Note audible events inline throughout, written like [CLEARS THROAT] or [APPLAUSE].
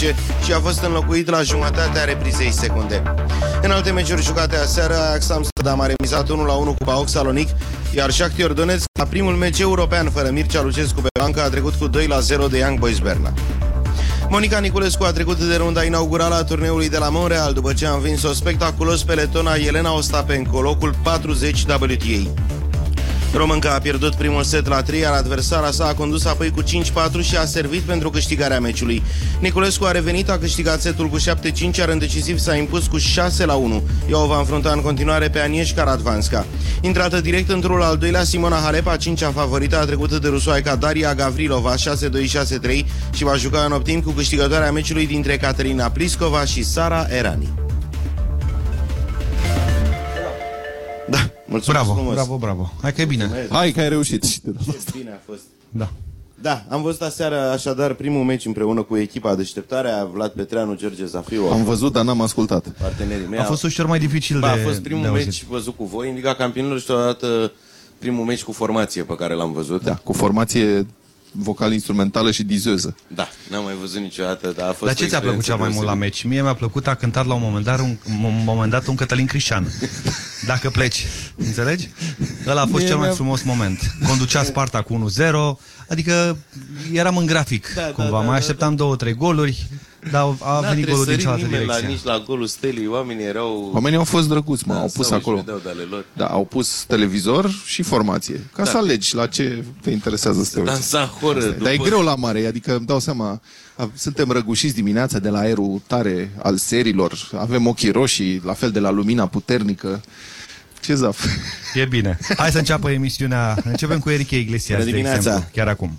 2018 și a fost înlocuit la jumătatea reprizei secunde. În alte meciuri jucate aseară, Ajax Amsterdam a remizat 1-1 cu PAOK Salonic, iar Shakhtar Donetsk, la primul meci european fără Mircea Lucescu pe bancă, a trecut cu 2-0 de Young Boys Berna. Monica Niculescu a trecut de runda inaugurală a turneului de la Montreal după ce a învins-o spectaculos pe letona Elena Ostapenko, locul 40 WTA. Românca a pierdut primul set la 3, iar adversara sa a condus apoi cu 5-4 și a servit pentru câștigarea meciului. Niculescu a revenit, a câștigat setul cu 7-5, iar în decisiv s-a impus cu 6-1. Ea o va înfrunta în continuare pe Anieshka Radvanska. Intrată direct într-un al doilea, Simona Halep, a cincea favorită, a trecut de rusoaica Daria Gavrilova 6-2-6-3 și va juca în optim cu câștigătoarea meciului dintre Caterina Pliskova și Sara Erani. Mulțumesc Bravo, frumos. bravo, bravo. Hai că e bine. Mulțumesc. Hai că ai reușit. Ce bine a fost. Da. Da, am văzut aseară așadar primul meci împreună cu echipa Deșteptarea, Vlad Petreanu, George Zafiu, Am văzut, dar n-am ascultat. partenerii mei. A fost ușor mai dificil de Ba, a fost primul de auzit. meci văzut cu voi, în Liga Campionilor și totodată primul meci cu formație pe care l-am văzut. Da, cu formație vocal-instrumentală și dizeză. Da, n-am mai văzut niciodată, dar a fost Dar o ce ți-a plăcut experiență cel mai mult la deosebită. meci? Mie mi-a plăcut, a cântat la un moment dat un, un, moment dat un Cătălin Crișan. [LAUGHS] Dacă pleci, înțelegi? Ăla a fost Mie cel mai mi-a- frumos moment. Conducea Sparta cu 1-0, adică eram în grafic Da, da, cumva. da, mai da, așteptam două, trei goluri, dar a N-a venit golul din tresărit cealaltă nimeni direcție. la, nici la golul Stelii, oamenii erau... Oamenii au fost drăguți, mă, Da, au pus sau acolo. își vedeau de ale lor. Da, au pus televizor și formație. Ca Da. să alegi la ce te interesează să te uiți. Dansa horă după... Dar e greu la mare, adică îmi dau seama, a- suntem răgușiți dimineața de la aerul tare al serilor, avem ochii roșii, la fel de la lumina puternică. Ce zaf? E bine. Hai să înceapă emisiunea. Începem cu Enrique Iglesias, Bună de dimineața. exemplu, chiar acum.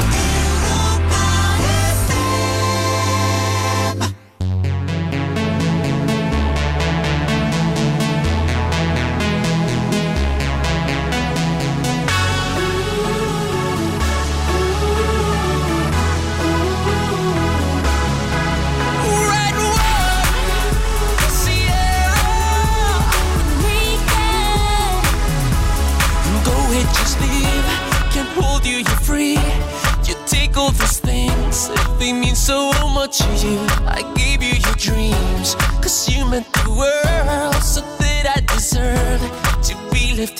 To you. I gave you your dreams, cause you meant the world. So that I deserve to be left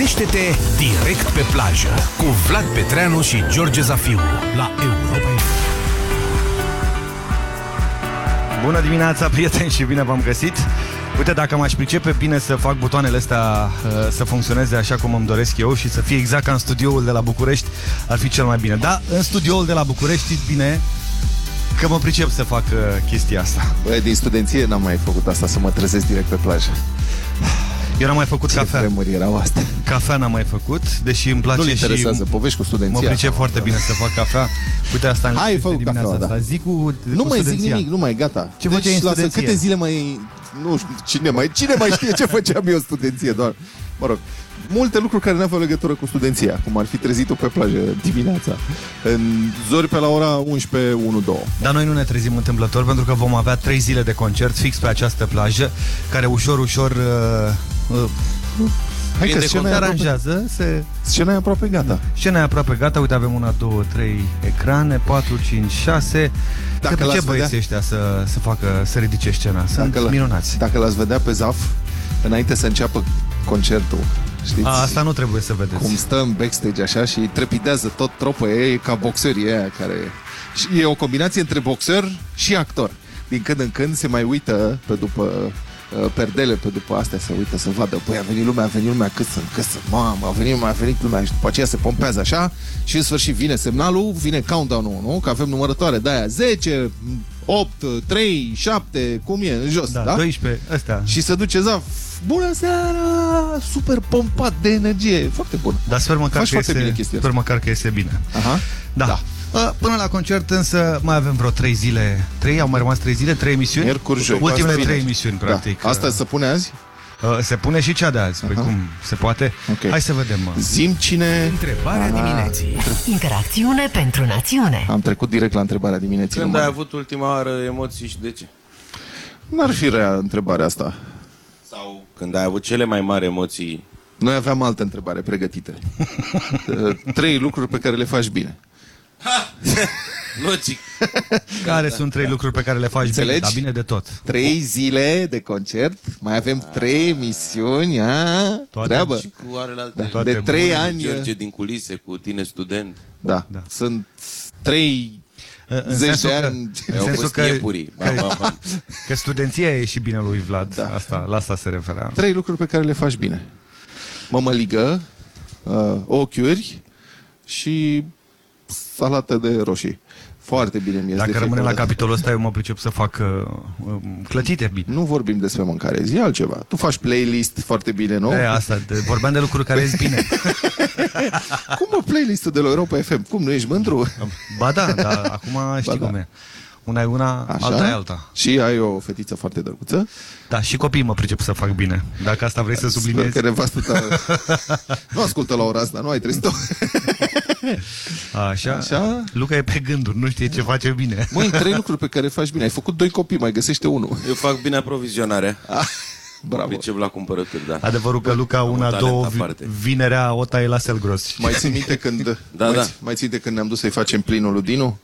Trezește-te direct pe plajă cu Vlad Petreanu și George Zafiu la Europa FM. Bună dimineața, prieteni, și bine v-am găsit! Uite, dacă m-aș pricepe bine să fac butoanele astea uh, să funcționeze așa cum îmi doresc eu și să fie exact ca în studioul de la București, ar fi cel mai bine. Da, în studioul de la București știți bine că mă pricep să fac uh, chestia asta. Băi, din studenție n-am mai făcut asta, să mă trezesc direct pe plajă. Eu n-am mai făcut Ce cafea. vremuri erau astea. Cafea n-am mai făcut, deși îmi place Nu-l și... interesează, povești cu Mă studenția. pricep foarte bine să fac cafea. Uite, asta în Hai, este fă dimineața cafeaua, asta. da. Zic cu, Nu cu mai zic studenția. nimic, nu mai, gata. Ce făceai în lasă, studenție? câte zile mai... Nu știu, cine mai, cine mai știe ce făceam eu în studenție, doar. Mă rog, multe lucruri care n-au legătură cu studenția, cum ar fi trezit-o pe plajă dimineața, în zori pe la ora 11, 1, 2. Dar noi nu ne trezim întâmplător pentru că vom avea trei zile de concert fix pe această plajă, care ușor, ușor uh, uh, Hai că de scena e, aproape, aranjează. Se... scena e aproape gata. Scena e aproape gata. Uite, avem una, două, trei ecrane, patru, cinci, șase. Dacă Dacă ce l-ați băieți vedea- ăștia să, să facă, să ridice scena? Sunt Dacă, minunați. dacă l-ați vedea pe Zaf, înainte să înceapă concertul, știți? A, asta nu trebuie să vedeți. cum stă în backstage așa și trepidează tot tropă ei ca boxerii aia care... Și e o combinație între boxer și actor. Din când în când se mai uită pe după uh, perdele, pe după astea se uită să vadă, păi a venit lumea, a venit lumea, cât sunt, cât sunt, mamă, a venit lumea, a venit lumea și după aceea se pompează așa și în sfârșit vine semnalul, vine countdown-ul, nu? Că avem numărătoare de aia, 10, 8, 3, 7, cum e, în jos, Da, da? 12, ăstea. Și se duce Zaf, bună seara, super pompat de energie, foarte bun. Dar sper măcar, Faci că foarte este, bine chestia sper măcar că este bine. Aha. Da. da. Până la concert însă mai avem vreo trei zile. Trei? Au mai rămas trei zile? Trei emisiuni? Miercuri, joi. Ultimele Vineri. trei emisiuni, practic. Da. Asta se pune azi? Uh, Se pune și cea de azi. Păi cum? Se poate? Ok. Hai să vedem. mă. Zim cine... Întrebarea dimineții. Interacțiune pentru națiune. Am trecut direct la întrebarea dimineții. Când numai. ai avut ultima oară emoții și de ce? N-ar fi rea întrebarea asta. Sau când ai avut cele mai mari emoții Noi aveam altă întrebare pregătită. [LAUGHS] Uh, Trei lucruri pe care le faci bine. [LAUGHS] Logic. [LAUGHS] Care sunt trei lucruri pe care le faci bine, Înțelegi? dar bine de tot. Trei zile de concert, mai avem trei emisiuni, a? Toate Treabă. Și cu oarele alte. Toate De trei bune. ani. George din culise cu tine student. Da. Da. da. Sunt trei În zeci sensul de că, ani. în Au sensul fost că, iepurii. Ba, ba, ba. că studenția e și bine lui Vlad. Da. Asta, la asta se referea. Trei lucruri pe care le faci bine. Mămăligă, uh, ochiuri și salată de roșii. Foarte bine mi Dacă rămâne la capitolul ăsta, eu mă pricep să fac uh, um, clătite bine. Nu vorbim despre mâncare, zi altceva. Tu faci playlist foarte bine, nu? E, asta, de, vorbeam de lucruri care ies bine. [LAUGHS] Cum mă playlistul de la Europa FM? Cum, nu ești mândru? Ba da, dar acum știi da. cum e. Una e una, Așa? alta e alta. Și ai o fetiță foarte drăguță. Da, și copiii mă pricep să fac bine. Dacă asta vrei să Sper subliniezi. că nevastă ta... nu ascultă la ora asta, nu ai trezit-o. [LAUGHS] [LAUGHS] Așa? Așa? Luca e pe gânduri, nu știe ce face bine. [LAUGHS] Măi, trei lucruri pe care faci bine. Ai făcut doi copii, mai găsește unul. Eu fac bine aprovizionarea. Bravo. Pricep la cumpărături, da. Adevărul că Luca una, talent două, aparte. vi- vinerea o taie la Selgros. Mai ții minte când... Da, mai, da. ți- Mai ții minte când ne-am dus să-i facem plinul lui Dinu?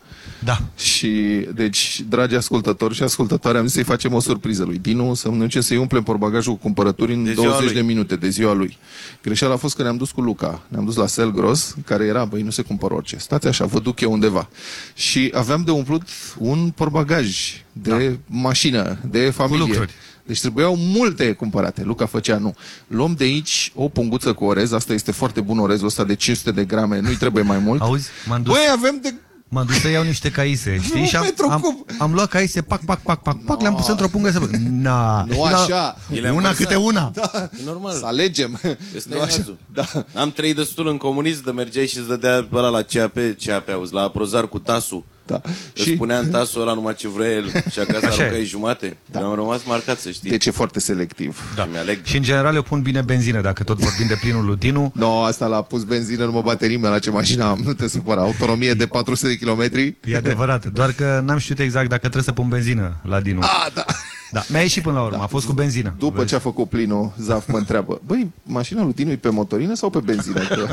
Da. Și, deci, dragi ascultători și ascultătoare, am zis să-i facem o surpriză lui Dinu, să ne ducem să-i umplem porbagajul cu cumpărături în De ziua 20 lui. de minute de ziua lui. Greșeala a fost că ne-am dus cu Luca, ne-am dus la Selgros, care era, băi, nu se cumpără orice. Stați așa, vă duc eu undeva. Și aveam de umplut un porbagaj de da. mașină, de familie. lucruri. Deci trebuiau multe cumpărate. Luca făcea nu. Luăm de aici o punguță cu orez, asta este foarte bun orezul ăsta de 500 de grame, nu-i trebuie mai mult. Auzi? M-am dus, Băi, avem de m-am dus să iau niște caise, știi? Nu, și am, Petru, am, cum? am, luat caise, pac, pac, pac, pac, pac, le-am pus într-o pungă să... Na, Nu așa. Le-am Una vărsat. câte una. Da. E normal. Să alegem. Este Nu așa. nazul. Da. Am trăit destul în comunism, de mergeai și îți dădea pe ăla la CAP, CAP, auzi, la Prozar cu tasul. Da. Îți spunea în tasul ăla numai ce vrea el și acasă Așa e. aruncai jumate. Da. Am rămas marcat, să știi. Deci e foarte selectiv. Da. Mi-aleg. Și în general eu pun bine benzină, dacă tot vorbim de plinul lui Dinu. No, asta l-a pus benzină, nu mă bate nimeni la ce mașină am, nu te supăra. Autonomie de 400 de kilometri. E adevărat, doar că n-am știut exact dacă trebuie să pun benzină la Dinu. Ah, da. Da, mi-a ieșit până la urmă, a fost cu benzină. După ce a făcut plinul, Zaf mă întreabă, băi, mașina lui Dinu e pe motorină sau pe benzină? Că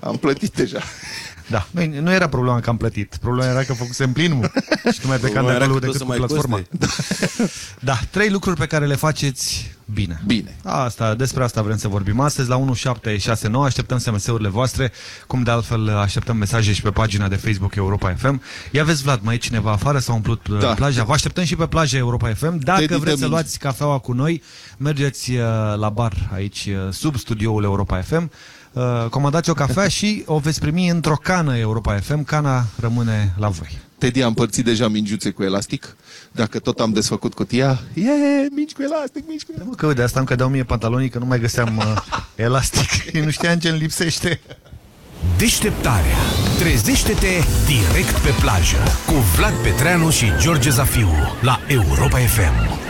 am plătit deja. Da, nu, nu era problema că am plătit. Problema era că făcusem plinul [LAUGHS] și tu mai plecat de Problema era acolo că decât tu cu să mai platforma. [LAUGHS] Da, trei lucruri pe care le faceți bine. Bine. Asta, despre asta vrem să vorbim astăzi la 1769. Așteptăm SMS-urile voastre, cum de altfel așteptăm mesaje și pe pagina de Facebook Europa FM. Ia vezi, Vlad, mai e cineva afară? S-a umplut Da. da. plaja? Vă așteptăm și pe plaja Europa FM. Dacă Teddy vreți să Tăminci. luați cafeaua cu noi, mergeți uh, la bar aici, uh, sub studioul Europa FM. Uh, Comandați o cafea și o veți primi într-o cană Europa FM. Cana rămâne la voi. Teddy a împărțit deja mingiuțe cu elastic. Dacă tot am desfăcut cutia, e, mingi cu elastic, mingi cu elastic. Că de asta îmi cădeau mie pantalonii că nu mai găseam uh, [LAUGHS] elastic. [LAUGHS] nu știam ce îmi lipsește. Deșteptarea. Trezește-te direct pe plajă cu Vlad Petreanu și George Zafiu la Europa FM.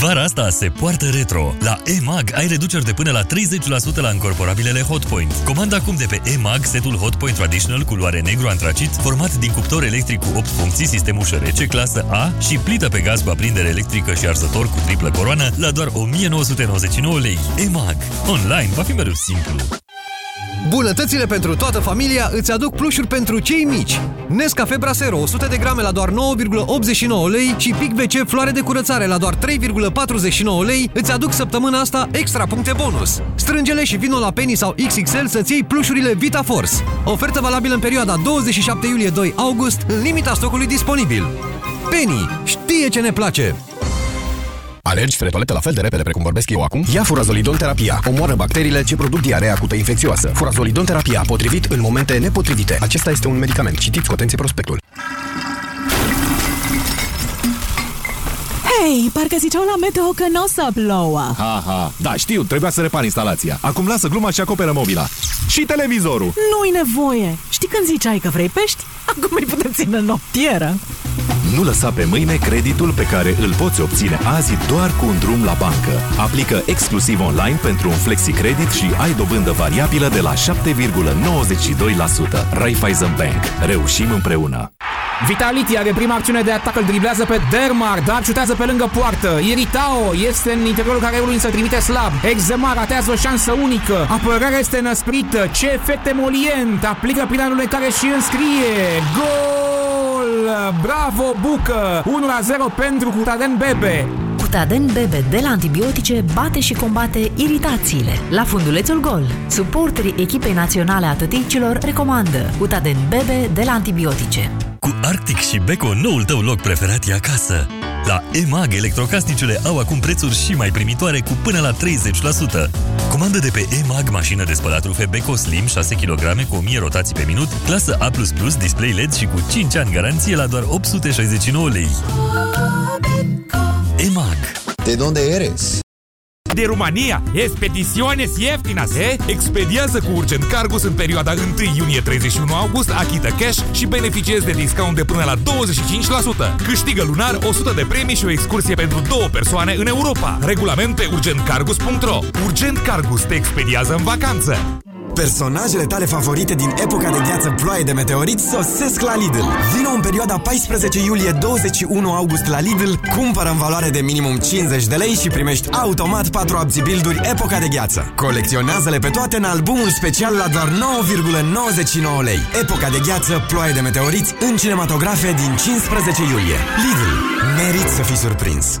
Vara asta se poartă retro. La EMAG ai reduceri de până la 30% la încorporabilele Hotpoint. Comanda acum de pe EMAG setul Hotpoint Traditional culoare negru antracit, format din cuptor electric cu 8 funcții, sistem ușă rece, clasă A și plită pe gaz cu aprindere electrică și arzător cu triplă coroană la doar 1999 lei. EMAG. Online va fi mereu simplu. Bunătățile pentru toată familia îți aduc plușuri pentru cei mici. Nescafe Brasero 100 de grame la doar 9,89 lei și Pic WC floare de curățare la doar 3,49 lei îți aduc săptămâna asta extra puncte bonus. Strângele și vino la Penny sau XXL să-ți iei plușurile Vita Force. Ofertă valabilă în perioada 27 iulie-2 august în limita stocului disponibil. Penny știe ce ne place! Alergi spre toaletă la fel de repede precum vorbesc eu acum? Ia furazolidon terapia. Omoară bacteriile ce produc diarea acută infecțioasă. Furazolidon terapia, potrivit în momente nepotrivite. Acesta este un medicament. Citiți cu atenție prospectul. Hei, parcă ziceau la meteo că nu o să plouă. Ha, ha. Da, știu, trebuia să repar instalația. Acum lasă gluma și acoperă mobila. Și televizorul. Nu-i nevoie. Știi când ziceai că vrei pești? [LAUGHS] Acum îi putem ține în noptieră. Nu lăsa pe mâine creditul pe care îl poți obține azi doar cu un drum la bancă. Aplică exclusiv online pentru un flexi-credit și ai dobândă variabilă de la 7,92%. Raiffeisen Bank. Reușim împreună. Vitality are prima acțiune de atac, îl driblează pe Dermar, dar șutează pe lângă poartă. Iritao este în interiorul careului, însă trimite slab. Exema ratează o șansă unică. Apărarea este năsprită. Ce efect emolient! Aplică prin alunecare și înscrie. Gol! Bravo, Bucă! 1-0 pentru Cutaden Bebe. Cutaden Bebe de la antibiotice bate și combate iritațiile. La fundulețul gol, suporterii echipei naționale a tăticilor recomandă Cutaden Bebe de la antibiotice. Cu Arctic și Beko, noul tău loc preferat e acasă. La EMAG, electrocasnicele au acum prețuri și mai primitoare cu până la 30%. Comandă de pe EMAG mașină de spălat rufe Beko Slim 6 kg cu 1000 rotații pe minut, clasă A++, display LED și cu 5 ani garanție la doar 869 lei. EMAG ¿De dónde eres? De România, expediciones ieftinas, eh? Expediază cu Urgent Cargus în perioada 1 iunie-31 august, achită cash și beneficiezi de discount de până la 25%. Câștigă lunar 100 de premii și o excursie pentru două persoane în Europa. Regulament pe urgentcargus.ro Urgent Cargus te expediază în vacanță. Personajele tale favorite din epoca de gheață ploaie de meteorit sosesc la Lidl. Vino în perioada 14 iulie-21 august la Lidl, cumpără în valoare de minimum 50 de lei și primești automat 4 abzibilduri epoca de gheață. Colecționează-le pe toate în albumul special la doar 9,99 lei. Epoca de gheață, ploaie de meteoriți în cinematografe din 15 iulie. Lidl. Merit să fii surprins.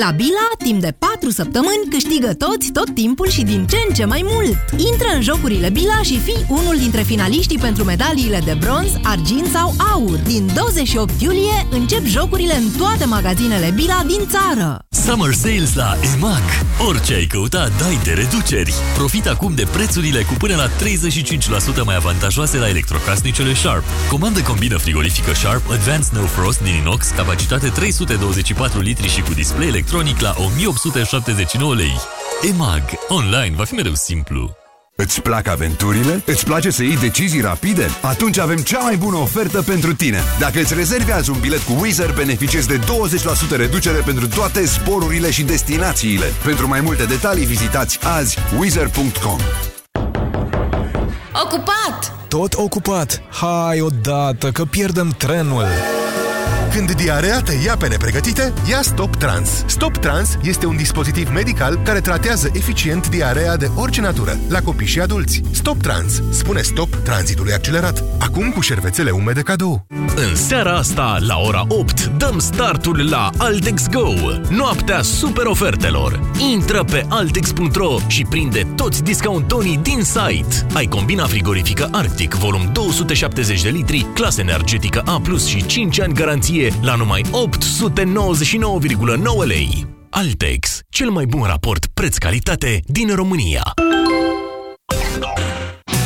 La Bila, timp de 4 săptămâni, câștigă toți, tot timpul și din ce în ce mai mult. Intră în jocurile Bila și fii unul dintre finaliștii pentru medaliile de bronz, argint sau aur. Din 28 iulie încep jocurile în toate magazinele Bila din țară. Summer Sales la EMAG. Orice ai căutat, dai de reduceri. Profit acum de prețurile cu până la 35% mai avantajoase la electrocasnicele Sharp. Comandă combină frigorifică Sharp Advanced No Frost din inox, capacitate 324 litri și cu display electronic la 1879 lei. EMAG. Online va fi mereu simplu. Îți plac aventurile? Îți place să iei decizii rapide? Atunci avem cea mai bună ofertă pentru tine. Dacă îți rezervi azi un bilet cu Wizard, beneficiezi de 20% reducere pentru toate sporurile și destinațiile. Pentru mai multe detalii, vizitați azi wizard.com. Ocupat! Tot ocupat. Hai odată, că pierdem trenul. Când diarea te ia pe nepregătite, ia Stop Trans. Stop Trans este un dispozitiv medical care tratează eficient diarea de orice natură, la copii și adulți. Stop Trans spune stop tranzitului accelerat. Acum cu șervețele umede cadou. În seara asta, la ora 8, dăm startul la Altex Go, noaptea super ofertelor. Intră pe altex.ro și prinde toți discountonii din site. Ai combina frigorifică Arctic, volum 270 de litri, clasă energetică A+, și 5 ani garanție la numai 899,9 lei. Altex, cel mai bun raport preț-calitate din România.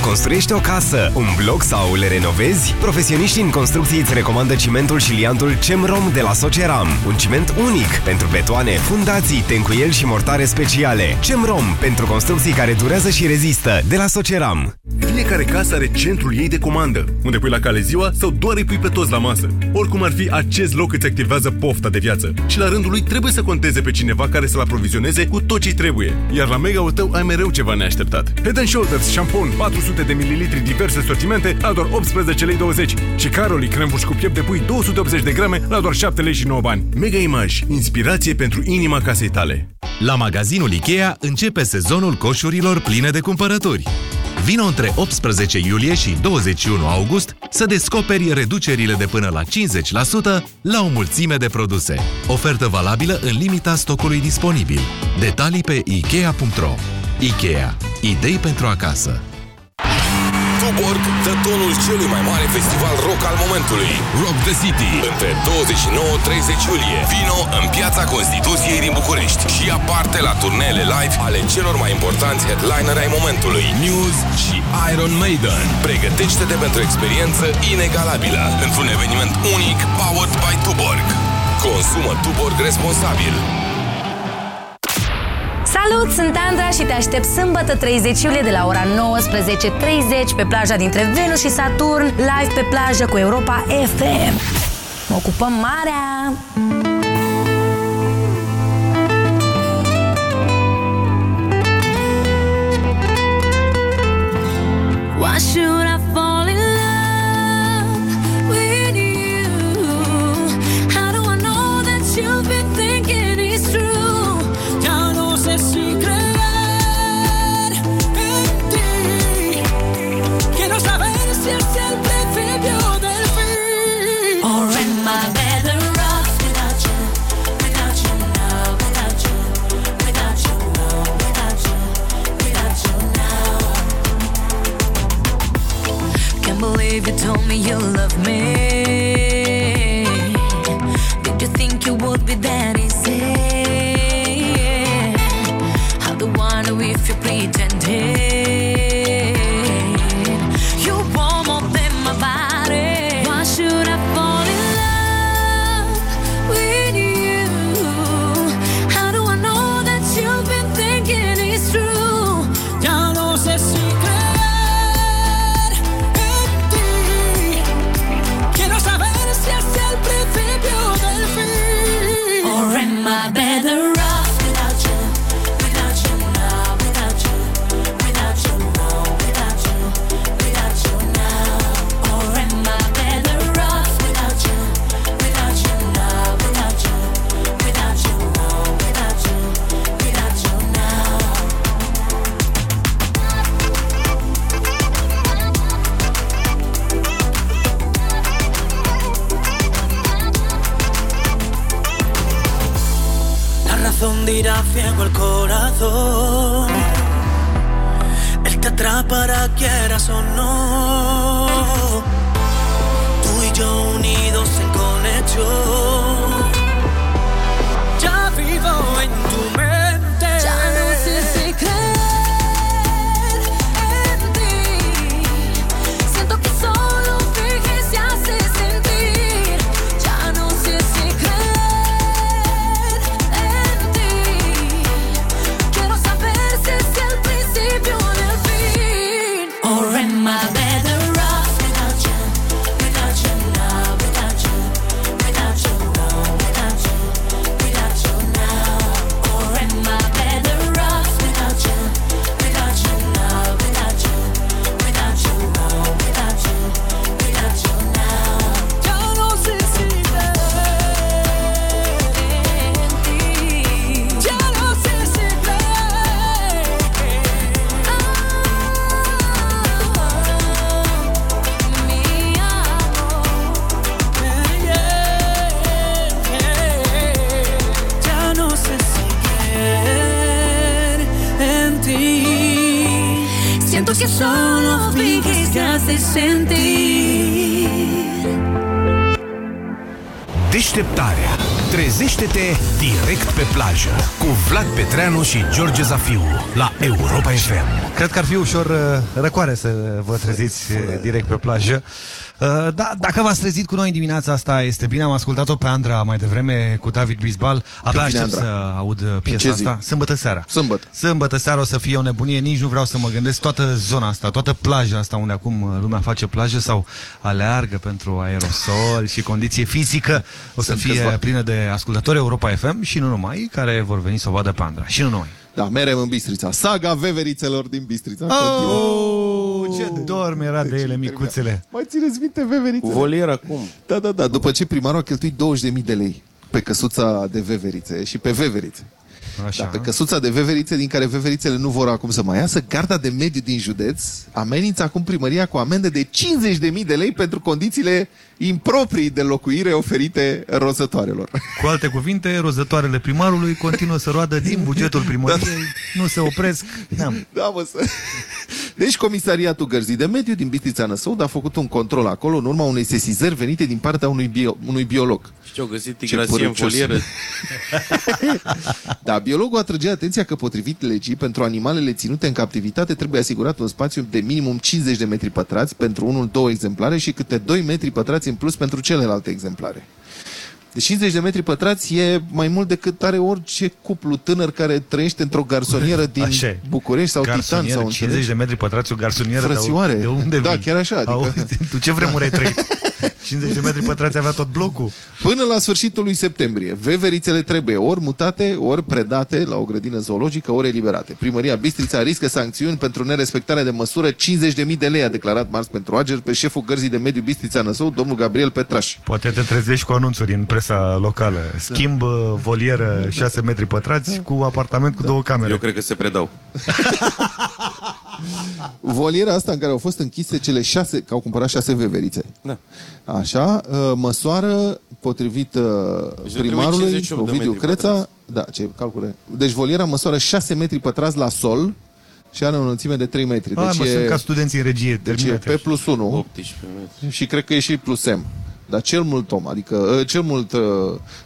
Construiești o casă, un bloc sau le renovezi? Profesioniștii în construcții îți recomandă cimentul și liantul CEMROM de la Soceram. Un ciment unic pentru betoane, fundații, tencuieli și mortare speciale. CEMROM pentru construcții care durează și rezistă de la Soceram. Fiecare casă are centrul ei de comandă, unde pui la cale ziua sau doar îi pui pe toți la masă. Oricum ar fi, acest loc îți activează pofta de viață și la rândul lui trebuie să conteze pe cineva care să-l aprovizioneze cu tot ce trebuie. Iar la mega-ul tău ai mereu ceva neașteptat. Head and Shoulders, șampon, 400 de mililitri diverse sortimente la doar 18 lei 20 și Caroli crembuș cu piept de pui 280 de grame la doar 7 lei și 9 bani. Mega Image, inspirație pentru inima casei tale. La magazinul Ikea începe sezonul coșurilor pline de cumpărături. Vino între 18 iulie și 21 august să descoperi reducerile de până la 50% la o mulțime de produse. Ofertă valabilă în limita stocului disponibil. Detalii pe Ikea.ro Ikea. Idei pentru acasă. Tuborg dă tonul celui mai mare festival rock al momentului, Rock the City, între 29-30 iulie. Vino în piața Constituției din București și ia parte la turneele live ale celor mai importanți headliner ai momentului, Muse și Iron Maiden. Pregătește-te pentru o experiență inegalabilă într-un eveniment unic powered by Tuborg. Consumă Tuborg responsabil. Salut, sunt Andra și te aștept sâmbătă 30 iulie de la ora 19.30 pe plaja dintre Venus și Saturn, live pe plajă cu Europa FM. Ocupăm marea! Why should you love me. Petreanu și George Zafiu la Europa FM. Cred că ar fi ușor uh, răcoare să vă treziți uh, direct pe plajă. Uh, da, dacă v-ați trezit cu noi în dimineața asta, este bine. Am ascultat-o pe Andra mai devreme cu David Bisbal. Abia bine, aștept Andra. să aud uh, ce piesa zi? asta. Sâmbătă seara. Sâmbătă. Sâmbătă seara o să fie o nebunie. Nici nu vreau să mă gândesc toată zona asta, toată plaja asta unde acum uh, lumea face plajă sau aleargă pentru aerosol și condiție fizică. O să Sunt fie câțiva. plină de ascultători Europa FM și nu numai, care vor veni să o vadă pe Andra. Și nu numai. Da, merem în Bistrița. Saga veverițelor din Bistrița. Oh, ce dorm era de ele, micuțele. Mai țineți minte veverițele? Volier acum. Da, da, da. După ce primarul a cheltuit 20.000 de lei pe căsuța de veverițe și pe veverițe. Așa. Da, pe căsuța de veverițe din care veverițele nu vor acum să mai iasă, Garda de Mediu din județ amenință acum primăria cu amendă de 50.000 de lei pentru condițiile improprii de locuire oferite rozătoarelor. Cu alte cuvinte, rozătoarele primarului continuă să roadă din bugetul [LAUGHS] primăriei, nu se opresc. Neam. Da, mă, să... Deci comisariatul Gărzii de Mediu din Bistrița Năsăud a făcut un control acolo în urma unei sesizări venite din partea unui, bio, unui biolog. Și ce-au găsit Ce tigrasie în părâcios. folieră? [LAUGHS] [LAUGHS] Da, biologul atrage atenția că potrivit legii, pentru animalele ținute în captivitate trebuie asigurat un spațiu de minimum 50 de metri pătrați pentru unul, două exemplare și câte 2 metri pătrați în plus pentru celelalte exemplare. De 50 de metri pătrați e mai mult decât are orice cuplu tânăr care trăiește într-o garsonieră din Așa e. București sau Titan Garsonieră, sau 50 de metri pătrați o garsonieră. Frățioare. De, de unde Da, vin? chiar așa, adică- Auzi, tu ce vremuri ai trăit? [LAUGHS] 50 de metri pătrați avea tot blocul. Până la sfârșitul lui septembrie, veverițele trebuie ori mutate, ori predate la o grădină zoologică, ori eliberate. Primăria Bistrița riscă sancțiuni pentru nerespectarea de măsură 50.000 de lei, a declarat marți pentru Ager pe șeful Gărzii de Mediu Bistrița Năsău, domnul Gabriel Petraș. Poate te trezești cu anunțuri în presa locală. Schimb uh, volieră 6 metri pătrați cu apartament cu două camere. Eu cred că se predau. [LAUGHS] Voliera asta în care au fost închise cele șase, că au cumpărat șase veverițe. Da. Așa, uh, măsoară, potrivit uh, Deci primarului, 58 de Ovidiu metri Creța, da, ce calcule. Deci voliera măsoară 6 metri pătrați la sol și are o înălțime de 3 metri. Ah, Deci mă, e, sunt ca studenții în regie. deci e terminate. P plus 1 18 metri. și cred că e și plus M. Dar cel mult om, adică uh, cel mult, uh,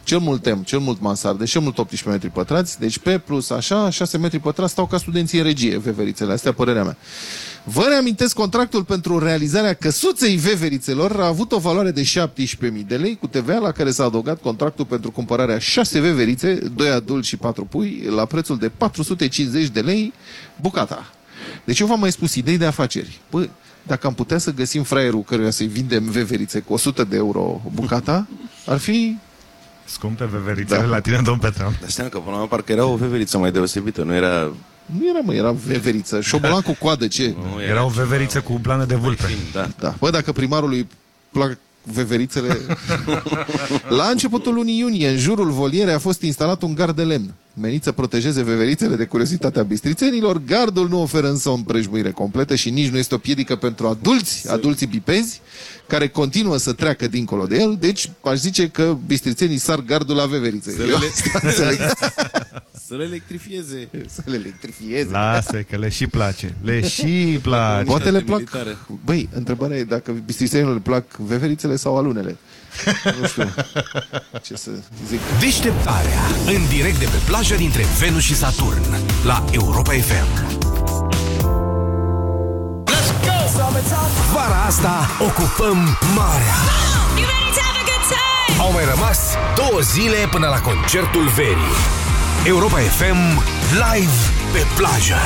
cel mult M, cel mult mansarde, cel mult 18 metri pătrați, deci P plus așa, 6 metri pătrați stau ca studenții în regie, veverițele, astea părerea mea. Vă reamintesc, contractul pentru realizarea căsuței veverițelor a avut o valoare de 17.000 de lei cu TVA la care s-a adăugat contractul pentru cumpărarea 6 veverițe, 2 adulți și 4 pui, la prețul de 450 de lei bucata. Deci eu v-am mai spus idei de afaceri. Bă, dacă am putea să găsim fraierul căruia să-i vindem veverițe cu 100 de euro bucata, ar fi... Scumpe veverițele Da. la tine, domn Petrean. Dar știam că până la urmă parcă era o veveriță mai deosebită, nu era... Nu era, mă, era veveriță. Șobolan cu coadă, ce? Nu, Era o veveriță cu plană de vulpe. Da. Da. Bă, dacă primarului plac veverițele. [LAUGHS] La începutul lunii iunie, în jurul volierei a fost instalat un gard de lemn. Menit să protejeze veverițele de curiozitatea bistrițenilor, gardul nu oferă însă o împrejmuire completă și nici nu este o piedică pentru adulți, adulții bipezi, care continuă să treacă dincolo de el, deci aș zice că bistrițenii sar gardul la veverițe. Să Eu le- [LAUGHS] asta înțeleg. [LAUGHS] Să le electrifieze. Să le electrifieze. Lasă că le și place. Le și place. Poate le plac... militare. Băi, întrebarea e dacă bistrițenilor le plac veverițele sau alunele. [LAUGHS] Nu știu ce să zic. Deșteptarea. În direct de pe plajă dintre Venus și Saturn. La Europa FM. Vara asta ocupăm marea. Au mai rămas două zile până la concertul verii. Europa FM live pe plajă.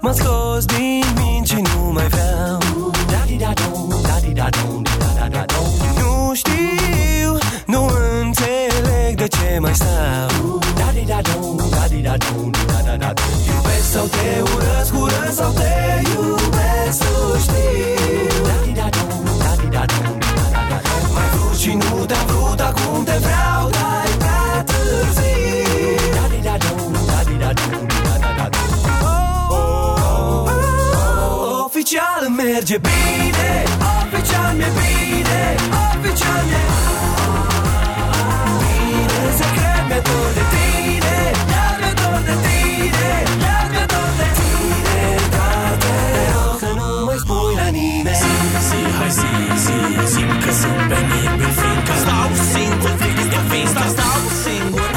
M-a scos din minți și nu mai vreau. Da-di-da-dum, da-di-da-dum, da-da-da-dum. Nu știu, nu înțeleg de ce mai stau. Da-di-da-dum, da-di-da-dum, da-da-da-dum. Iubesc sau te urăsc, urăsc sau te iubesc, merge bine Oficial mi-e bine Oficial mi-e bine. Secret mi-e dor de tine Iar mi-e dor de tine Iar mi-e dor de tine Dar te rog să nu mai spui la nimeni. Zi, zi, hai zi, zi Simt că sunt penibil Fiindcă stau singur Fiindcă fiind stau, stau singur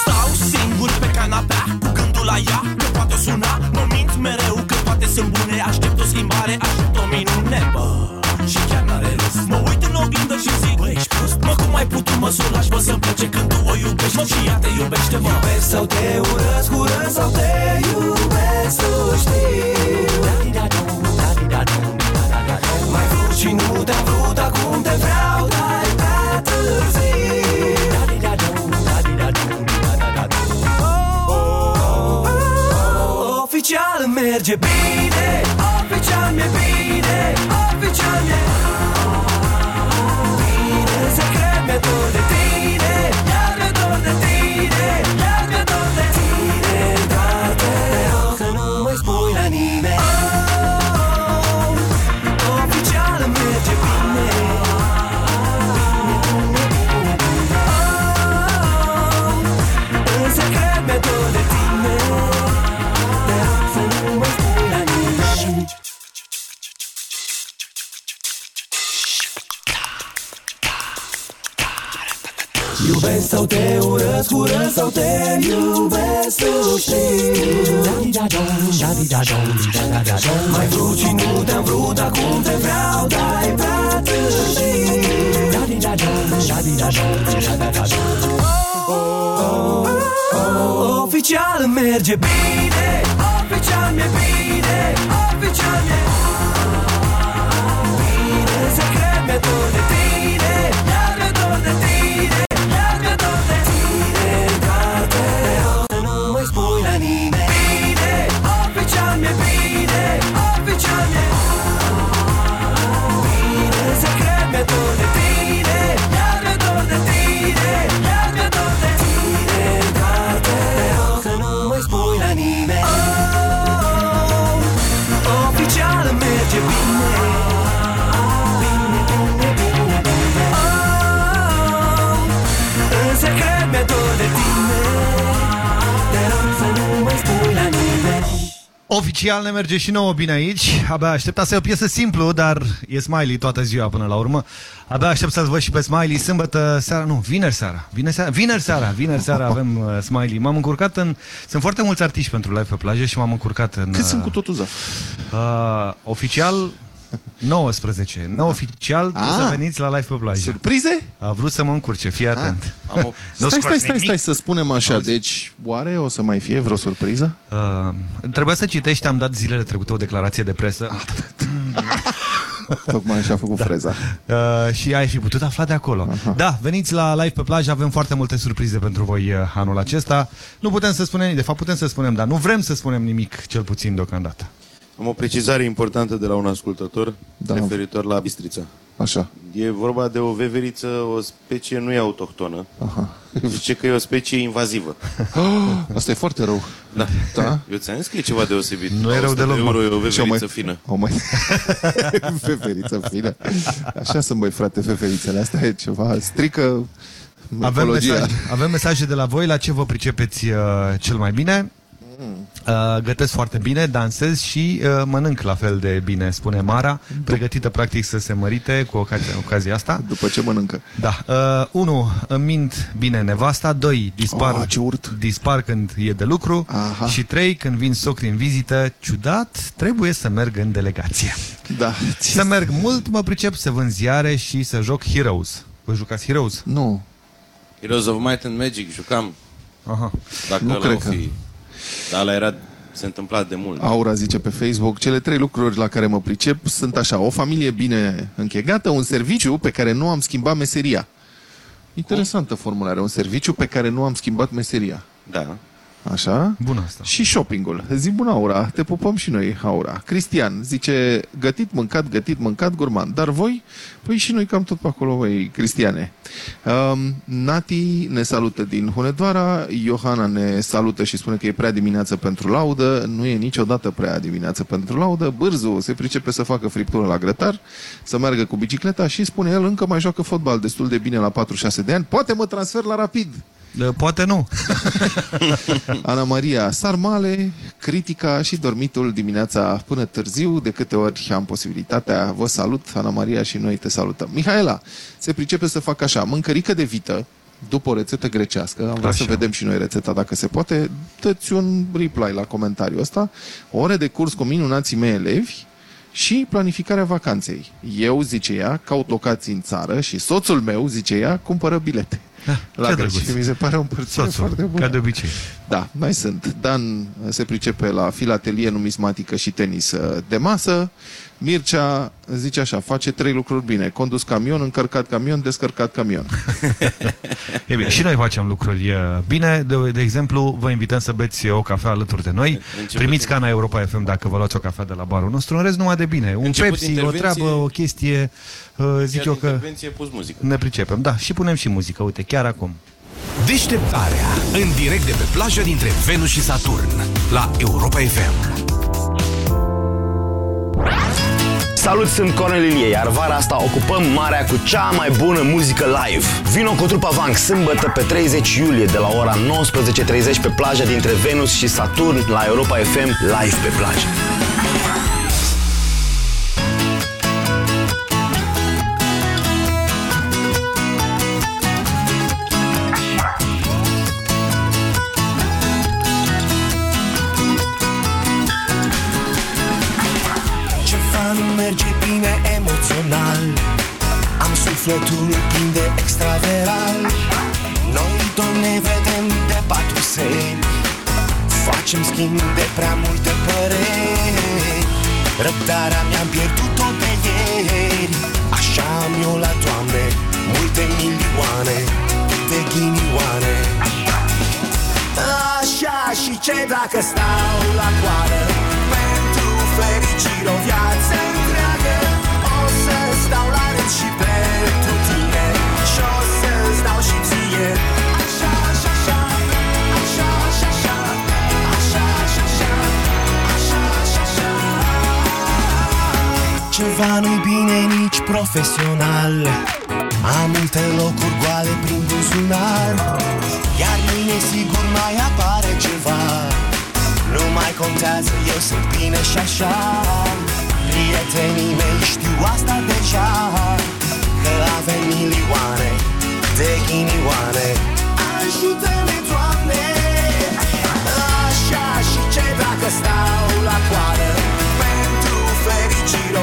Stau singur pe canapea Cu gândul la ea mă să o lași Mă, să-mi plece când tu o iubești. Mă, și ea te iubește, mă. Iubesc sau te urăsc, urăsc sau te iubesc Tu știi. Da-di-da-dum, da-di-da-dum, da-da-da-dum Mai vrut și nu te-am vrut Acum te vreau, dar e prea târziu. Da-di-da-dum, da-di-da-dum, da-da-da-dum Oficial merge bine Oficial mi-e bine Oficial mi-e bine. Secret mi-e dor de tine Iar mi-e dor de tine sau te urăsc, urăsc sau te iubesc, tu știi. Da-di-da-dom, da-di-da-dom, da-da-da-dom Mai vrut și nu te-am vrut, acum te vreau, dar e prea târziu Da-di-da-dom, da-di-da-dom, da-da-da-dom Oficial merge bine, oficial mi-e bine, oficial mi-e bine. Secret mi-e dor de tine, iar mi-e dor de tine Oficial ne merge și nouă bine aici. Abia aștept. Asta e o piesă simplu, dar e Smiley toată ziua până la urmă. Abia aștept să-l văd și pe Smiley sâmbătă seara, nu, vineri seara. Vineri seara, vineri seara, vineri seara avem uh, Smiley. M-am încurcat în... Sunt foarte mulți artiști pentru live pe plajă și m-am încurcat în... Cât uh, sunt cu totul, Zaf? Uh, oficial 19. Neoficial, Ah. să veniți la live pe plajă. Surprize? A vrut să mă încurce, fii atent. Am o... Nu Stai, scot stai, stai, nimic. stai să spunem așa. Deci, oare o să mai fie vreo surpriză? Uh, trebuia să citești, am dat zilele trecute o declarație de presă. [LAUGHS] Tocmai așa a făcut freza. Uh, și ai fi putut afla de acolo. Da, veniți la live pe plajă, avem foarte multe surprize pentru voi uh, anul acesta. Nu putem să spunem, de fapt putem să spunem, dar nu vrem să spunem nimic, cel puțin deocamdată. Am o precizare importantă de la un ascultător Da. referitor la bistrița. Așa. E vorba de o veveriță, o specie nu e autohtonă. Aha. [LAUGHS] Zice că e o specie invazivă. [GASPS] Asta e foarte rău. Da. Da? Eu ți-am zis că e ceva deosebit. Nu e rău 100 de deloc, euro mă. e o Și-au veveriță mai- fină. Au mai... [LAUGHS] feferiță fină. Așa sunt, băi, frate, feferițele. Asta e ceva, strică Avem ecologia. mesaje, avem mesaje de la voi, la ce vă pricepeți uh, cel mai bine. Uh, gătesc foarte bine, dansez și uh, mănânc la fel de bine, spune Mara, pregătită practic să se mărite cu ocazia, ocazia asta. După ce mănâncă. Da. Uh, unu, îmi mint bine nevasta. Doi, dispar, Ah, ce urt. dispar când e de lucru. Aha. Și trei, când vin socri în vizită, ciudat, trebuie să merg în delegație. Da. Să merg mult, mă pricep să vând ziare și să joc Heroes. Vă jucați Heroes? Nu. Heroes of Might and Magic jucam. Aha. Dacă Nu ăla cred o că- fi. Dar ăla era, se întâmpla de mult. Aura zice pe Facebook, cele trei lucruri la care mă pricep sunt așa, o familie bine închegată, un serviciu pe care nu am schimbat meseria. Interesantă formulare, un serviciu pe care nu am schimbat meseria. Da. Așa? Bună asta. Și shoppingul. Zi bună, Aura. Te pupăm și noi, Aura. Cristian zice, gătit, mâncat, gătit, mâncat, gurman. Dar voi? Păi și noi cam tot pe acolo, voi, Cristiane. Um, Nati ne salută din Hunedoara, Johanna ne salută și spune că e prea dimineață pentru laudă, nu e niciodată prea dimineață pentru laudă. Bârzu se pricepe să facă friptură la grătar, să meargă cu bicicleta și spune el încă mai joacă fotbal destul de bine la 46 de ani. Poate mă transfer la rapid. Uh, Poate nu. [LAUGHS] Ana Maria Sarmale, critica și dormitul dimineața până târziu, de câte ori am posibilitatea. Vă salut, Ana Maria, și noi te salutăm. Mihaela, se pricepe să facă așa, mâncărică de vită, după o rețetă grecească, am vrea Așa. să vedem și noi rețeta dacă se poate, dă-ți un reply la comentariul ăsta, ore de curs cu minunații mei elevi și planificarea vacanței. Eu, zice ea, caut locații în țară și soțul meu, zice ea, cumpără bilete. La ce Greci. drăguț. Și mi se pare un părțire Soțul, foarte bun. ca de obicei. Da, mai sunt. Dan se pricepe la filatelie numismatică și tenis uh, de masă. Mircea zice așa, face trei lucruri bine. Condus camion, încărcat camion, descărcat camion. [LAUGHS] E bine, și noi facem lucruri uh, bine. De, de exemplu, vă invităm să beți o cafea alături de noi. Început Primiți cana Europa FM dacă vă luați o cafea de la barul nostru. În rest, numai de bine. Un Început Pepsi, o intervenție- treabă, o chestie. uh, Zic Chiar eu că intervenție pus muzică. ne pricepem. Da, și punem și muzică. Uite, chiar acum. Deșteptarea în direct de pe plaja dintre Venus și Saturn la Europa FM. Salut, sunt Cornel Ilie, iar vara asta ocupăm marea cu cea mai bună muzică live. Vino cu trupa Vank sâmbătă pe 30 iulie de la ora 19.30 pe plaja dintre Venus și Saturn la Europa FM live pe plajă. Emoțional Am sufletul plin de extraveral Noi tot ne vedem de patru seri. Facem schimb de prea multe păreri. Răbdarea mi-am pierdut-o de ieri. Așa am eu la toamne Multe milioane de ghinioane. Așa și ce dacă stau la coadă Pentru fericire o viață și ție Așa, așa, așa Așa, așa, așa Așa, așa, așa Așa, așa, așa Ceva nu-i bine nici profesional. Am multe locuri goale prin buzunar. Iar mâine sigur mai apare ceva. Nu mai contează, eu sunt bine și așa. Prietenii mei știu asta deja. Că avem milioane de ghinioane. Ajută-ne, Doamne! Așa și ce dacă stau la coadă Pentru fericire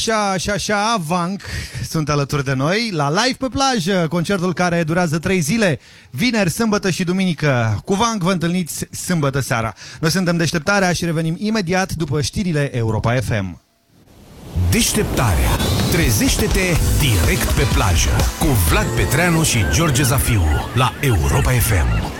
Așa, așa, așa, Vank sunt alături de noi la Live pe plajă, concertul care durează 3 zile, vineri, sâmbătă și duminică. Cu Vank vă întâlniți sâmbătă seara. Noi suntem Deșteptarea și revenim imediat după știrile Europa FM. Deșteptarea. Trezește-te direct pe plajă cu Vlad Petreanu și George Zafiu la Europa FM.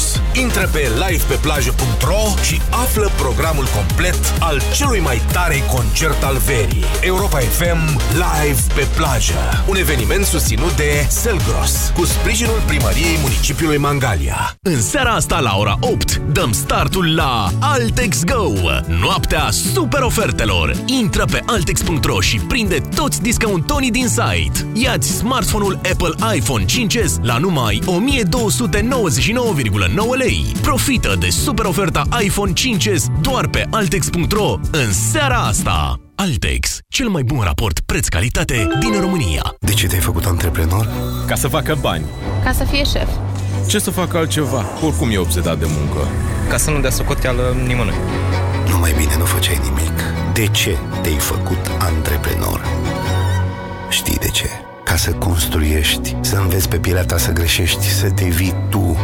Intră pe livepeplajă.ro și află programul complet al celui mai tare concert al verii. Europa FM Live pe plajă. Un eveniment susținut de Selgros, cu sprijinul primăriei municipiului Mangalia. În seara asta la ora 8 dăm startul la Altex Go, noaptea super ofertelor. Intră pe altex.ro și prinde toți discountonii din site. Iați smartphone-ul Apple iPhone 5s la numai 1299,9 lei. Profită de super oferta iPhone 5s doar pe altex.ro în seara asta. Altex, cel mai bun raport preț-calitate din România. De ce te-ai făcut antreprenor? Ca să facă bani. Ca să fie șef. Ce să facă altceva? Oricum e obsedat de muncă. Ca să nu dea socoteală nimănui. Nu mai bine nu făceai nimic. De ce te-ai făcut antreprenor? Știi de ce? Ca să construiești, să înveți pe pielea ta să greșești, să devii tu.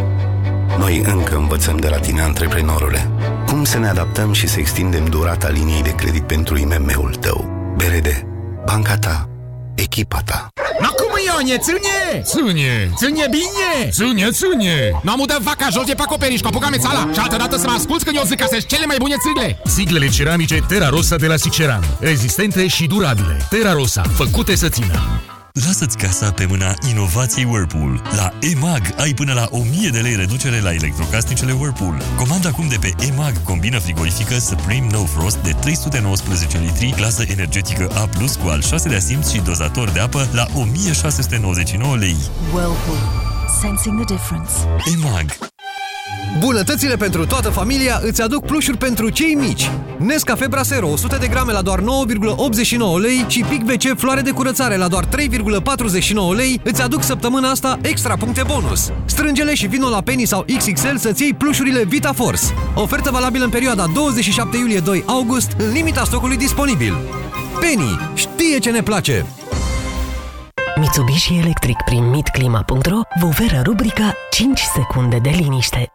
Noi încă învățăm de la tine, antreprenorule. Cum să ne adaptăm și să extindem durata liniei de credit pentru IMM-ul tău? BRD, banca ta, echipa ta. Na cum Ione, ține! Ține! Ține bine! Ține, ține! Nu am udat vaca jos de pe acoperiș, cu apucame țala Și altă dată să mă asculți când eu zic că sunt cele mai bune țigle Siglele ceramice Terra Rosa de la Siceran. Rezistente și durabile. Terra Rosa, făcute să țină. Lasă-ți casa pe mâna inovației Whirlpool. La EMAG ai până la 1000 de lei reducere la electrocasnicele Whirlpool. Comanda acum de pe EMAG combina frigorifică Supreme No Frost de 319 litri, clasă energetică A+, cu al 6 de simț și dozator de apă la 1699 lei. Whirlpool. Sensing the difference. EMAG Bunătățile pentru toată familia îți aduc plușuri pentru cei mici. Nescafe Brasero 100 de grame la doar 9,89 lei și Pic BC floare de curățare la doar 3,49 lei îți aduc săptămâna asta extra puncte bonus. Strângele și vino la Penny sau XXL să-ți iei plușurile Vita Force. Ofertă valabilă în perioada 27 iulie-2 august în limita stocului disponibil. Penny știe ce ne place! Mitsubishi Electric prin mitclima.ro vă oferă rubrica 5 secunde de liniște.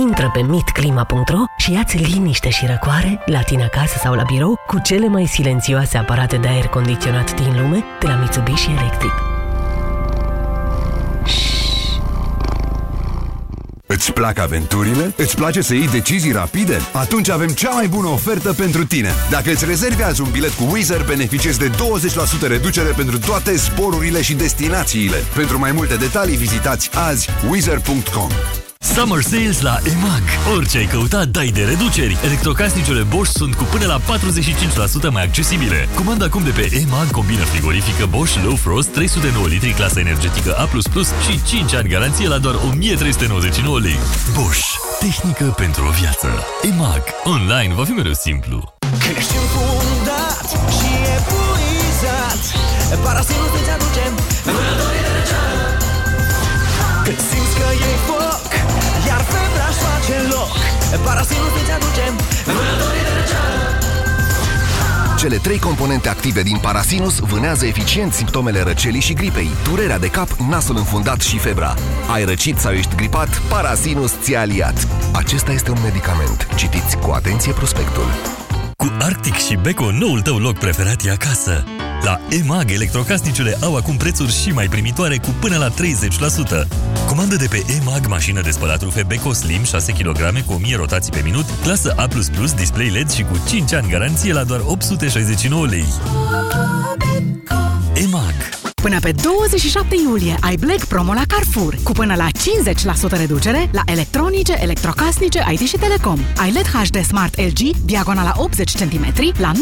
Intră pe mitclima.ro și ia-ți liniște și răcoare la tine acasă sau la birou cu cele mai silențioase aparate de aer condiționat din lume de la Mitsubishi Electric. Îți plac aventurile? Îți place să iei decizii rapide? Atunci avem cea mai bună ofertă pentru tine. Dacă îți rezervi azi un bilet cu Wizz Air, beneficiezi de 20% reducere pentru toate zborurile și destinațiile. Pentru mai multe detalii, vizitați azi wizzair.com. Summer Sales la EMAG. Orice ai căutat, dai de reduceri. Electrocasnicele Bosch sunt cu până la 45% mai accesibile. Comanda acum de pe EMAG combină frigorifică Bosch Low Frost 309 litri clasă energetică A++ și 5 ani garanție la doar 1399 lei. Bosch. Tehnică pentru o viață. EMAG. Online va fi mereu simplu. Ești înfundat și epuizat Parasinul îți aduce vânătorii de răceală febră aș face în loc Parasinus îți aducem vânătorii de răceală Cele trei componente active din Parasinus vânează eficient simptomele răcelii și gripei, durerea de cap, nasul înfundat și febra. Ai răcit sau ești gripat? Parasinus ți-a aliat. Acesta este un medicament. Citiți cu atenție prospectul. Cu Arctic și Beko, noul tău loc preferat e acasă. La EMAG, electrocasnicele au acum prețuri și mai primitoare cu până la 30%. Comandă de pe EMAG mașină de spălat rufe Beko Slim 6 kg cu 1000 rotații pe minut, clasă A++, display LED și cu 5 ani garanție la doar 869 lei. EMAG Până pe 27 iulie ai Black Promo la Carrefour cu până la 50% reducere la electronice, electrocasnice, IT și telecom. Ai LED HD Smart LG diagonala 80 cm la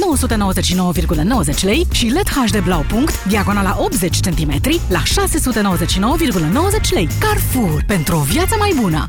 999,90 lei și LED HD Blau Punct diagonala 80 cm la 699,90 lei. Carrefour pentru o viață mai bună!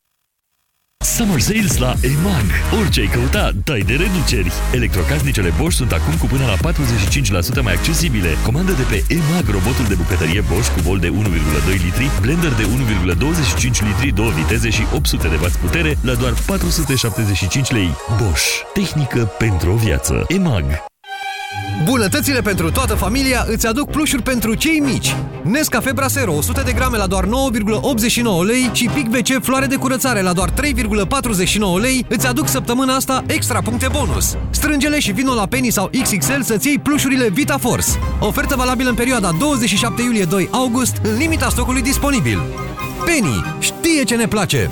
Summer Sales la EMAG. Orice ai căuta, dai de reduceri. Electrocasnicele Bosch sunt acum cu până la 45% mai accesibile. Comandă de pe EMAG robotul de bucătărie Bosch cu bol de 1,2 litri, blender de 1,25 litri, 2 viteze și 800 de W putere la doar 475 lei. Bosch. Tehnică pentru o viață. EMAG. Bunătățile pentru toată familia îți aduc plușuri pentru cei mici. Nescafe Brasero 100 de grame la doar 9,89 lei și Pic BC floare de curățare la doar 3,49 lei îți aduc săptămâna asta extra puncte bonus. Strângele și vino la Penny sau XXL să-ți iei plușurile Vita Force. Ofertă valabilă în perioada 27 iulie-2 august în limita stocului disponibil. Penny știe ce ne place!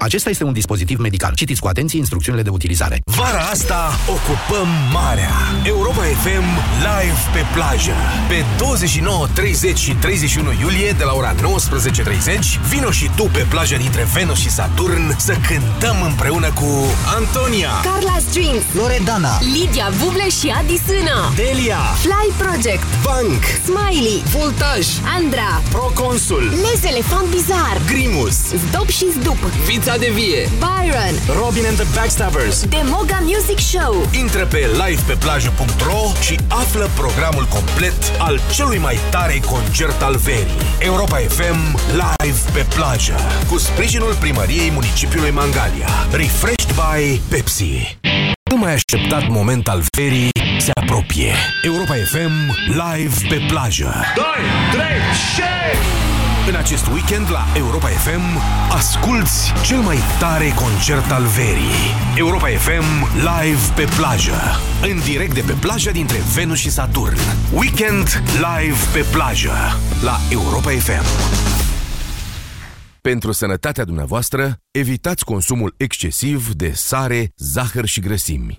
Acesta este un dispozitiv medical. Citiți cu atenție instrucțiunile de utilizare. Vara asta ocupăm marea. Europa FM live pe plajă. Pe 29, 30 și 31 iulie de la ora 19.30 vino și tu pe plaja dintre Venus și Saturn să cântăm împreună cu Antonia, Carla Strings Loredana, Lidia Buble și Adi Sână Delia, Fly Project Bank, Smiley Voltaj, Andra Proconsul, Les Elefant Bizar Grimus, Zdop și Zdup Vița de Vie, Byron Robin and the Backstabbers. The Moga Music Show Intră pe livepeplajă.ro și află programul complet al celui mai tare concert al verii. Europa FM live pe plajă cu sprijinul primăriei municipiului Mangalia. Refreshed by Pepsi. Cel mai așteptat moment al verii se apropie. Europa FM live pe plajă. 2, 3, shake! În acest weekend la Europa FM asculți cel mai tare concert al verii. Europa FM live pe plajă. În direct de pe plaja dintre Venus și Saturn. Weekend live pe plajă la Europa FM. Pentru sănătatea dumneavoastră, evitați consumul excesiv de sare, zahăr și grăsimi.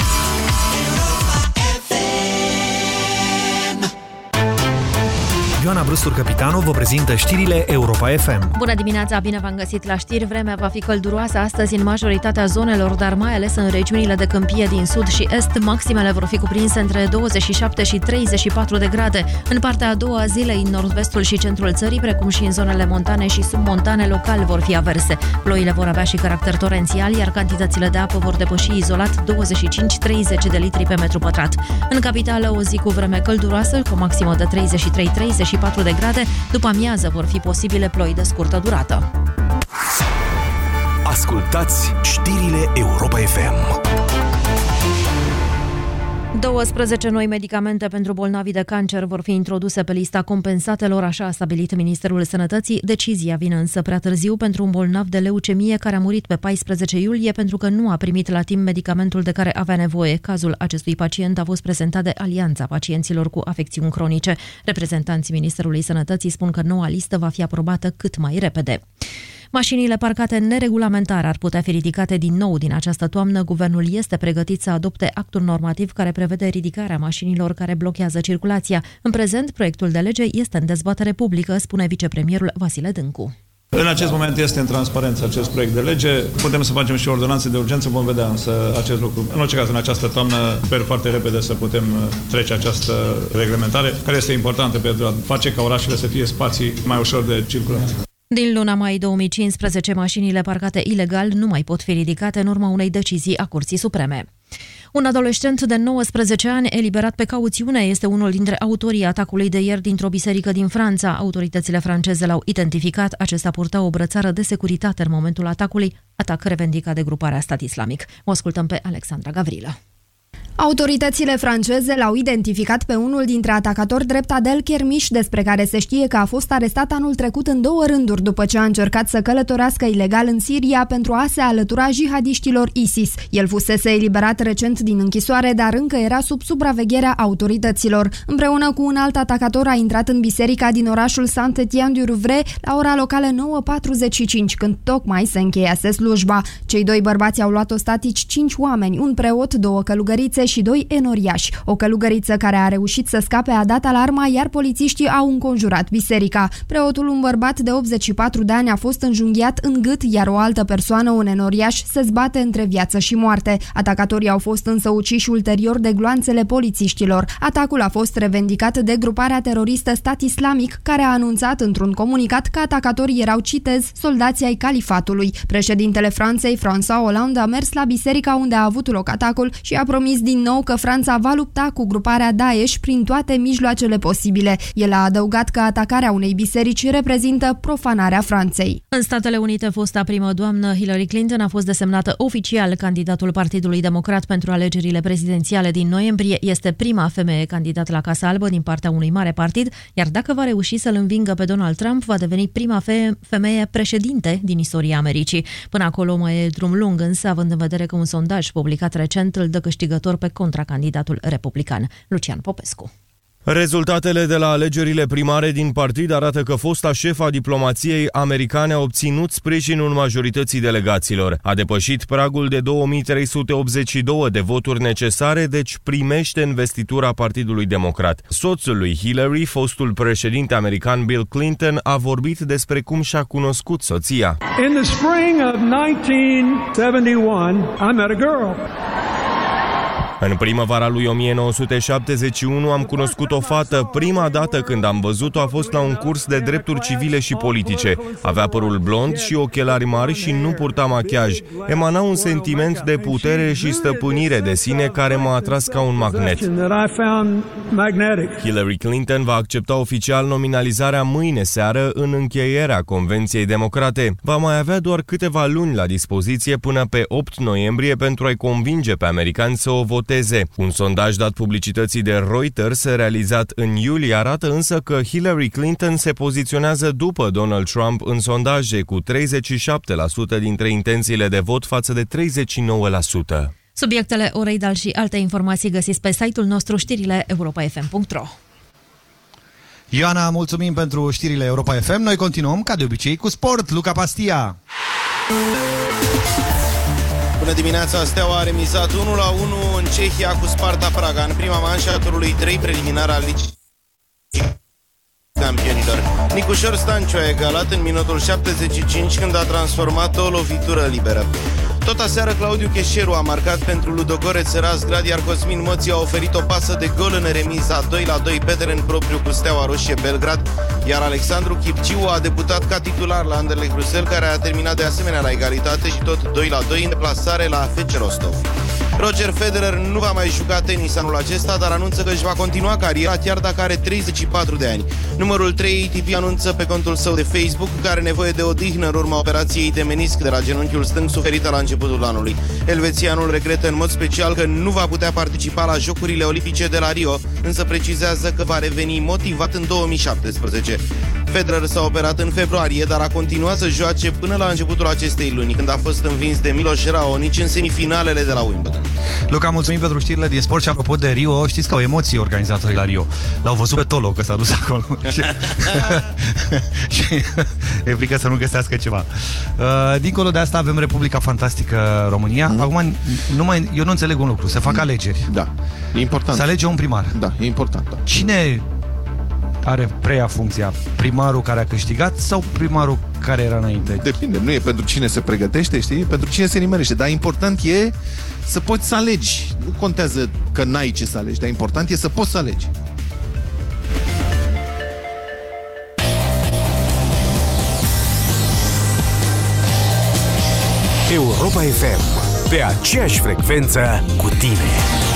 Ioana Brustur, capitanul, vă prezintă știrile Europa FM. Bună dimineața, bine v-am găsit la știri. Vremea va fi călduroasă astăzi în majoritatea zonelor, dar mai ales în regiunile de câmpie din sud și est. Maximele vor fi cuprinse între 27 și 34 de grade. În partea a doua a zilei, în nord-vestul și centrul țării, precum și în zonele montane și submontane, local vor fi averse. Ploile vor avea și caracter torențial, iar cantitățile de apă vor depăși izolat 25-30 de litri pe metru pătrat. În capitală, o zi cu vreme călduroasă, cu o maximă de 33-34 de grade, după amiază vor fi posibile ploi de scurtă durată. Ascultați știrile Europa FM. 12 noi medicamente pentru bolnavi de cancer vor fi introduse pe lista compensatelor, așa a stabilit Ministerul Sănătății. Decizia vine însă prea târziu pentru un bolnav de leucemie care a murit pe 14 iulie pentru că nu a primit la timp medicamentul de care avea nevoie. Cazul acestui pacient a fost prezentat de Alianța Pacienților cu Afecțiuni Cronice. Reprezentanții Ministerului Sănătății spun că noua listă va fi aprobată cât mai repede. Mașinile parcate neregulamentar ar putea fi ridicate din nou din această toamnă. Guvernul este pregătit să adopte actul normativ care prevede ridicarea mașinilor care blochează circulația. În prezent, proiectul de lege este în dezbatere publică, spune vicepremierul Vasile Dâncu. În acest moment este în transparență acest proiect de lege. Putem să facem și ordonanțe de urgență, vom vedea însă acest lucru. În orice caz, în această toamnă, sper foarte repede să putem uh, trece această reglementare, care este importantă pentru a face ca orașele să fie spații mai ușor de circulație. Din luna mai 2015, mașinile parcate ilegal nu mai pot fi ridicate în urma unei decizii a Curții Supreme. Un adolescent de 19 ani, eliberat pe cauțiune, este unul dintre autorii atacului de ieri dintr-o biserică din Franța. Autoritățile franceze l-au identificat. Acesta purta o brățară de securitate în momentul atacului, atac revendicat de gruparea stat islamic. O ascultăm pe Alexandra Gavrilă. Autoritățile franceze l-au identificat pe unul dintre atacatori drept Adel Kermiș, despre care se știe că a fost arestat anul trecut în două rânduri după ce a încercat să călătorească ilegal în Siria pentru a se alătura jihadiștilor ISIS. El fusese eliberat recent din închisoare, dar încă era sub supravegherea autorităților. Împreună cu un alt atacator a intrat în biserica din orașul Saint-Étienne-du-Rouvray la ora locală 9.45, când tocmai se încheiase slujba. Cei doi bărbați au luat ostatici cinci oameni, un preot, două călugărițe și doi enoriași. O călugăriță care a reușit să scape a dat alarma, iar polițiștii au înconjurat biserica. Preotul, un bărbat de 84 de ani, a fost înjunghiat în gât, iar o altă persoană, un enoriaș, se zbate între viață și moarte. Atacatorii au fost însă uciși ulterior de gloanțele polițiștilor. Atacul a fost revendicat de gruparea teroristă Stat Islamic, care a anunțat într-un comunicat că atacatorii erau, citez, soldații ai califatului. Președintele Franței, François Hollande, a mers la biserica unde a avut loc atacul și a promis din nou că Franța va lupta cu gruparea Daesh prin toate mijloacele posibile. El a adăugat că atacarea unei biserici reprezintă profanarea Franței. În Statele Unite, fosta primă doamnă Hillary Clinton a fost desemnată oficial candidatul Partidului Democrat pentru alegerile prezidențiale din noiembrie. Este prima femeie candidat la Casa Albă din partea unui mare partid, iar dacă va reuși să-l învingă pe Donald Trump, va deveni prima fe- femeie președinte din istoria Americii. Până acolo mai e drum lung, însă, având în vedere că un sondaj publicat recent îl dă câștigător pe contracandidatul republican, Lucian Popescu. Rezultatele de la alegerile primare din partid arată că fosta șefa diplomației americane a obținut sprijinul majorității delegaților. A depășit pragul de 2382 de voturi necesare, deci primește investitura Partidului Democrat. Soțul lui Hillary, fostul președinte american Bill Clinton, a vorbit despre cum și-a cunoscut soția. In the spring of 1971, I met a girl. În primăvara lui 1971 am cunoscut o fată. Prima dată când am văzut-o a fost la un curs de drepturi civile și politice. Avea părul blond și ochelari mari și nu purta machiaj. Emana un sentiment de putere și stăpânire de sine care m-a atras ca un magnet. Hillary Clinton va accepta oficial nominalizarea mâine seară în încheierea Convenției Democrate. Va mai avea doar câteva luni la dispoziție până pe 8 noiembrie pentru a-i convinge pe americani să o voteze voteze. Un sondaj dat publicității de Reuters, realizat în iulie, arată însă că Hillary Clinton se poziționează după Donald Trump în sondaje cu 37% dintre intențiile de vot față de 39%. Subiectele orei, dar și alte informații găsiți pe site-ul nostru știrile europa.fm.ro Ioana, mulțumim pentru știrile Europa FM. Noi continuăm, ca de obicei, cu sport. Luca Pastia. Bună dimineața, Steaua a remizat 1 la 1 în Cehia cu Sparta Praga. În prima manșă a turului 3 preliminar al ligii campionilor. Nicușor Stanciu a egalat în minutul 75 când a transformat o lovitură liberă. Tot aseară Claudiu Cheșeru a marcat pentru Ludogoreț Razgrad, iar Cosmin Moții a oferit o pasă de gol în remiza 2 la 2 pe teren propriu cu Steaua Roșie Belgrad, iar Alexandru Chipciu a debutat ca titular la Anderlecht Bruxelles, care a terminat de asemenea la egalitate și tot 2 la 2 în deplasare la FC Rostov. Roger Federer nu va mai juca tenis anul acesta, dar anunță că își va continua cariera chiar dacă are 34 de ani. Numărul 3 ATP anunță pe contul său de Facebook că are nevoie de odihnă în urma operației de menisc de la genunchiul stâng suferită la începutul anului. Elvețianul regretă în mod special că nu va putea participa la Jocurile Olimpice de la Rio, însă precizează că va reveni motivat în 2017. Federer s-a operat în februarie, dar a continuat să joace până la începutul acestei luni, când a fost învins de Miloš Raonic în semifinalele de la Wimbledon. Luca, mulțumim pentru știrile din sport și apropo de Rio, știți că au emoții organizatorii la Rio. L-au văzut pe Tolo că s-a dus acolo. [LAUGHS] și, [LAUGHS] și e frică să nu găsească ceva. Uh, dincolo de asta avem Republica Fantastică România. Mm. Acum, nu mai, eu nu înțeleg un lucru. Se fac alegeri. Da, e important. Se alege un primar. Da, e important. Da. Cine are preia funcția? Primarul care a câștigat sau primarul care era înainte? Depinde, nu e pentru cine se pregătește, știi? E pentru cine se nimerește. Dar important e să poți să alegi. Nu contează că n-ai ce să alegi, dar important e să poți să alegi. Europa FM. Pe aceeași frecvență cu tine.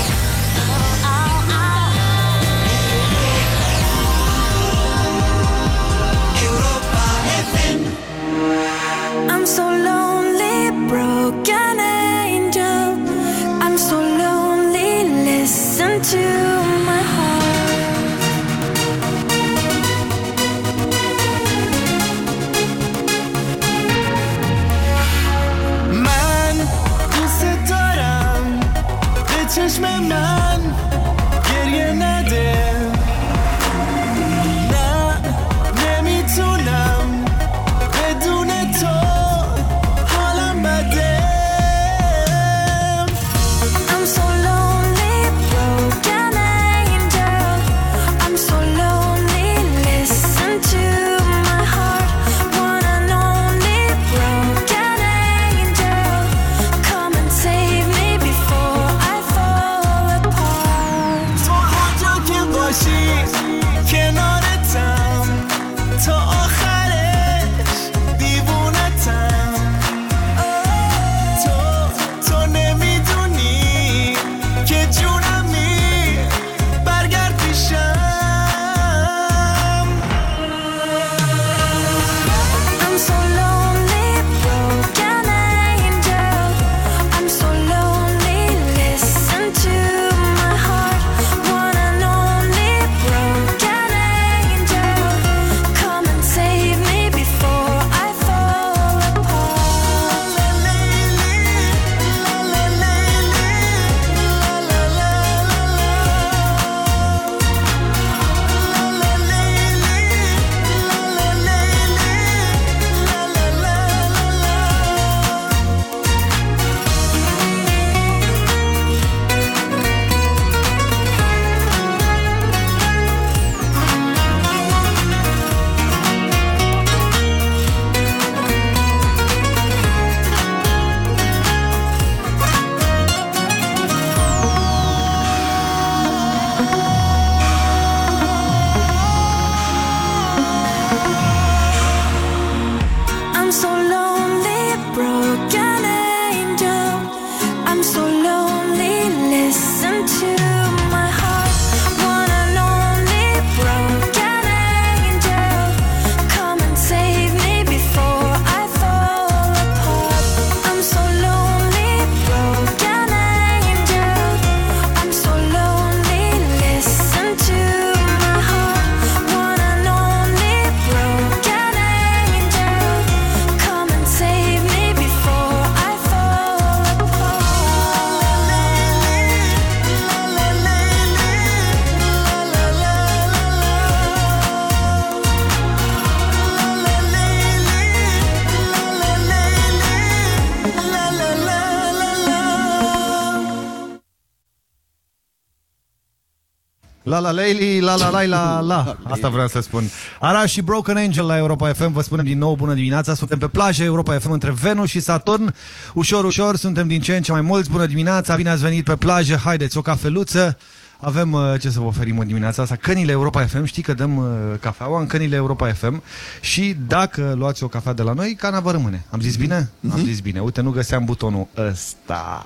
La la Leili, la la la la la. Asta vreau să spun. Ara și Broken Angel la Europa FM Vă spunem din nou bună dimineața. Suntem pe plajă Europa FM între Venus și Saturn. Ușor, ușor, suntem din ce în ce mai mulți. Bună dimineața, bine ați venit pe plajă. Haideți o cafeluță. Avem uh, ce să vă oferim în dimineața asta. Cănile Europa FM, știi că dăm uh, cafeaua în cănile Europa FM și dacă luați o cafea de la noi, cana vă rămâne. Am zis bine? Am zis bine. Uite, nu găseam butonul ăsta.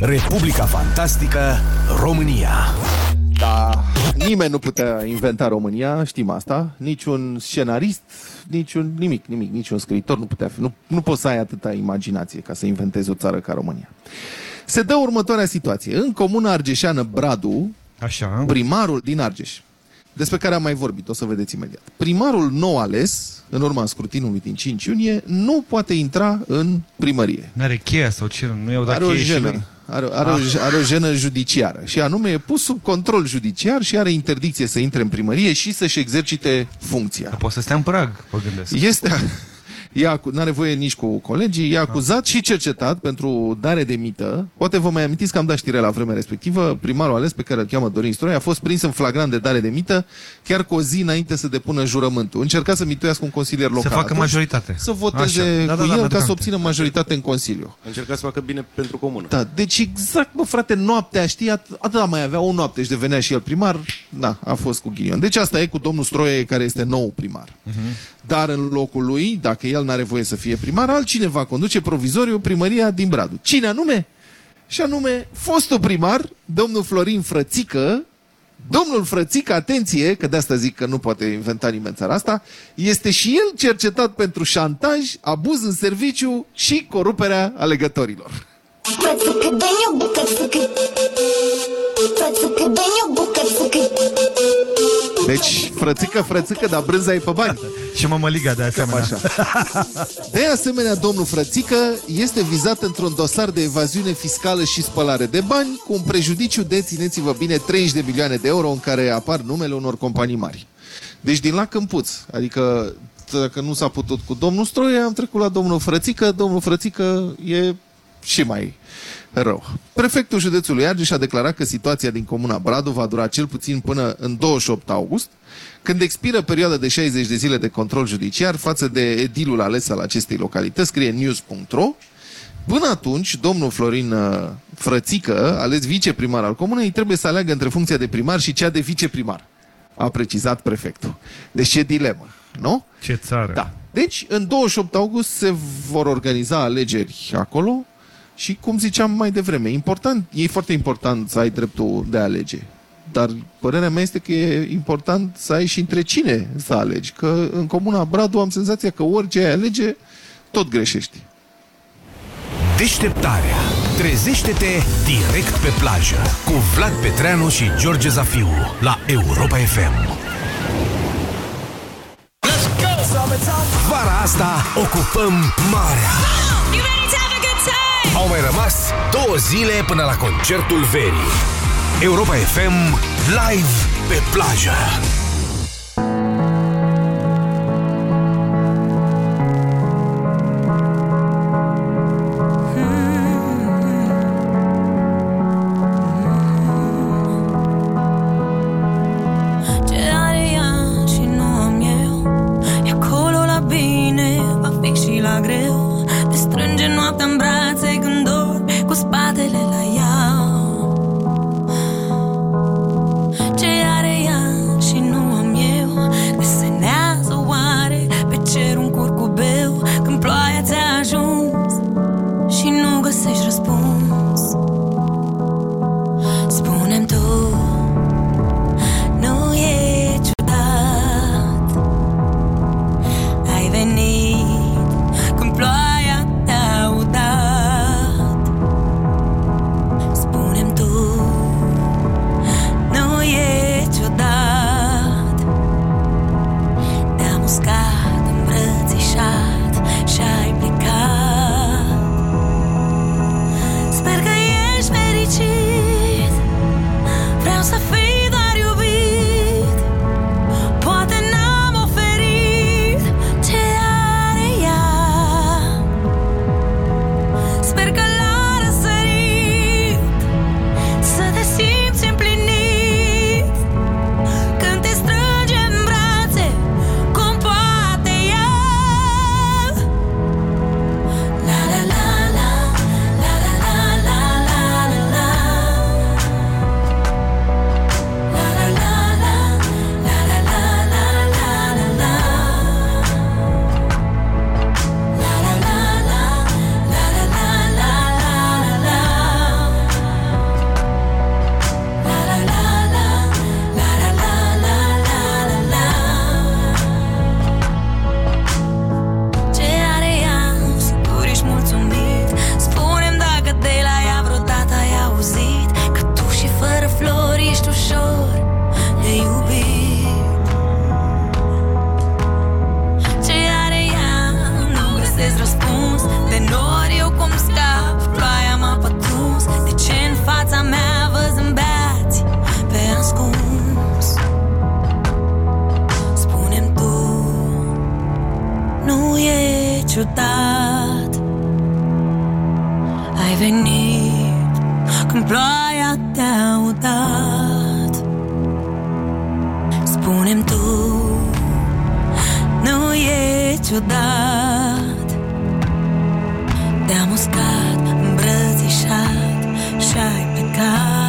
Republica Fantastică România. Da, nimeni nu putea inventa România, știm asta, niciun scenarist, niciun nimic, nimic, niciun scriitor nu putea fi. Nu, nu poți să ai atâta imaginație ca să inventezi o țară ca România. Se dă următoarea situație. În comuna argeșeană Bradu, Așa. primarul din Argeș, despre care am mai vorbit, o să vedeți imediat. Primarul nou ales, în urma scrutinului din 5 iunie, nu poate intra în primărie. N-are cheia sau ce? Nu i-au dat Are o cheie și jenă. lui? Are, are, o, are o jenă judiciară și anume e pus sub control judiciar și are interdicție să intre în primărie și să-și exercite funcția. Poate să stea în prag, mă gândesc. Este, e acu- n-are voie nici cu colegii, e acuzat și cercetat pentru dare de mită. Poate vă mai amintiți că am dat știre la vremea respectivă. Primarul ales, pe care îl cheamă Dorin Stroi, a fost prins în flagrant de dare de mită, chiar cu o zi înainte să depună jurământul. Încerca să mituiască un consilier local. facă Atunci, majoritate. Să voteze Așa. Da, cu da, da, el mi-aduc ca să aminte. obțină majoritate în Consiliu. Încerca să facă bine pentru comună. Da, deci exact, bă, frate, noaptea, știi, at- atât mai avea o noapte și devenea și el primar, da, a fost cu ghinion. Deci asta e cu domnul Stroie, care este nou primar. Dar în locul lui, dacă el n-are voie să fie primar, altcineva conduce provizoriu primăria din Bradu. Cine anume? Și anume, fostul primar, domnul Florin Frățică, Domnul Frățică, atenție, că de asta zic că nu poate inventa nimeni țara asta, este și el cercetat pentru șantaj, abuz în serviciu și coruperea alegătorilor. Frățică, dă-mi o bucățică Frățică, dă-mi o bucățică Deci, frățică, frățică, dar brânza e pe bani. Și mămăliga de asemenea. Așa. De asemenea, domnul Frățică este vizat într-un dosar de evaziune fiscală și spălare de bani cu un prejudiciu de, țineți-vă bine, 30 de milioane de euro în care apar numele unor companii mari. Deci din lac în puț. Adică dacă nu s-a putut cu domnul Stroie, am trecut la domnul Frățică. Domnul Frățică e și mai rău. Prefectul județului Argeș a declarat că situația din comuna Bradu va dura cel puțin până în 28 august, când expiră perioada de 60 de zile de control judiciar față de edilul ales al acestei localități, scrie news.ro. Până atunci, domnul Florin uh, Frățică, ales viceprimar al comunei, trebuie să aleagă între funcția de primar și cea de viceprimar, a precizat prefectul. Deci ce dilemă, nu? Ce țară. Da. Deci, în 28 august se vor organiza alegeri acolo și, cum ziceam mai devreme, important, e foarte important să ai dreptul de a alege. Dar părerea mea este că e important să ai și între cine să alegi. Că în comuna Bradu am senzația că orice ai alege, tot greșești. Deșteptarea Trezește-te direct pe plajă Cu Vlad Petreanu și George Zafiu La Europa FM Vara asta ocupăm marea Au mai rămas două zile până la concertul verii. Europa FM live pe plajă ciudat Ai venit când ploaia te-a udat. Spune-mi tu, nu e ciudat. Te-am uscat, îmbrățișat și ai plecat.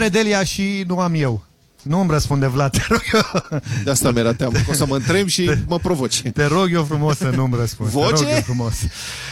Are Delia și nu am eu? Nu îmi răspunde Vlad, te rog eu. De asta mi-era teamă. O să mă întreb și mă provoci. Te rog eu frumos să nu-mi răspunzi. Te rog Voce? eu frumos.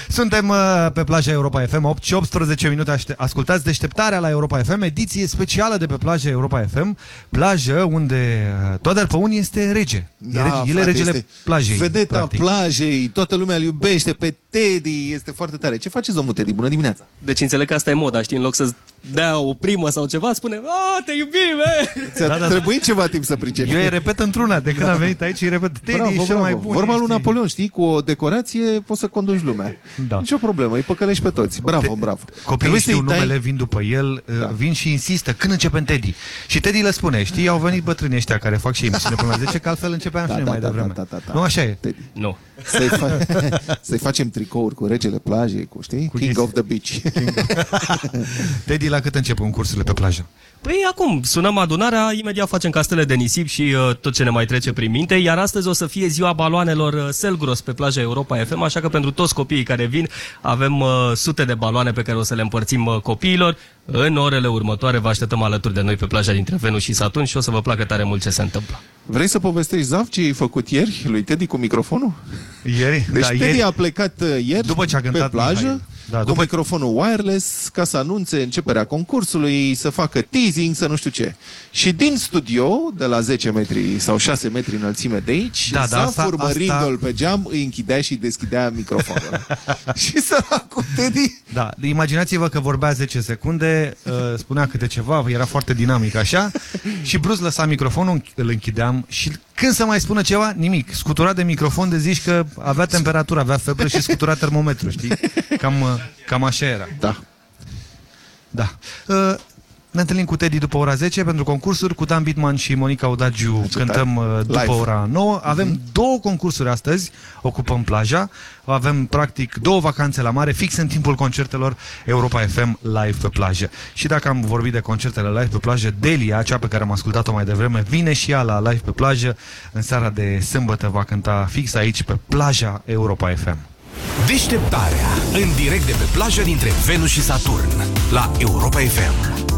Suntem uh, pe plaja Europa FM, 8 și 18 minute. Aște- ascultați deșteptarea la Europa FM, ediție specială de pe plaja Europa FM, plajă unde uh, Toader Păun este rege. e rege, el e Da, frate, regele este plajei. Vedeta practic. plajei, toată lumea îl iubește pe Teddy, este foarte tare. Ce faceți, domnul Teddy? Bună dimineața! Deci înțeleg că asta e moda, știi? În loc să dea o primă sau ceva, spune A, te iubim, e! Ți-a da, da, trebuit ceva timp să pricepi. Eu îi repet într-una, de când am venit aici, îi repet, Teddy bravo, e cel bravo. mai bun. Vorba lui ești- Napoleon, știi, cu o decorație poți să conduci lumea. Da. Nici o problemă, îi păcălești pe toți. Bravo, bravo. Copiii Trebuie știu să-i dai- numele, vin după el, da. vin și insistă, când începem Teddy? Și Teddy le spune, știi, au venit bătrânii ăștia care fac și emisiune până la 10, că altfel începeam Da, și noi da, mai da, devreme. da, da, da. Nu așa e? Teddy. Nu. Să-i, fa- [LAUGHS] să-i facem tricouri cu regele plajei, cu, știi? King chestii. of the beach. [LAUGHS] Teddy, la cât încep cursurile pe plajă? Păi acum, sunăm adunarea, imediat facem castele de nisip și uh, tot ce ne mai trece prin minte, iar astăzi o să fie ziua baloanelor uh, Selgros pe plaja Europa FM, așa că pentru toți copiii care vin avem uh, sute de baloane pe care o să le împărțim uh, copiilor. În orele următoare vă așteptăm alături de noi pe plaja dintre Venus și Saturn și o să vă placă tare mult ce se întâmplă. Vrei să povestești, Zaf, ce ai făcut ieri lui Teddy cu microfonul? Ieri? Deci Da, Teddy ieri- a plecat uh, ieri După ce a pe cântat plajă Mihail. Da, cu după- microfonul wireless ca să anunțe începerea concursului, să facă teasing, să nu știu ce. Și din studio, de la 10 metri sau 6 metri înălțime de aici, Da, da, Zaf, asta- urmărindu-l asta- pe geam, îi închidea și deschidea microfonul. [LAUGHS] și săracul Teddy Da, imaginați-vă că vorbea 10 secunde, uh, spunea câte ceva, era foarte dinamic așa [LAUGHS] și brusc lăsa microfonul, îl închideam și când să mai spună ceva, nimic. Scutura de microfon de zici că avea temperatură, avea febră și scutura termometru, știi? Cam, uh, cam așa era. Da. Da. Uh, ne întâlnim cu Teddy după ora 10 pentru concursuri. Cu Dan Bitman și Monica Odagiu cântăm uh, după Live. ora 9. Avem două concursuri astăzi. Ocupăm plaja. Avem practic două vacanțe la mare, fix în timpul concertelor Europa FM live pe plajă. Și dacă am vorbit de concertele live pe plajă, Delia, cea pe care am ascultat-o mai devreme, vine și ea la live pe plajă. În seara de sâmbătă va cânta fix aici pe plaja Europa FM. Deșteptarea. În direct de pe plaja dintre Venus și Saturn. La Europa FM.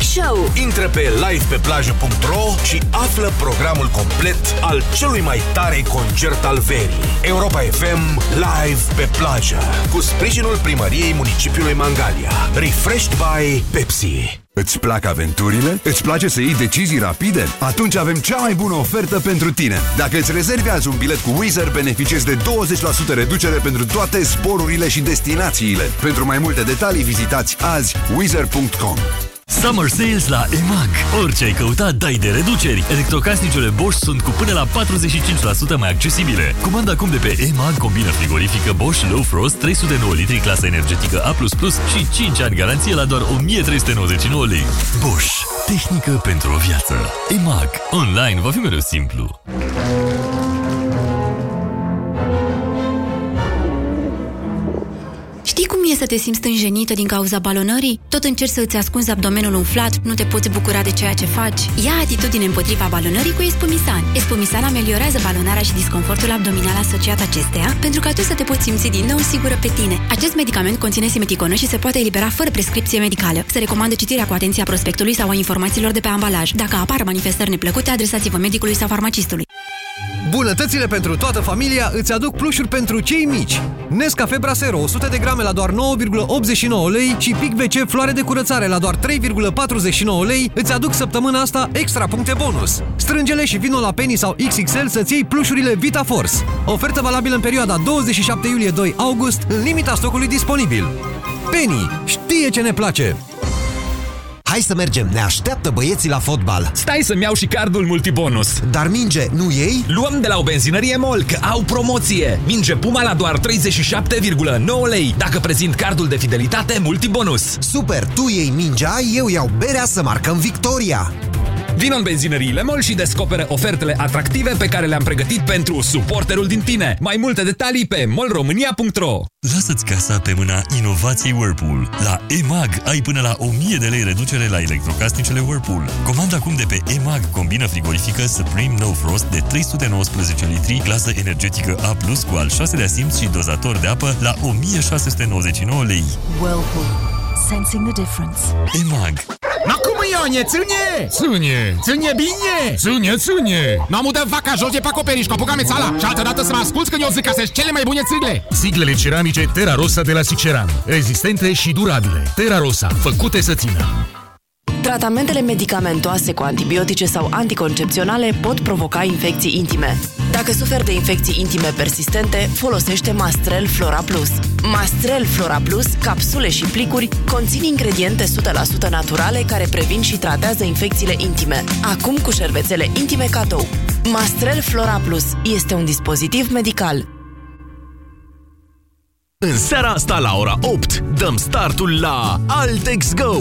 Show. Intră pe livepeplajă.ro și află programul complet al celui mai tare concert al verii. Europa FM Live pe plajă. Cu sprijinul primăriei municipiului Mangalia. Refreshed by Pepsi. Îți plac aventurile? Îți place să iei decizii rapide? Atunci avem cea mai bună ofertă pentru tine. Dacă îți rezervi azi un bilet cu Wizz beneficiezi de 20% reducere pentru toate zborurile și destinațiile. Pentru mai multe detalii vizitați azi wizz.com. Summer Sales la EMAG. Orice ai căutat, dai de reduceri. Electrocasnicele Bosch sunt cu până la 45% mai accesibile. Comanda acum de pe EMAG combina frigorifică Bosch Low Frost 309 litri clasă energetică A++ și 5 ani garanție la doar 1399 lei. Bosch. Tehnică pentru o viață. EMAG. Online va fi mereu simplu. E să te simți stânjenită din cauza balonării? Tot încerci să îți ascunzi abdomenul umflat, nu te poți bucura de ceea ce faci? Ia atitudine împotriva balonării cu Espumisan. Espumisan ameliorează balonarea și disconfortul abdominal asociat acesteia pentru ca tu să te poți simți din nou sigură pe tine. Acest medicament conține simeticonă și se poate elibera fără prescripție medicală. Se recomandă citirea cu atenție a prospectului sau a informațiilor de pe ambalaj. Dacă apar manifestări neplăcute, adresați-vă medicului sau farmacistului. Bunătățile pentru toată familia îți aduc plușuri pentru cei mici. Nescafe Brasero 100 de grame la doar 9,89 lei și Pic VC floare de curățare la doar 3,49 lei îți aduc săptămâna asta extra puncte bonus. Strângele și vino la Penny sau XXL să-ți iei plușurile Vita Force. Ofertă valabilă în perioada 27 iulie-2 august în limita stocului disponibil. Penny știe ce ne place! Hai să mergem, ne așteaptă băieții la fotbal. Stai să-mi iau și cardul multibonus. Dar minge, nu ei? Luăm de la o benzinărie MOL, că au promoție. Minge Puma la doar 37,9 lei. Dacă prezint cardul de fidelitate multibonus. Super, tu iei mingea, eu iau berea să marcăm victoria. Vino în benzinăriile MOL și descoperă ofertele atractive pe care le-am pregătit pentru suporterul din tine. Mai multe detalii pe molromânia.ro Lasă-ți casa pe mâna inovației Whirlpool. La EMAG ai până la 1000 de lei reducere la electrocasnicele Whirlpool. Comanda acum de pe EMAG combină frigorifică Supreme No Frost de 319 litri, clasă energetică A+, cu al 6 de simț și dozator de apă la 1699 lei. Whirlpool. Sensing the difference. EMAG. Ma cum Ionie, țânie! Țânie! Țânie bine! Țânie, țânie! Nu am udat vaca jos de pe acoperiș, cu apucame țala și altă dată să mă asculți când eu zic că sunt cele mai bune țigle! Siglele ceramice Terra Rosa de la Siceran. Rezistente și durabile. Terra Rosa. Făcute să țină. Tratamentele medicamentoase cu antibiotice sau anticoncepționale pot provoca infecții intime. Dacă suferi de infecții intime persistente, folosește Mastrel Flora Plus. Mastrel Flora Plus, capsule și plicuri, conțin ingrediente 100% naturale care previn și tratează infecțiile intime. Acum cu șervețele intime cadou. Mastrel Flora Plus este un dispozitiv medical. În seara asta la ora 8 dăm startul la Altex Go.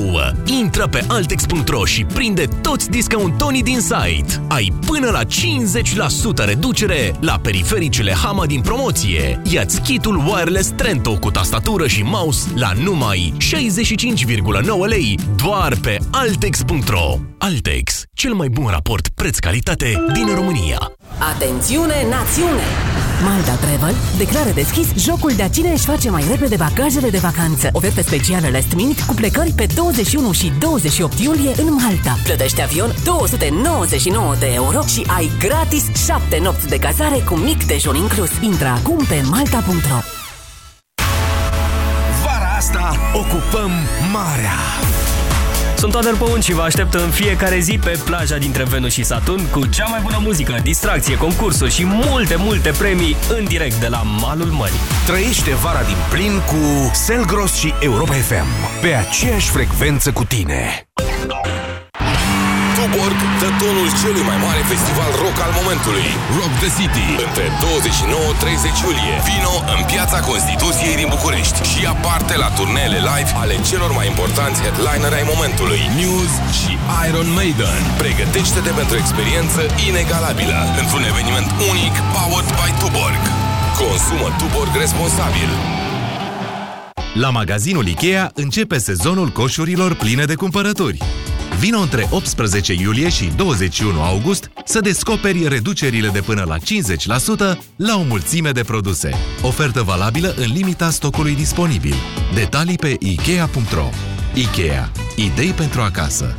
Intră pe altex.ro și prinde toți discountonii din site. Ai până la 50% reducere la perifericele Hama din promoție. Ia-ți kitul wireless Trento cu tastatură și mouse la numai 65,9 lei doar pe altex.ro. Altex, cel mai bun raport preț-calitate din România. Atențiune, națiune! Malta Travel declară deschis jocul de a cine își face mai repede bagajele de vacanță. Oferte specială last minute cu plecări pe 21 și 28 iulie în Malta. Plătește avion 299 de euro și ai gratis 7 nopți de cazare cu mic dejun inclus. Intră acum pe malta.ro Vara asta ocupăm marea. Sunt Toader Păun și vă aștept în fiecare zi pe plaja dintre Venus și Saturn cu cea mai bună muzică, distracție, concursuri și multe, multe premii în direct de la malul mării. Trăiește vara din plin cu Selgros și Europa FM pe aceeași frecvență cu tine. Tuborg dă tonul celui mai mare festival rock al momentului, Rock the City, între 29-30 iulie. Vino în piața Constituției din București și ia parte la turneele live ale celor mai importanți headlineri ai momentului, News și Iron Maiden. Pregătește-te pentru o experiență inegalabilă într-un eveniment unic powered by Tuborg. Consumă Tuborg responsabil. La magazinul IKEA începe sezonul coșurilor pline de cumpărături. Vino între 18 iulie și 21 august să descoperi reducerile de până la 50% la o mulțime de produse. Ofertă valabilă în limita stocului disponibil. Detalii pe Ikea.ro Ikea. Idei pentru acasă.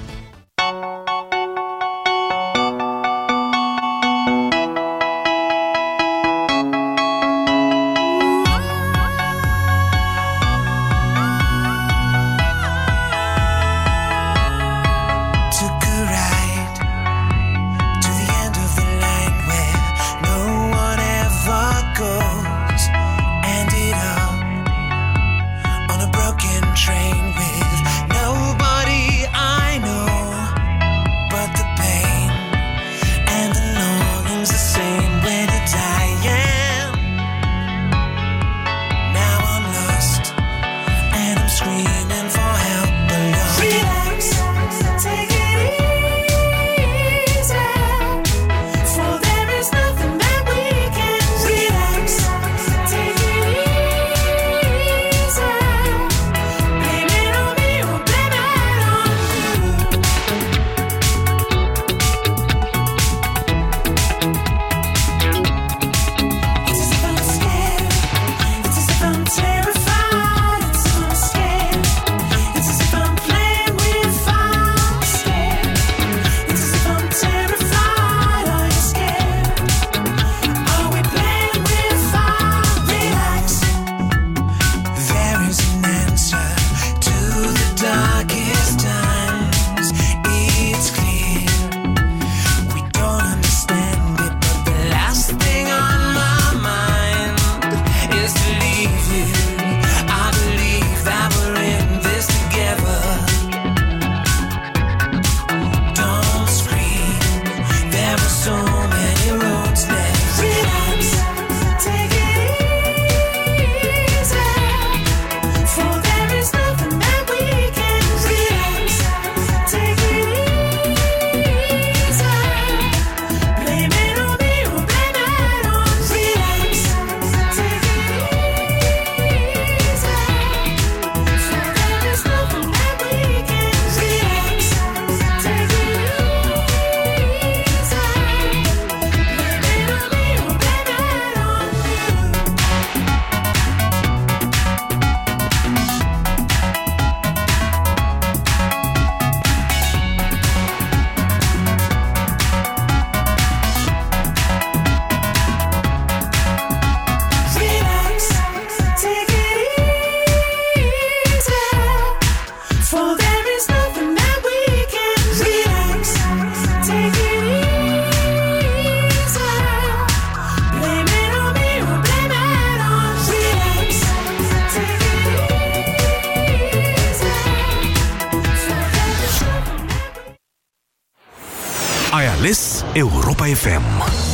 Europa FM.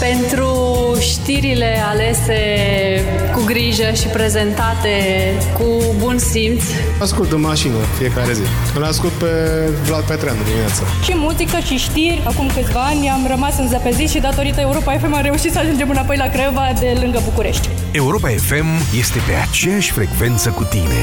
Pentru știrile alese cu grijă și prezentate cu bun simț. Ascult în mașină fiecare zi. Îl ascult pe Vlad Petreanu dimineața. Și muzică și știri. Acum câțiva ani am rămas în zăpezit și datorită Europa FM am reușit să ajungem înapoi la Creva de lângă București. Europa FM este pe aceeași frecvență cu tine.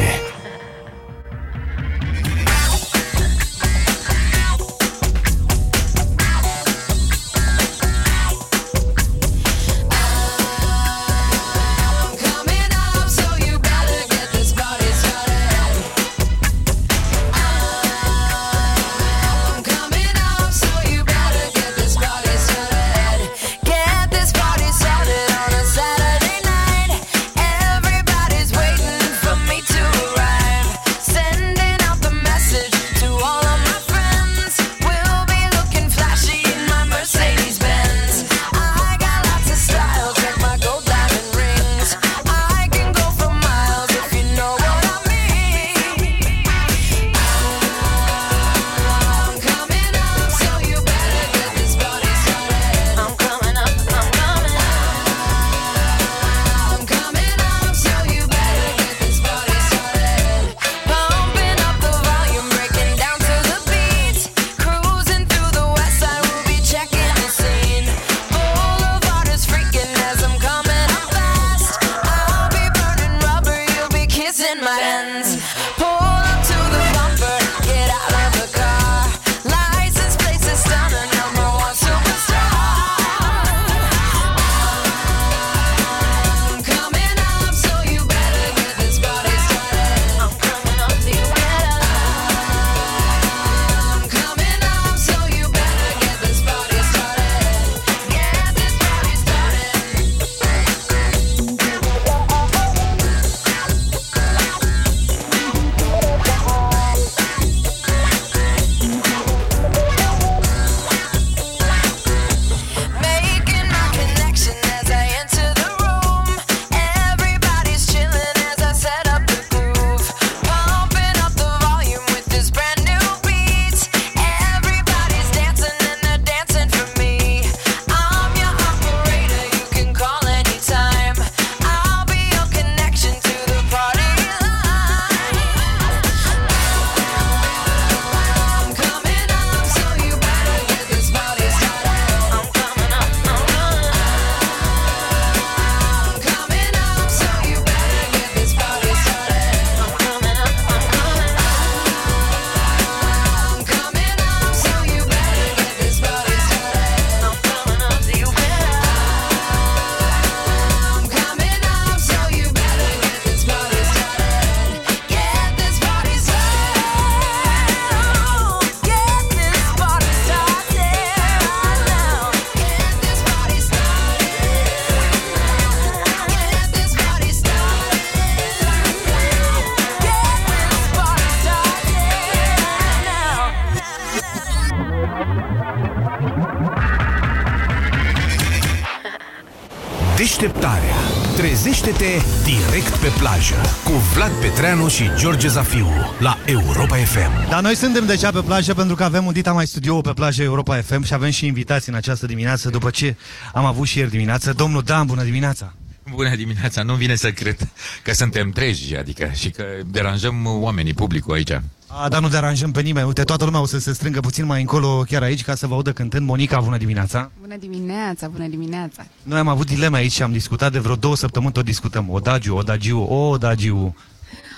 Petreanu și George Zafiu la Europa FM. Dar noi suntem deja pe plajă pentru că avem un dita mai studio pe plajă Europa FM și avem și invitați în această dimineață după ce am avut și ieri dimineață. Domnul Dan, bună dimineața! Bună dimineața, nu vine să cred că suntem treji, adică și că deranjăm oamenii, publicul aici. A, dar nu deranjăm pe nimeni. Uite, toată lumea o să se strângă puțin mai încolo chiar aici ca să vă audă cântând. Monica, bună dimineața! Bună dimineața, bună dimineața. Noi am avut dileme aici și am discutat de vreo două săptămâni, tot discutăm. Odagiu, Odagiu, Odagiu,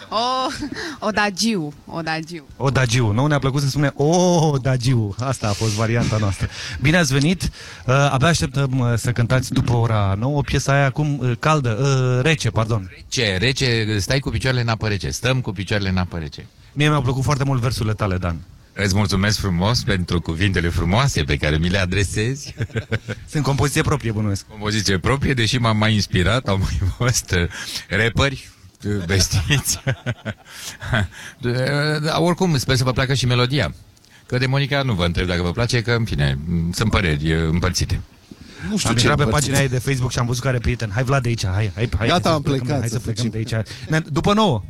O, odagiu, odagiu. Odagiu. Nu ne-a plăcut să spune Odagiu. Asta a fost varianta noastră. Bine ați venit. Uh, abia așteptăm uh, să cântați după ora 9 piesa aia acum uh, caldă, uh, rece, pardon. Ce, rece, stai cu picioarele în apă rece, stăm cu picioarele în apă rece. Mie mi-au plăcut foarte mult versurile tale, Dan. Îți mulțumesc frumos pentru cuvintele frumoase pe care mi le adresezi. [LAUGHS] Sunt compoziție proprie, bănuiesc. Compoziție proprie, deși m-am mai inspirat, au mai fost uh, rapperi uh, vestiți. Dar oricum, sper să vă placă și melodia. Că de Monica nu vă întreb dacă vă place, că, în fine, sunt păreri uh, împărțite. Nu știu am intrat pe pagina ei de Facebook și am văzut care prieten. Hai Vlad de aici, hai, hai, hai. Gata, hai am să plecăm, plecat Hai să să plecăm facem. de aici. Ne- După nouă.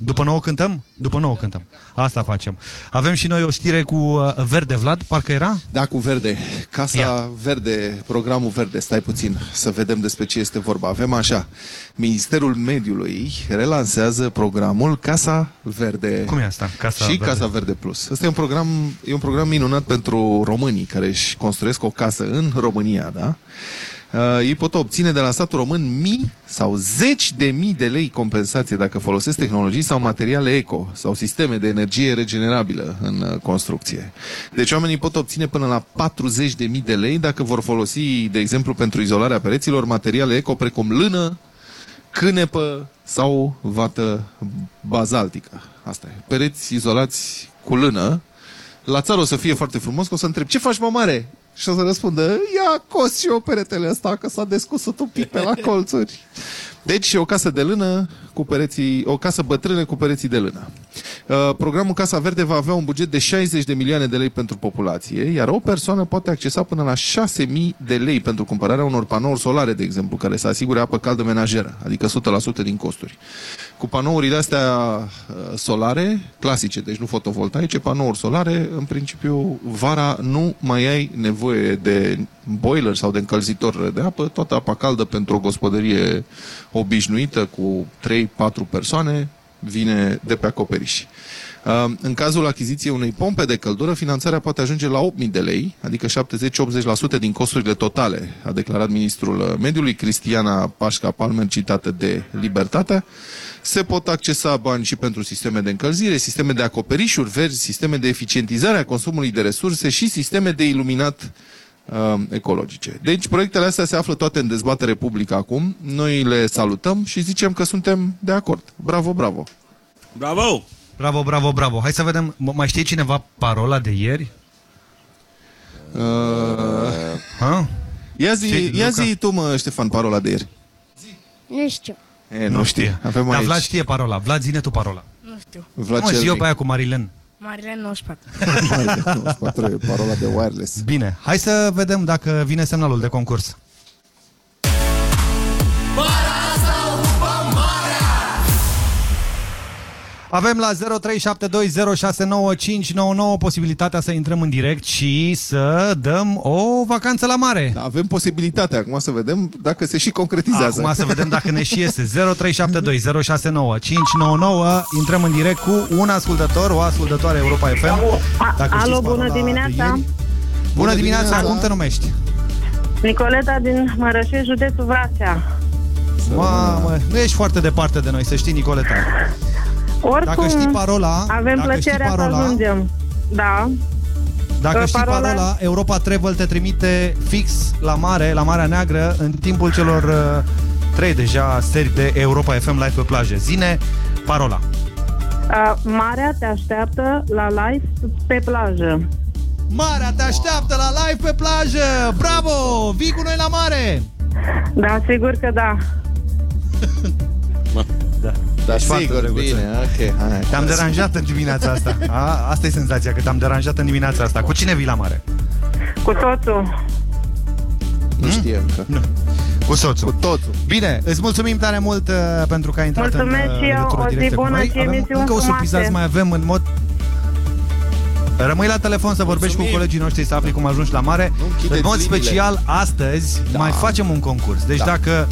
După nouă cântăm? După nouă cântăm. Asta facem. Avem și noi o știre cu uh, Verde Vlad, parcă era? Da, cu Verde. Casa Ia. Verde, programul Verde, stai puțin să vedem despre ce este vorba. Avem așa, Ministerul Mediului relansează programul Casa Verde. Cum e asta? Casa și Verde. Casa Verde Plus. Asta e un program, e un program minunat pentru românii care își construiesc o casă în România, da? Uh, ei pot obține de la statul român mii sau zeci de mii de lei compensație dacă folosesc tehnologii sau materiale eco sau sisteme de energie regenerabilă în uh, construcție. Deci oamenii pot obține până la 40 de mii de lei dacă vor folosi, de exemplu, pentru izolarea pereților, materiale eco precum lână, cânepă sau vată bazaltică. Asta e. Pereți izolați cu lână. La țară o să fie foarte frumos, că o să întreb, ce faci, mă mare? Și o să răspundă, ia cos și eu peretele ăsta, că s-a descusut un pic pe la colțuri. Deci, o casă de lână cu pereții, o casă bătrână cu pereții de lână. Uh, Programul Casa Verde va avea un buget de 60 de milioane de lei pentru populație, iar o persoană poate accesa până la 6.000 de lei pentru cumpărarea unor panouri solare, de exemplu, care să asigure apă caldă menajeră, adică 100% din costuri. Cu panourile astea uh, solare, clasice, deci nu fotovoltaice, panouri solare, în principiu, vara nu mai ai nevoie de boiler sau de încălzitor de apă, toată apa caldă pentru o gospodărie obișnuită cu 3-4 persoane vine de pe acoperiș. Uh, În cazul achiziției unei pompe de căldură, finanțarea poate ajunge la 8.000 de lei, adică 70-80% din costurile totale, a declarat ministrul mediului Cristiana Pașca Palmer, citată de Libertatea. Se pot accesa bani și pentru sisteme de încălzire, sisteme de acoperișuri verzi, sisteme de eficientizare a consumului de resurse și sisteme de iluminat uh, ecologice. Deci proiectele astea se află toate în dezbatere publică acum. Noi le salutăm și zicem că suntem de acord. Bravo, bravo! Bravo! Bravo, bravo, bravo. Hai să vedem, m- mai știe cineva parola de ieri? Uh, ha? Ia zi, Știi, ia Luca? zi tu, mă, Ștefan, parola de ieri. Nu știu. E, nu, știe. Avem Dar aici. Vlad știe parola. Vlad, zine tu parola. Nu știu. Vlad Mă, zi eu Cernic. pe aia cu Marilen. Marile 94. 94 e parola de wireless. Bine, hai să vedem dacă vine semnalul de concurs. Avem la 0372069599 posibilitatea să intrăm în direct și să dăm o vacanță la mare. Da, avem posibilitatea acum să vedem dacă se și concretizează. Acum să vedem dacă ne și iese. 0372069599. Intrăm în direct cu un ascultător, o ascultătoare Europa FM. Dacă Alo, știți bună parola de dimineața! ieri. Bună dimineața, dimineața. cum te numești? Nicoleta din Mărășești, județul Vrația. Mamă, nu ești foarte departe de noi, să știi, Nicoleta. Oricum, Dacă știi parola, avem dacă știi plăcerea parola- să ajungem. Da. Dacă Uh, știi parola- parola, Europa Travel te trimite fix la mare, la Marea Neagră, în timpul celor uh, trei deja seri de Europa FM Live pe plajă. Zine parola. Uh, Marea te așteaptă la live pe plajă. Marea te așteaptă la live pe plajă! Bravo! Vii cu noi la mare! Da, sigur că da. [LAUGHS] Da. Da, Ești foarte sigur, drăguță. bine, ok, hai. Te-am deranjat în dimineața asta. A, asta e senzația, că te-am deranjat în dimineața asta. Cu cine vii la mare? Cu soțul. Nu știe încă. Nu. Cu soțul. Cu totul. Bine, îți mulțumim tare mult uh, pentru că ai intrat Mulțumesc în uh, și eu, legătură o zi directă cu bună noi. și Avem emisiuni încă o frumoase. surpriză mai avem în mod Rămâi la telefon să vorbești cu colegii noștri să afli cum ajungi la mare. În închideți mod linile. special, astăzi Da. mai facem un concurs. Deci Da. dacă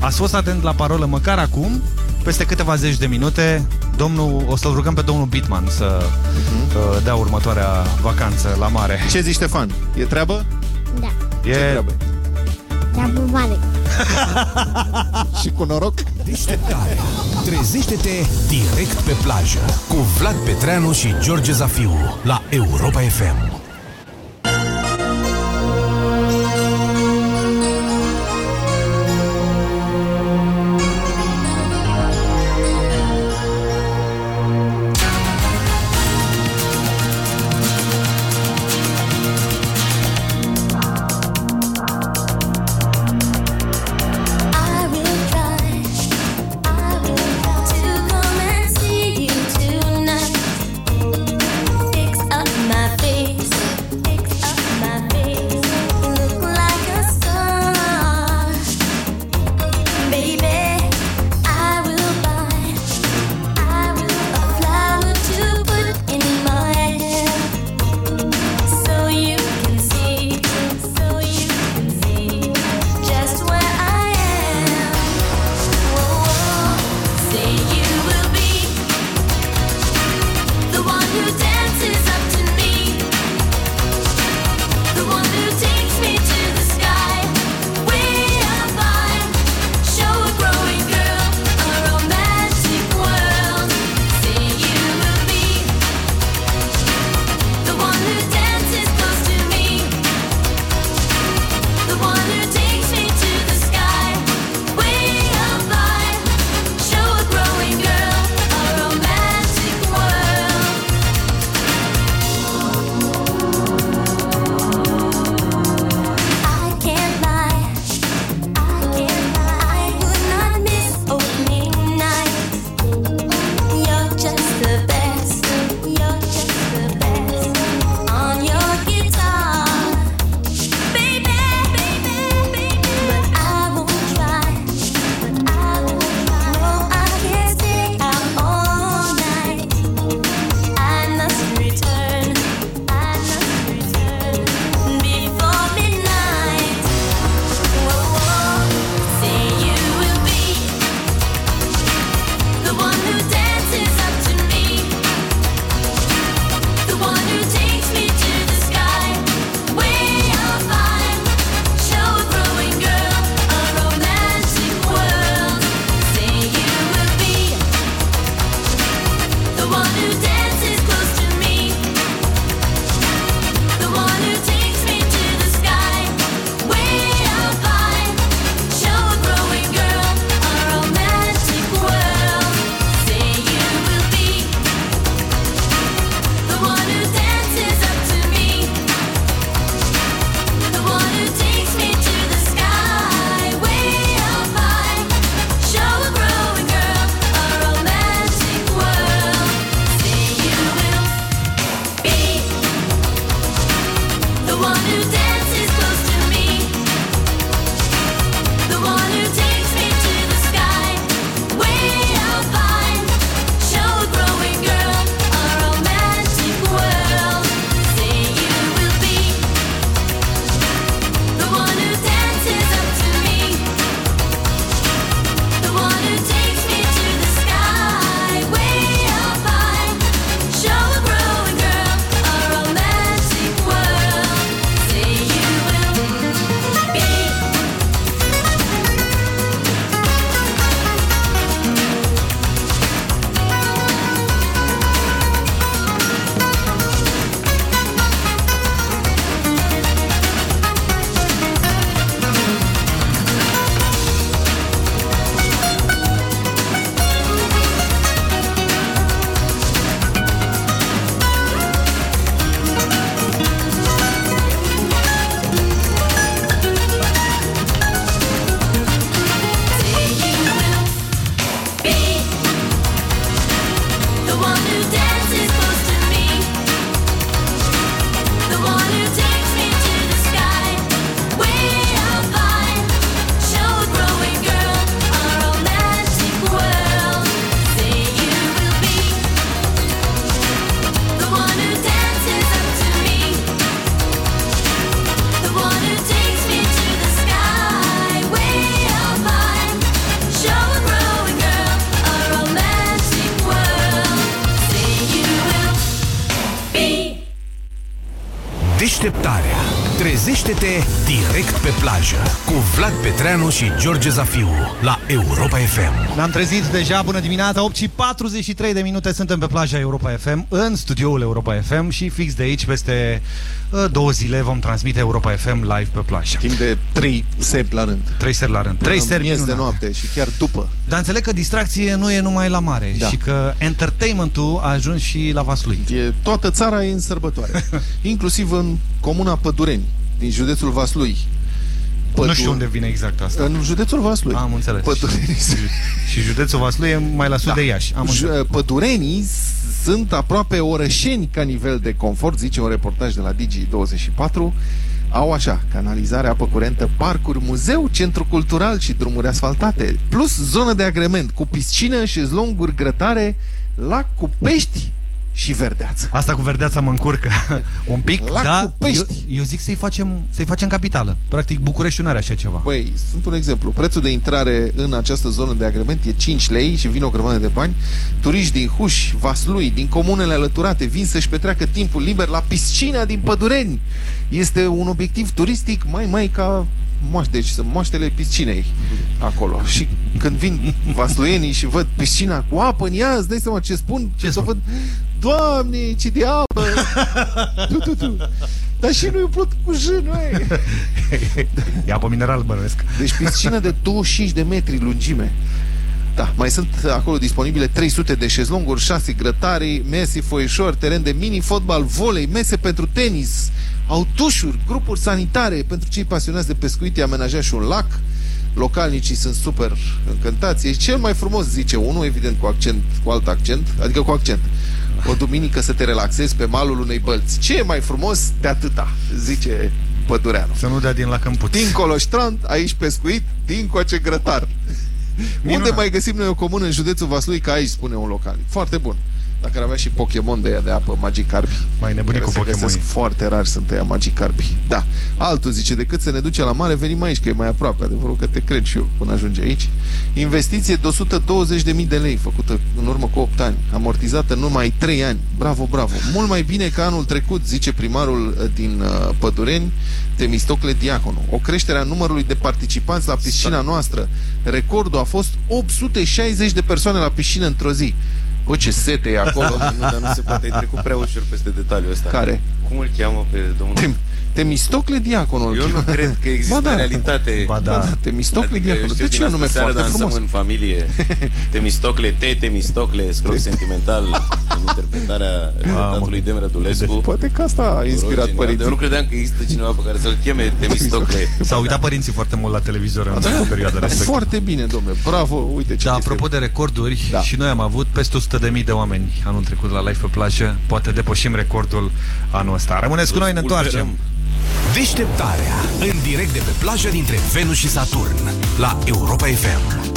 ați fost atent la parolă măcar acum, peste câteva zeci de minute, domnul, o să-l rugăm pe domnul Bitman să uh, dea următoarea vacanță la mare. Ce zici, Ștefan? E treabă? Da. E... Ce treabă? Treabă mare. [LAUGHS] și cu noroc? Deșteptarea. Trezește-te direct pe plajă cu Vlad Petreanu și George Zafiu la Europa FM. Trezește-te direct pe plajă cu Vlad Petreanu și George Zafiu la Europa FM. Ne-am trezit deja, bună dimineața, 8 și 43 de minute, suntem pe plaja Europa FM, în studioul Europa FM și fix de aici, peste uh, două zile, vom transmite Europa FM live pe plajă. Timp de 3 seri la rând. 3 seri la rând. 3 Până seri miez de minunate. noapte și chiar după. Dar înțeleg că distracție nu e numai la mare Da. și că entertainmentul a ajuns și la Vaslui. E, toată țara e în sărbătoare. [LAUGHS] Inclusiv în comuna Pădureni, din județul Vaslui. Nu știu unde vine exact asta. În județul Vaslui. Am înțeles. Pădurenii Și județul Vaslui e mai la sud Da. de Iași. Am Ju- înțeles. Pădurenii sunt aproape orășeni ca nivel de confort, zice un reportaj de la Digi24. Au așa, canalizare, apă curentă, parcuri, muzeu, centru cultural și drumuri asfaltate, plus zonă de agrement cu piscină, șezlonguri, grătare, lac cu pești și verdeață. Asta cu verdeața mă încurcă [LAUGHS] un pic, Lac dar cu pești. eu, eu zic să-i facem, să facem capitală. Practic Bucureștiul nu are așa ceva. Băi, sunt un exemplu. Prețul de intrare în această zonă de agrement e 5 lei și vin o grămadă de bani. Turiști din Huș, Vaslui, din comunele alăturate vin să-și petreacă timpul liber la piscina din Pădureni. Este un obiectiv turistic mai mai ca moaște, deci sunt moaștele piscinei acolo. Și când vin vasluienii și văd piscina cu apă în ea, îți dai seama ce spun? Ce să văd? Doamne, ce de apă! [LAUGHS] tu, tu, tu. Dar și nu-i umplut cu jânul, ei. E apă mineral, bănuiesc. Deci piscină de 25 de metri lungime. Da, mai sunt acolo disponibile 300 de șezlonguri, 6 grătari, mese foieșori, teren de mini-fotbal, volei, mese pentru tenis, autușuri, grupuri sanitare pentru cei pasionați de pescuit, e amenajat și un lac. Localnicii sunt super încântați. E cel mai frumos, zice unul, evident cu accent, cu alt accent, adică cu accent. O duminică să te relaxezi pe malul unei bălți. Ce e mai frumos de atâta, zice Pădureanu. Să nu dea din la câmpuț. Dincolo strand, aici pescuit, dincoace grătar. Unde mai găsim noi o comună în județul Vaslui ca aici, spune un local. Foarte bun. Dacă ar avea și Pokémon de ea de apă, Magikarpi. Mai nebunit care cu se găsesc Pokémonii. Foarte rar sunt ăia Magikarpi. Da. Altul zice, decât să ne duce la mare, venim aici, că e mai aproape. Adevărul că te cred și eu până ajunge aici. Investiție de 120.000 de lei, făcută în urmă cu 8 ani, amortizată în numai 3 ani. Bravo, bravo. Mult mai bine ca anul trecut, zice primarul uh, din uh, Pădureni, Temistocle Diaconu. O creștere a numărului de participanți la piscina noastră. Recordul a fost 860 de persoane la piscină într-o zi. Bă, ce sete e acolo. [LAUGHS] Nu, dar nu se poate, ai trecut prea ușor peste detaliul ăsta. Care? Cum îl cheamă pe domnul? Tem, Temistocle Diaconul. Eu nu cred că există [LAUGHS] Ba da. realitate. Ba da. Temistocle adică, Diaconul. știu, De ce din un nume astă seară foarte dansăm frumos? în familie. [LAUGHS] Temistocle, te, Temistocle, scroc sentimental [LAUGHS] în interpretarea reprezentatului Dem Rădulescu. Poate că asta a inspirat Genial. părinții. Eu nu credeam că există cineva pe care să-l cheme Temistocle. S-au uitat părinții foarte mult la televizor în Da, perioada respectivă. Foarte bine, domnule. Bravo, uite ce Da, chestie. apropo de recorduri, da. și noi am avut peste 100.000 de oameni anul trecut la live pe plajă. Poate depășim recordul anul ăsta. Rămâneți cu noi, ne întoarcem. Deșteptarea. În direct de pe plajă dintre Venus și Saturn. La Europa FM.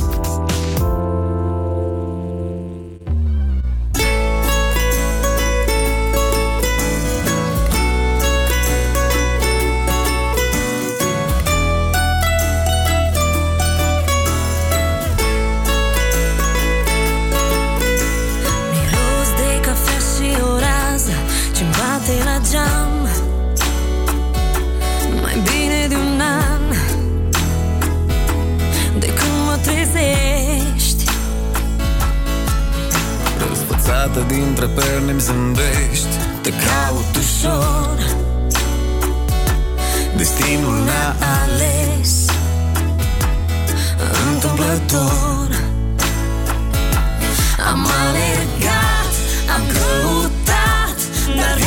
Miros de cafea și o rază ce bate la geam Răsfățată dintre perni îmi zâmbești Te caut ușor. Destinul ne-a ales. Întâmplător. Am alergat, am căutat Dar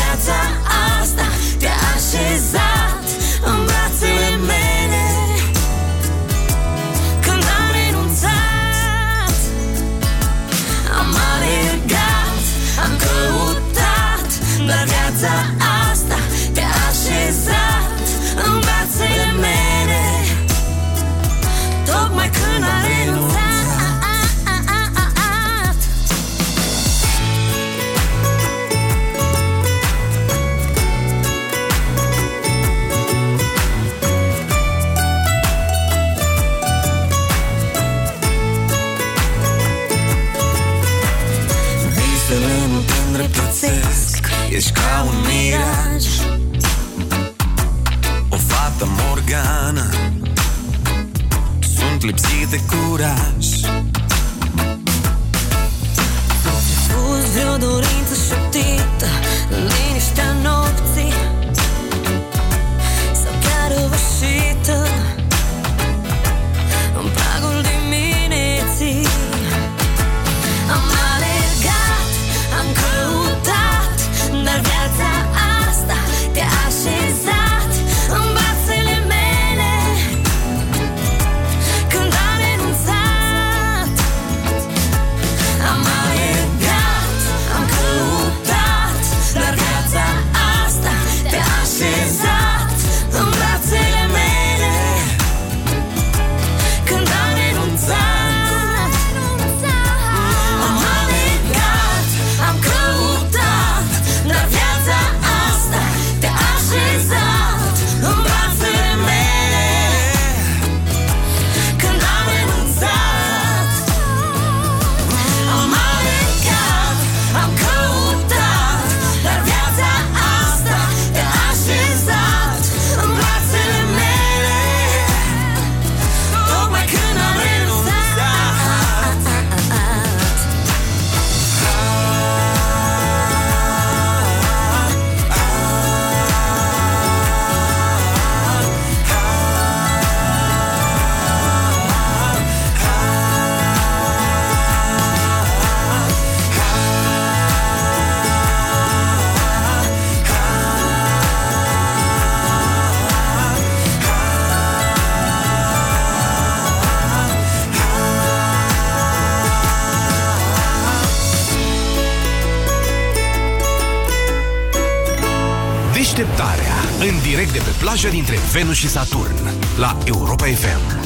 Venus și Saturn. La Europa FM.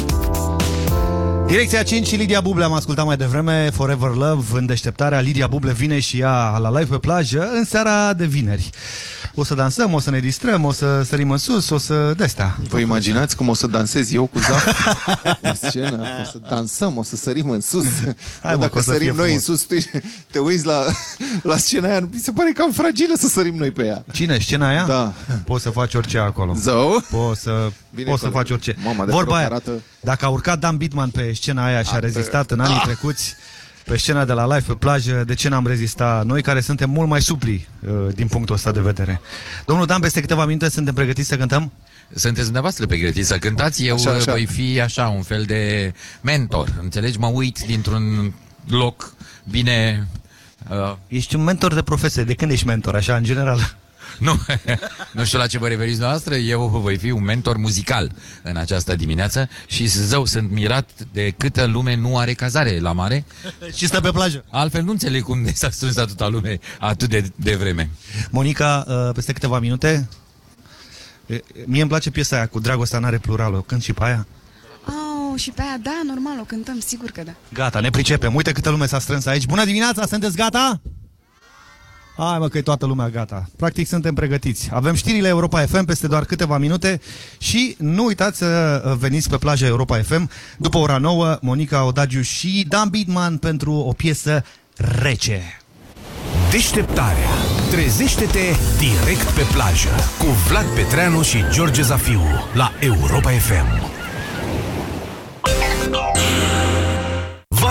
Direcția 5 și Lidia Buble am ascultat mai devreme Forever Love în deșteptarea Lidia Buble vine și ea la live pe plajă în seara de vineri O să dansăm, o să ne distrăm, o să sărim în sus, o să destea Vă imaginați cum o să dansez eu cu Zaf [LAUGHS] în scenă? O să dansăm, o să sărim în sus. Hai, mă, Dacă că o să sărim fie noi frumos. în sus, tu te uiți la, la scena aia, mi se pare cam fragilă să sărim noi pe ea. Cine? Scena aia? Da. Poți să faci orice acolo Zău? Poți să, Bine, poți să coleg. faci orice Mama, de Vorba rog, aia, arată- dacă a urcat Dan Bitman pe scena aia și a Atât. rezistat în anii Ah. trecuți pe scena de la live pe plajă, de ce n-am rezistat noi care suntem mult mai supli uh, din punctul ăsta de vedere? Domnul Dan, peste câteva minute suntem pregătiți să cântăm? Sunteți dumneavoastră pregătiți să cântați, eu Așa, așa, așa. așa. voi fi așa, un fel de mentor, înțelegi? Mă uit dintr-un loc bine... Uh, Ești un mentor de profesie, de când ești mentor, așa, în general? Nu, [LAUGHS] nu știu la ce vă referiți noastră, eu voi fi un mentor muzical în această dimineață și zău, sunt mirat de câtă lume nu are cazare la mare. [LAUGHS] și stă pe plajă. Altfel nu înțeleg cum s-a strâns atâta lume atât de, de vreme. Monica, uh, peste câteva minute, e, mie îmi place piesa aia cu Dragostea n-are plural, o cânt și pe aia. Oh, și pe aia, da, normal, o cântăm, sigur că da. Gata, ne pricepem. Uite câtă lume s-a strâns aici. Bună dimineața, sunteți gata? Hai mă că e toată lumea gata. Practic suntem pregătiți. Avem știrile Europa FM peste doar câteva minute și nu uitați să uh, veniți pe plaja Europa FM după ora 9, Monica Odagiu și Dan Bidman pentru o piesă rece. Deșteptarea. Trezește-te direct pe plajă cu Vlad Petreanu și George Zafiu la Europa FM.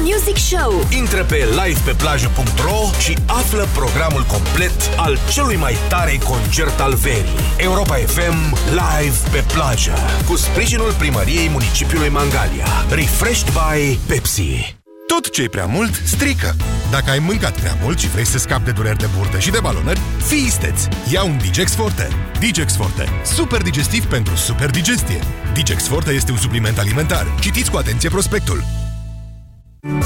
Music Show Intră pe livepeplajă.ro și află programul complet al celui mai tare concert al verii. Europa FM Live pe plajă cu sprijinul primăriei municipiului Mangalia. Refreshed by Pepsi. Tot ce e prea mult, strică. Dacă ai mâncat prea mult și vrei să scapi de dureri de burtă și de balonări, fii isteț. Ia un Digex Forte. Digex Forte. Super digestiv pentru super digestie. Digex Forte este un supliment alimentar. Citiți cu atenție prospectul.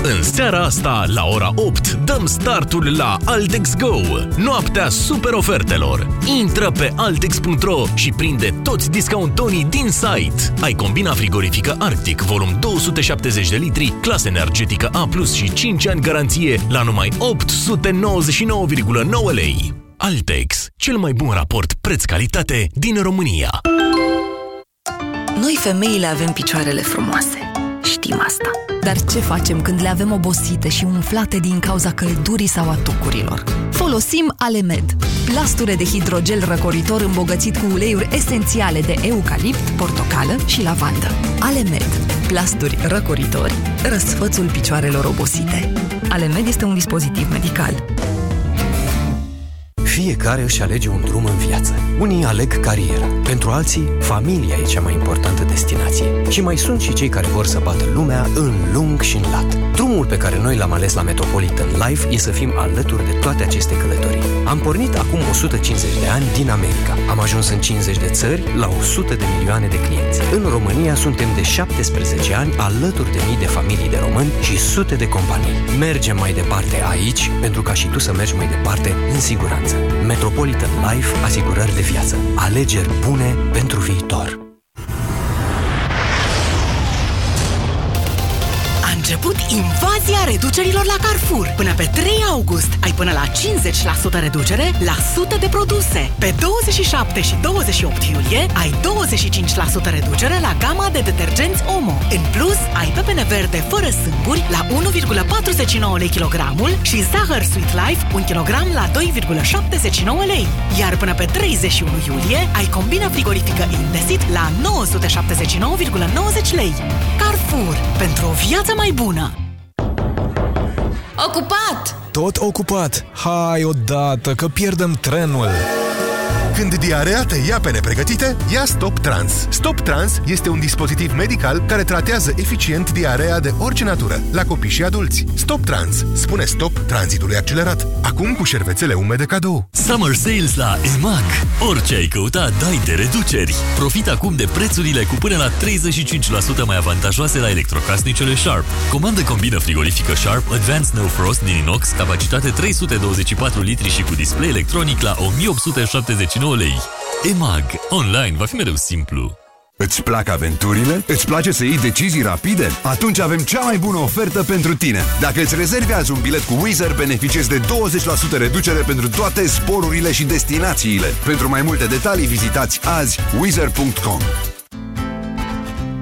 În seara asta, la ora 8, dăm startul la Altex Go, noaptea super ofertelor. Intră pe altex.ro și prinde toți discountonii din site. Ai combina frigorifică Arctic, volum 270 de litri, clasă energetică A+, și 5 ani garanție la numai 899,9 lei. Altex, cel mai bun raport preț-calitate din România. Noi femeile avem picioarele frumoase. Știm asta. Dar ce facem când le avem obosite și umflate din cauza căldurii sau a tocurilor? Folosim Alemed, plasture de hidrogel răcoritor îmbogățit cu uleiuri esențiale de eucalipt, portocală și lavandă. Alemed, plasturi răcoritori, răsfățul picioarelor obosite. Alemed este un dispozitiv medical. Fiecare își alege un drum în viață. Unii aleg cariera. Pentru alții, familia e cea mai importantă destinație. Și mai sunt și cei care vor să bată lumea în lung și în lat. Drumul pe care noi l-am ales la Metropolitan Life e să fim alături de toate aceste călătorii. Am pornit acum 150 de ani din America. Am ajuns în 50 de țări la 100 de milioane de clienți. În România suntem de 17 ani alături de mii de familii de români și sute de companii. Mergem mai departe aici pentru ca și tu să mergi mai departe în siguranță. Metropolitan Life Asigurări de viață. Alegeri bune pentru viitor. Început invazia reducerilor la Carrefour. Până pe 3 august ai până la 50% reducere la sute de produse. Pe 27 și 28 iulie ai 25% reducere la gama de detergenți Omo. În plus, ai pepene verde fără sâmburi la 1,49 lei kilogramul și zahăr Sweet Life 1 kg la 2,79 lei. Iar până pe 31 iulie ai combina frigorifică Indesit la 979,90 lei. Carrefour. Pentru o viață mai bună! Ocupat! Tot ocupat. Hai odată, că pierdem trenul. Când diarea te ia pe nepregătite, ia Stop Trans. Stop Trans este un dispozitiv medical care tratează eficient diarea de orice natură, la copii și adulți. Stop Trans spune stop tranzitului accelerat. Acum cu șervețele umede cadou. Summer Sales la EMAG. Orice ai căuta, dai de reduceri. Profit acum de prețurile cu până la 35% mai avantajoase la electrocasnicele Sharp. Comandă combină frigorifică Sharp Advanced No Frost din inox, capacitate 324 litri și cu display electronic la 1879 lei. EMAG. Online va fi mereu simplu. Îți plac aventurile? Îți place să iei decizii rapide? Atunci avem cea mai bună ofertă pentru tine. Dacă îți rezervi azi un bilet cu Wizard, beneficiezi de 20% reducere pentru toate sporurile și destinațiile. Pentru mai multe detalii, vizitați azi wizard.com.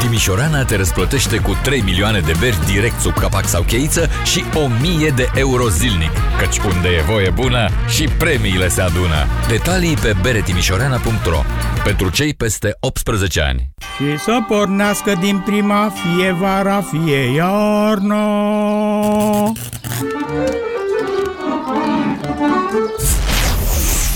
Timișorana te răsplătește cu 3 milioane de beri direct sub capac sau cheiță și 1000 de euro zilnic. Căci unde e voie bună și premiile se adună. Detalii pe beretimișorana.ro Pentru cei peste 18 ani. Și să pornească din prima fie vara, fie iarna.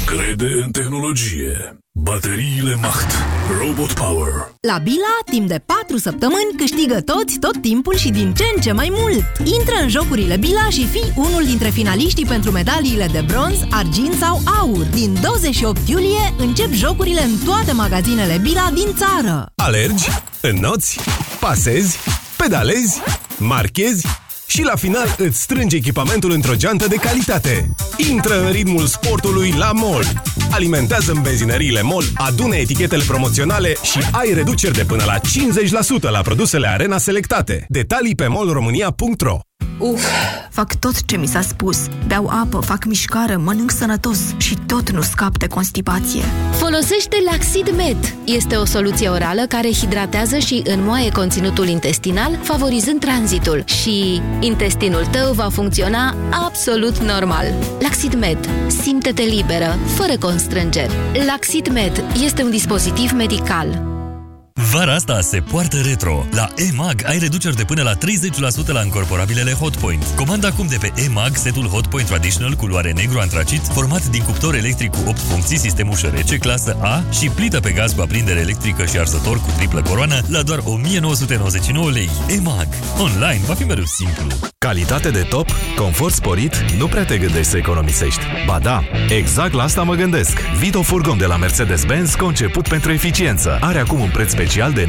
Crede în tehnologie. Bateriile Macht. Robot Power. La Bila, timp de 4 săptămâni, câștigă toți, tot timpul și din ce în ce mai mult. Intră în jocurile Bila și fii unul dintre finaliștii pentru medaliile de bronz, argint sau aur. Din 28 iulie încep jocurile în toate magazinele Bila din țară. Alergi, înnoți, pasezi, pedalezi, marchezi și la final îți strângi echipamentul într-o geantă de calitate. Intră în ritmul sportului la MOL. Alimentează în benzinăriile MOL, adună etichetele promoționale și ai reduceri de până la 50% la produsele Arena selectate. Detalii pe molromânia.ro Uf, fac tot ce mi s-a spus. Beau apă, fac mișcare, mănânc sănătos și tot nu scap de constipație. Folosește Laxid Med. Este o soluție orală care hidratează și înmoaie conținutul intestinal, favorizând tranzitul. Și intestinul tău va funcționa absolut normal. Laxid Med. Simte-te liberă, fără constrângeri. Laxid Med este un dispozitiv medical. Vara asta se poartă retro. La EMAG ai reduceri de până la 30% la încorporabilele Hotpoint. Comanda acum de pe EMAG setul Hotpoint Traditional culoare negru antracit, format din cuptor electric cu 8 funcții, sistem ușă rece, clasă A și plită pe gaz cu aprindere electrică și arzător cu triplă coroană la doar 1999 lei. EMAG. Online va fi mereu simplu. Calitate de top, confort sporit, nu prea te gândești să economisești. Ba da, exact la asta mă gândesc. Vito Furgon de la Mercedes-Benz, conceput pentru eficiență. Are acum un preț special de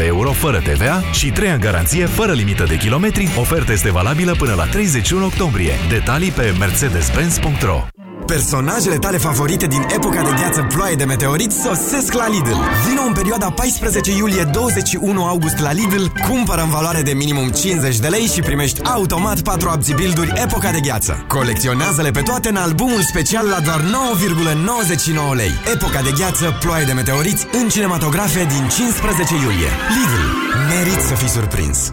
19.077 euro fără TVA și 3 ani garanție fără limită de kilometri. Oferta este valabilă până la 31 octombrie. Detalii pe mercedes-benz.ro Personajele tale favorite din epoca de gheață ploaie de meteorit sosesc la Lidl. Vino în perioada 14 iulie-21 august la Lidl, cumpără în valoare de minimum 50 de lei și primești automat 4 abzibilduri epoca de gheață. Colecționează-le pe toate în albumul special la doar 9,99 lei. Epoca de gheață ploaie de meteoriți în cinematografe din 15 iulie. Lidl. Merit să fii surprins.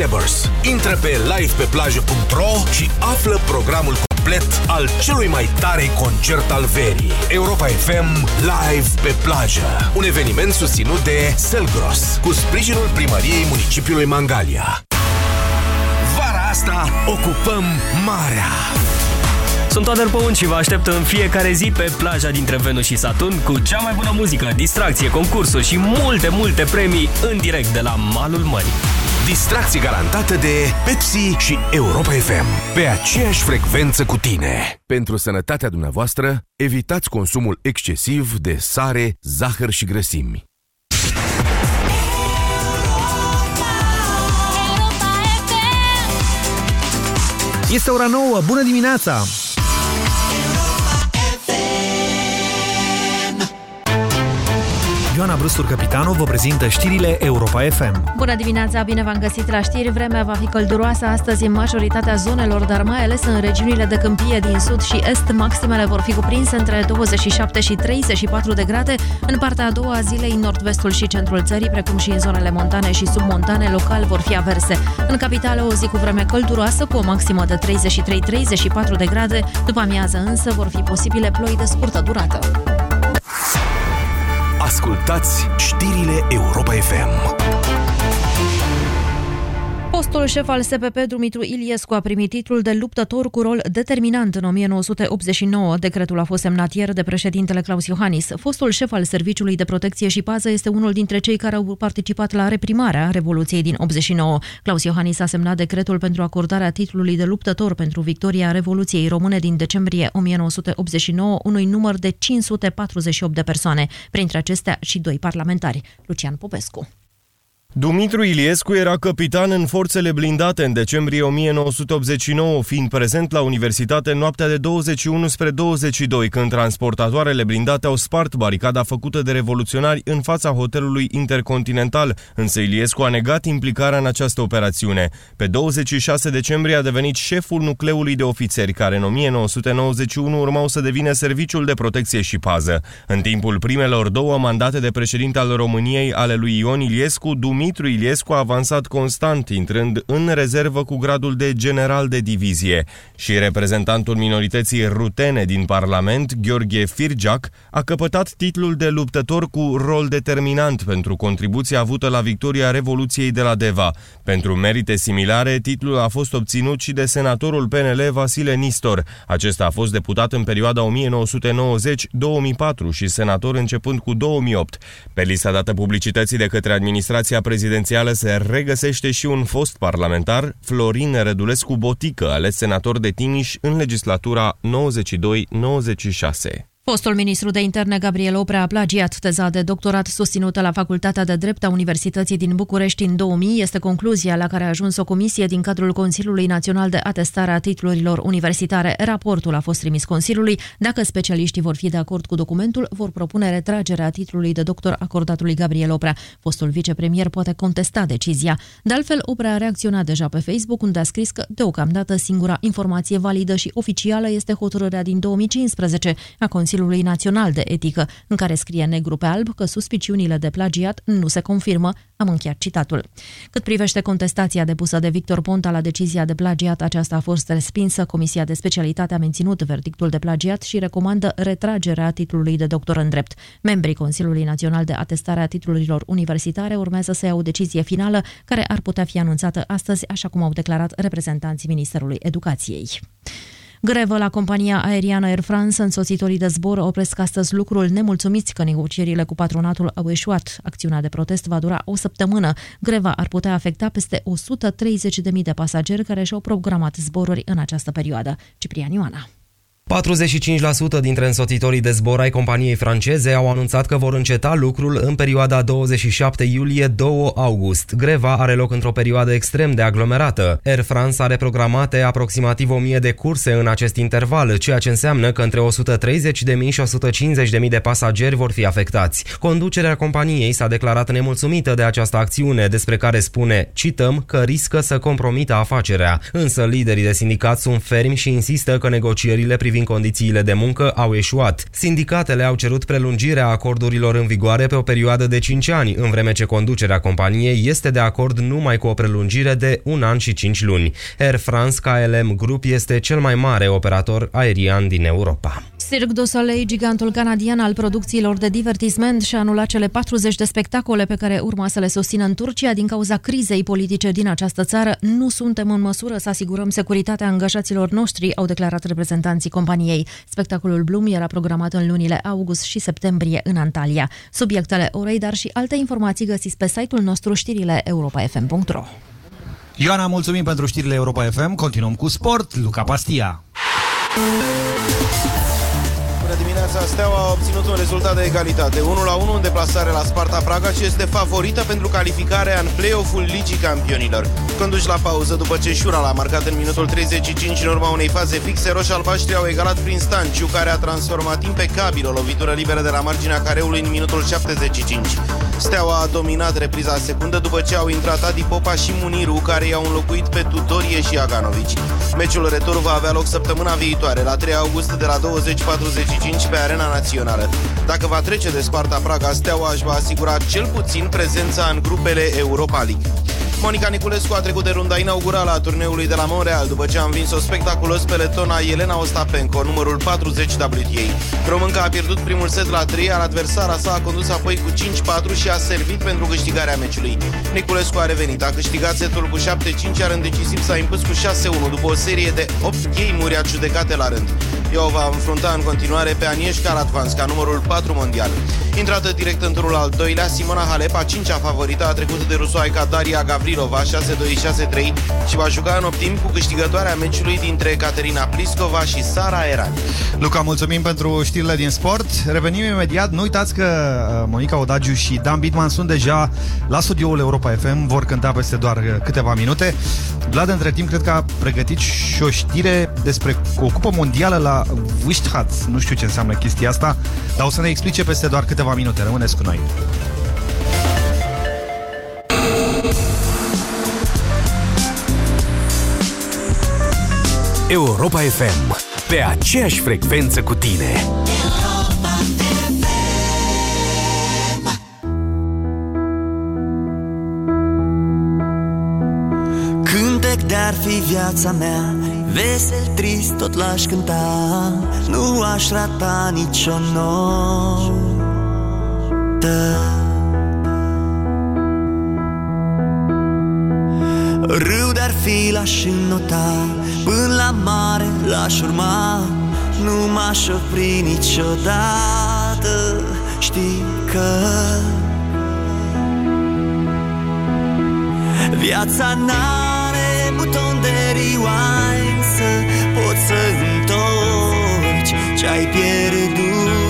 Backstabbers. Intră pe livepeplajă.ro și află programul complet al celui mai tare concert al verii. Europa FM Live pe plajă. Un eveniment susținut de Selgros, cu sprijinul primăriei municipiului Mangalia. Vara asta ocupăm marea. Sunt Toader Păun și vă aștept în fiecare zi pe plaja dintre Venus și Saturn cu cea mai bună muzică, distracție, concursuri și multe, multe premii în direct de la malul mării. Distracție garantată de Pepsi și Europa FM. Pe aceeași frecvență cu tine. Pentru sănătatea dumneavoastră, evitați consumul excesiv de sare, zahăr și grăsimi. Este ora 9. Bună dimineața! Ioana Brustur, capitanul, vă prezintă știrile Europa FM. Bună dimineața, bine v-am găsit la știri. Vremea va fi călduroasă astăzi în majoritatea zonelor, dar mai ales în regiunile de câmpie din sud și est. Maximele vor fi cuprinse între 27 și 34 de grade. În partea a doua a zilei, nord-vestul și centrul țării, precum și în zonele montane și submontane, local vor fi averse. În capitală, o zi cu vreme călduroasă, cu o maximă de 33-34 de grade. După amiază însă vor fi posibile ploi de scurtă durată. Ascultați știrile Europa FM. Fostul șef al SPP, Dumitru Iliescu, a primit titlul de luptător cu rol determinant în 1989. Decretul a fost semnat ieri de președintele Claus Iohannis. Fostul șef al Serviciului de Protecție și Pază este unul dintre cei care au participat la reprimarea Revoluției din 89. Claus Iohannis a semnat decretul pentru acordarea titlului de luptător pentru victoria Revoluției Române din decembrie 1989 unui număr de 548 de persoane, printre acestea și doi parlamentari. Lucian Popescu. Dumitru Iliescu era capitan în forțele blindate în decembrie 1989, fiind prezent la universitate noaptea de 21 spre 22, când transportatoarele blindate au spart baricada făcută de revoluționari în fața hotelului Intercontinental, însă Iliescu a negat implicarea în această operațiune. Pe 26 decembrie a devenit șeful nucleului de ofițeri, care în 1991 urmau să devină serviciul de protecție și pază. În timpul primelor două mandate de președinte al României ale lui Ion Iliescu, Dumitru Iliescu a avansat constant, intrând în rezervă cu gradul de general de divizie. Și reprezentantul minorității rutene din Parlament, Gheorghe Firgeac, a căpătat titlul de luptător cu rol determinant pentru contribuția avută la victoria Revoluției de la Deva. Pentru merite similare, titlul a fost obținut și de senatorul PNL Vasile Nistor. Acesta a fost deputat în perioada 1990-2004 și senator începând cu 2008. Pe lista dată publicității de către administrația prezidențială se regăsește și un fost parlamentar, Florin Rădulescu Botică, ales senator de Timiș în legislatura 92-96. Fostul ministru de interne Gabriel Oprea a plagiat teza de doctorat susținută la Facultatea de Drept a Universității din București în 2000. Este concluzia la care a ajuns o comisie din cadrul Consiliului Național de Atestare a Titlurilor Universitare. Raportul a fost trimis Consiliului. Dacă specialiștii vor fi de acord cu documentul, vor propune retragerea titlului de doctor acordatului Gabriel Oprea. Fostul vicepremier poate contesta decizia. De altfel, Oprea a reacționat deja pe Facebook, unde a scris că, deocamdată, singura informație validă și oficială este hotărârea din 2015 a Consiliului Consiliului Național de Etică, în care scrie negru pe alb că suspiciunile de plagiat nu se confirmă. Am încheiat citatul. Cât privește contestația depusă de Victor Ponta la decizia de plagiat, aceasta a fost respinsă. Comisia de specialitate a menținut verdictul de plagiat și recomandă retragerea titlului de doctor în drept. Membrii Consiliului Național de Atestare a Titlurilor Universitare urmează să ia o decizie finală care ar putea fi anunțată astăzi, așa cum au declarat reprezentanții Ministerului Educației. Grevă la compania aeriană Air France, însoțitorii de zbor opresc astăzi lucrul nemulțumiți că negocierile cu patronatul au eșuat. Acțiunea de protest va dura o săptămână. Greva ar putea afecta peste 130.000 de pasageri care și-au programat zboruri în această perioadă. Ciprian Ioana. 45% dintre însoțitorii de zbor ai companiei franceze au anunțat că vor înceta lucrul în perioada 27 iulie-2 august. Greva are loc într-o perioadă extrem de aglomerată. Air France are programate aproximativ 1000 de curse în acest interval, ceea ce înseamnă că între 130.000 și 150.000 de pasageri vor fi afectați. Conducerea companiei s-a declarat nemulțumită de această acțiune, despre care spune, cităm, că riscă să compromită afacerea. Însă liderii de sindicat sunt fermi și insistă că negocierile privind privind condițiile de muncă au eșuat. Sindicatele au cerut prelungirea acordurilor în vigoare pe o perioadă de 5 ani, în vreme ce conducerea companiei este de acord numai cu o prelungire de un an și 5 luni. Air France KLM Group este cel mai mare operator aerian din Europa. Cirque du Soleil, gigantul canadian al producțiilor de divertisment, și-a anulat cele 40 de spectacole pe care urma să le susțină în Turcia din cauza crizei politice din această țară. Nu suntem în măsură să asigurăm securitatea angajaților noștri, au declarat reprezentanții companiei. Spectacolul Bloom era programat în lunile august și septembrie în Antalya. Subiectele orei, dar și alte informații găsiți pe site-ul nostru știrile europa.fm.ro Ioana, mulțumim pentru știrile Europa FM. Continuăm cu sport. Luca Pastia. Bună dimineața, Steaua a obținut un rezultat de egalitate 1 la 1 în deplasare la Sparta Praga și este favorită pentru calificarea în play-off-ul Ligii Campionilor. Conduși la pauză după ce Șura l-a marcat în minutul 35 în urma unei faze fixe, roșii albaștri au egalat prin Stanciu, care a transformat impecabil o lovitură liberă de la marginea careului în minutul 75. Steaua a dominat repriza secundă după ce au intrat Adi Popa și Muniru, care i-au înlocuit pe Tudorie și Aganovici. Meciul retur va avea loc săptămâna viitoare, la 3 august de la 20.45 5 pe Arena Națională. Dacă va trece de Sparta Praga, Steaua își va asigura cel puțin prezența în grupele Europa League. Monica Niculescu a trecut de runda inaugurală a turneului de la Montreal după ce a învins-o spectaculos pe letona Elena Ostapenko, numărul 40 WTA. Românca a pierdut primul set la 3, iar adversara sa a condus apoi cu 5-4 și a servit pentru câștigarea meciului. Niculescu a revenit, a câștigat setul cu 7-5, iar în decisiv s-a impus cu 6-1 după o serie de 8 game-uri adjudecate la rând. Eu va înfrunta în continuare pe Agnieszka Radwanska, numărul 4 mondial. Intrată direct în turul al doilea, Simona Halep, a cincea favorită, a trecut de rusoaica Daria Gavrilova 6-2-6-3 și va juca în optim cu câștigătoarea meciului dintre Caterina Pliskova și Sara Erani. Luca, mulțumim pentru știrile din sport. Revenim imediat. Nu uitați că uh, Monica Odagiu și Dan Bitman sunt deja la studioul Europa FM, vor cânta peste doar uh, câteva minute. Vlad, între timp, cred că a pregătit și o știre despre o cupă mondială la Wishthat. Nu știu ce înseamnă chestia asta, dar o să ne explice peste doar câteva minute. Rămâneți cu noi. Europa FM. Pe aceeași frecvență cu tine. Cântec de-ar fi viața mea. Vesel, trist, tot l-aș cânta. Nu aș rata nicio notă. Râu de-ar fi l-aș înnota. Până la mare l-aș urma. Nu m-aș opri niciodată. Știi că Viața n-are buton de rewind Să poți să întorci ce-ai pierdut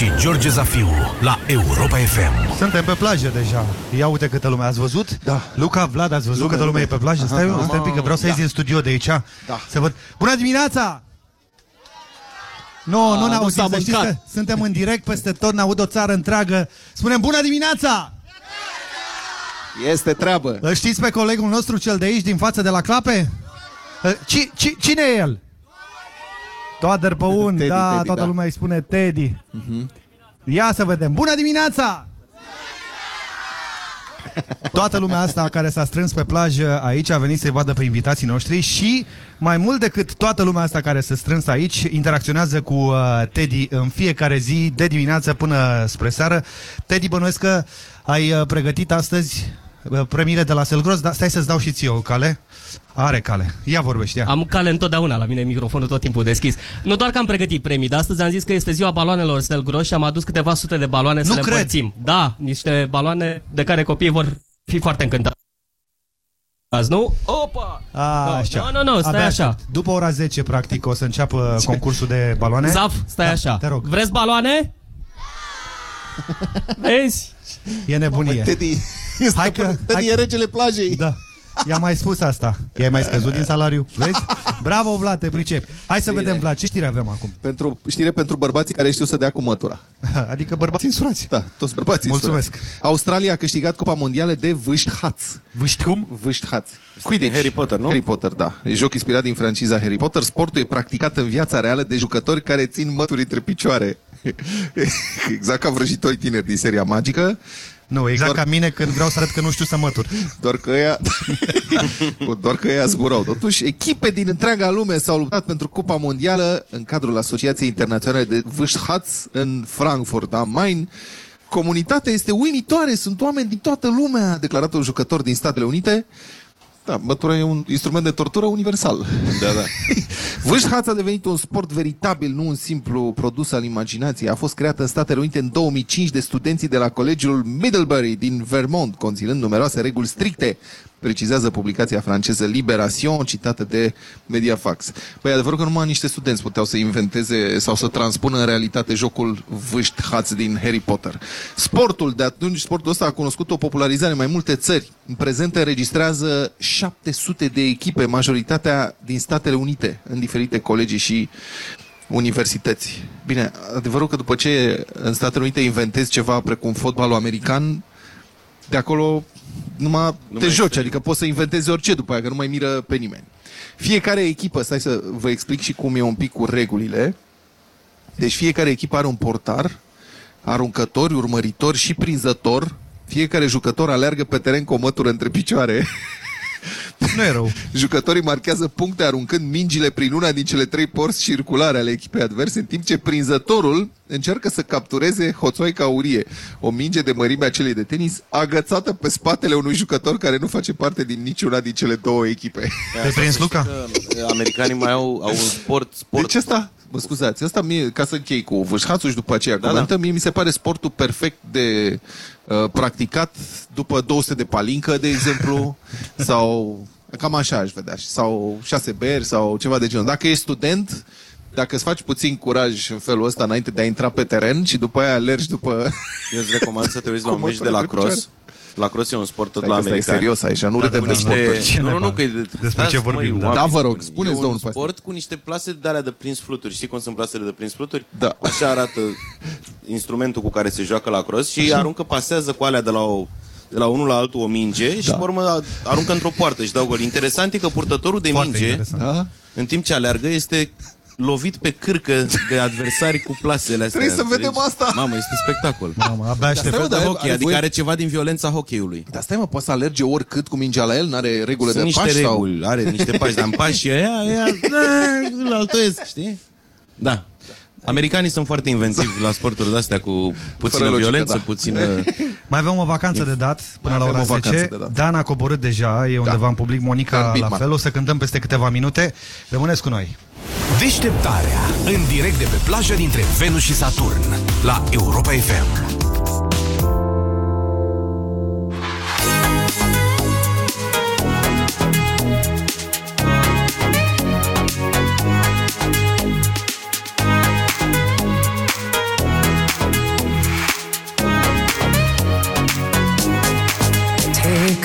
și George Zafiu la Europa FM. Suntem pe plajă deja. Ia uite câtă lume. Ați văzut? Da. Luca, Vlad, ați văzut Lume, câtă lume lume. e pe plajă? Stai, Aha, stai un pic, că vreau să da. ies din studio de aici. Da. Să văd. Bună dimineața! Nu, A, nu ne nu auzim, s-a să știți că mâncat. suntem în direct peste tot, ne aud o țară întreagă. Spunem bună dimineața! Este treabă. Îl știți pe colegul nostru cel de aici, din față de la clape? Ci, ci, cine e el? Toader Păun, Teddy, da, Teddy, toată da. lumea îi spune Teddy. Ia să vedem. Bună dimineața! Toată lumea asta care s-a strâns pe plajă aici a venit să-i vadă pe invitații noștri și mai mult decât toată lumea asta care s-a strâns aici, interacționează cu uh, Teddy în fiecare zi, de dimineață până spre seară. Teddy, bănuiesc că ai uh, pregătit astăzi uh, premiile de la Selgros, dar stai să-ți dau și ție o cale. Are cale. Ia vorbește, ia. Am cale întotdeauna la mine, microfonul tot timpul deschis. Nu doar că am pregătit premii, dar astăzi am zis că este ziua baloanelor Stelgros și am adus câteva sute de baloane să Nu le cred. împărțim. Da, niște baloane de care copiii vor fi foarte încântați. Azi, nu? Opa! A, așa. Nu, nu, nu, stai Abia așa. aștept. După ora 10, practic, o să înceapă concursul de baloane. Zaf, stai Da, așa. Te rog. Vreți baloane? [LAUGHS] Vezi? E nebunie. Teddy, Hai că... Teddy e regele plajei. Da. I-am mai spus asta. I-ai mai scăzut din salariu? Vezi? Bravo, Vlad, te pricep. Hai să Bine. vedem, Vlad, ce știri avem acum? Pentru, știre pentru bărbații care știu să dea cu mătura. [LAUGHS] Adică bărbați insurați. Da, toți bărbații Mulțumesc. insurați. Australia a câștigat Cupa Mondială de vâșthaț. Vâști cum? Vâșthaț. Cui din Harry Potter, nu? Harry Potter, da. E joc inspirat din franciza Harry Potter. Sportul e practicat în viața reală de jucători care țin mături între picioare. [LAUGHS] exact ca vrăjitorii tineri din seria magică. Nu, exact Doar- ca mine când vreau să arăt că nu știu să mătur. Doar că ea [LAUGHS] Doar că ea zburau Totuși, echipe din întreaga lume s-au luptat pentru Cupa Mondială în cadrul Asociației Internaționale de Vâșthaț în Frankfurt am Main. Comunitatea este uimitoare, sunt oameni din toată lumea, a declarat un jucător din Statele Unite. Da, mătura e un instrument de tortură universal. Da, da. [LAUGHS] Vâșthaț a devenit un sport veritabil, nu un simplu produs al imaginației. A fost creat în Statele Unite în 2005 de studenții de la Colegiul Middlebury din Vermont, conținând numeroase reguli stricte, precizează publicația franceză Liberation, citată de Mediafax. Păi adevărul că numai niște studenți puteau să inventeze sau să transpună în realitate jocul Vâșthaț din Harry Potter. Sportul de atunci, sportul ăsta a cunoscut o popularizare în mai multe țări. În prezent înregistrează 700 de echipe, majoritatea din Statele Unite, în diferite colegii și universități. Bine, adevărul că după ce în Statele Unite inventezi ceva precum fotbalul american, de acolo numai Nu te mai joci, este. adică poți să inventezi orice după aia, că nu mai miră pe nimeni. Fiecare echipă, stai să vă explic și cum e un pic cu regulile. Deci fiecare echipă are un portar, aruncători, urmăritori și prinzător. Fiecare jucător aleargă pe teren cu o mătură între picioare. [LAUGHS] Nu e rău. Jucătorii marchează puncte aruncând mingile prin una din cele trei porți circulare ale echipei adverse, în timp ce prinzătorul încearcă să captureze hoțoica aurie, o minge de mărimea celei de tenis, agățată pe spatele unui jucător care nu face parte din niciuna din cele două echipe. Te prins, Luca? Americanii mai au, au un sport, sport Deci ăsta, mă scuzați, ăsta mie, ca să închei cu vâșhațul și după aceea da, comentăm, da. mie mi se pare sportul perfect de uh, practicat după 200 de palincă, de exemplu, [LAUGHS] sau cam așa aș vedea, sau șase beri sau ceva de genul. Dacă ești student, dacă îți faci puțin curaj în felul ăsta înainte de a intra pe teren și după aia alergi după... Eu îți recomand să te uiți la Cu un meci de motoare la pe cross. Picioare. La cross e un sport tot Stai la că stai americani. serios aici, nu Dar râdem cu de niște- sporturi. Nu, nu, nu, că e- Despre stați, ce măi, vorbim, da. oameni Da, vă rog, buni. spuneți, E un domnul Paște. sport cu niște plase de alea de prins fluturi. Știi cum sunt plasele de prins fluturi? Da. Așa arată instrumentul cu care se joacă la cross și aruncă, pasează cu alea de la o de la unul la altul o minge Da. și pe urmă aruncă într-o poartă și dau gol. Interesant e că purtătorul de Foarte minge, interesant. Da? în timp ce aleargă, este lovit pe cârcă de adversari cu plasele astea. Trebuie să înțelegi? vedem asta. Mamă, este spectacol. Mamă, abia aștept. stai, mă, Fel de dar hockey, are adică voie- are ceva din violența hockeyului. Dar stai mă, poți să alerge oricât cu mingea la el? N-are regulă Sunt de niște pași? reguli, Sau... are niște pași, dar în pași ăia, ăia, [LAUGHS] da, îl altoiesc, știi? Da. Americanii sunt foarte inventivi la sporturi de-astea cu puțină logică, violență, da. puțină... Mai avem o vacanță de dat până Mai la avem ora o vacanță 10. de dat. Dan a coborât deja, e undeva în public, Monica Dan la Bitman. fel. O să cântăm peste câteva minute. Rămâneți cu noi. Deșteptarea. În direct de pe plajă dintre Venus și Saturn. La Europa FM.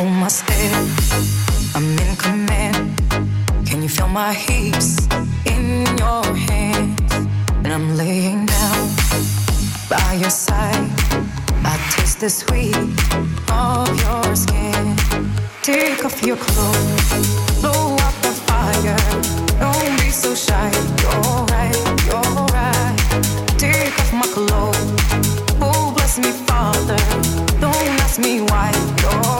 Hold my step. I'm in command. Can you feel my hips in your hands? And I'm laying down by your side. I taste the sweet of your skin. Take off your clothes, blow up the fire. Don't be so shy. You're right, you're right. Take off my clothes. Oh, bless me, Father. Don't ask me why. You're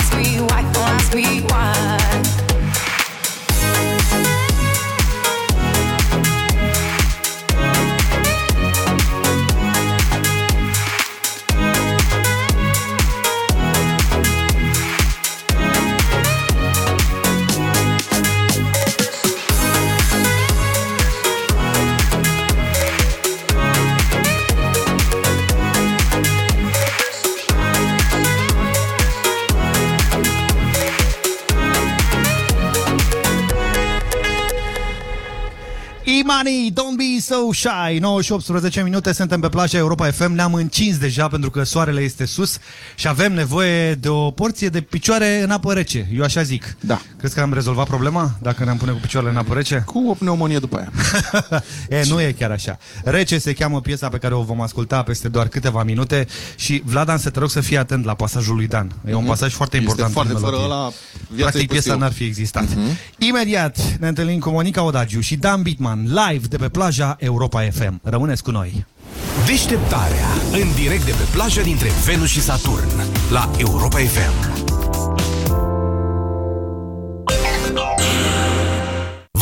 Imani, don't be so shy. 9 și 18 minute, suntem pe plaja Europa FM Ne-am încins deja pentru că soarele este sus Și avem nevoie de o porție de picioare în apă rece. Eu așa zic. Da. Crezi că am rezolvat problema? Dacă ne-am pune cu picioarele în apă rece? Cu o pneumonie după aia. [LAUGHS] E, nu e chiar așa. Rece se cheamă piesa pe care o vom asculta peste doar câteva minute Și Vladan, să te rog să fii atent la pasajul lui Dan. E un Mhm. pasaj foarte Este important foarte în fără melodie. ăla, viața Practic e piesa pustiu. n-ar fi existat. Mhm. Imediat ne întâlnim cu Monica Odagiu și Dan Bitman Live de pe plaja Europa FM Rămâneți cu noi. Deșteptarea. În direct de pe plaja dintre Venus și Saturn la Europa FM.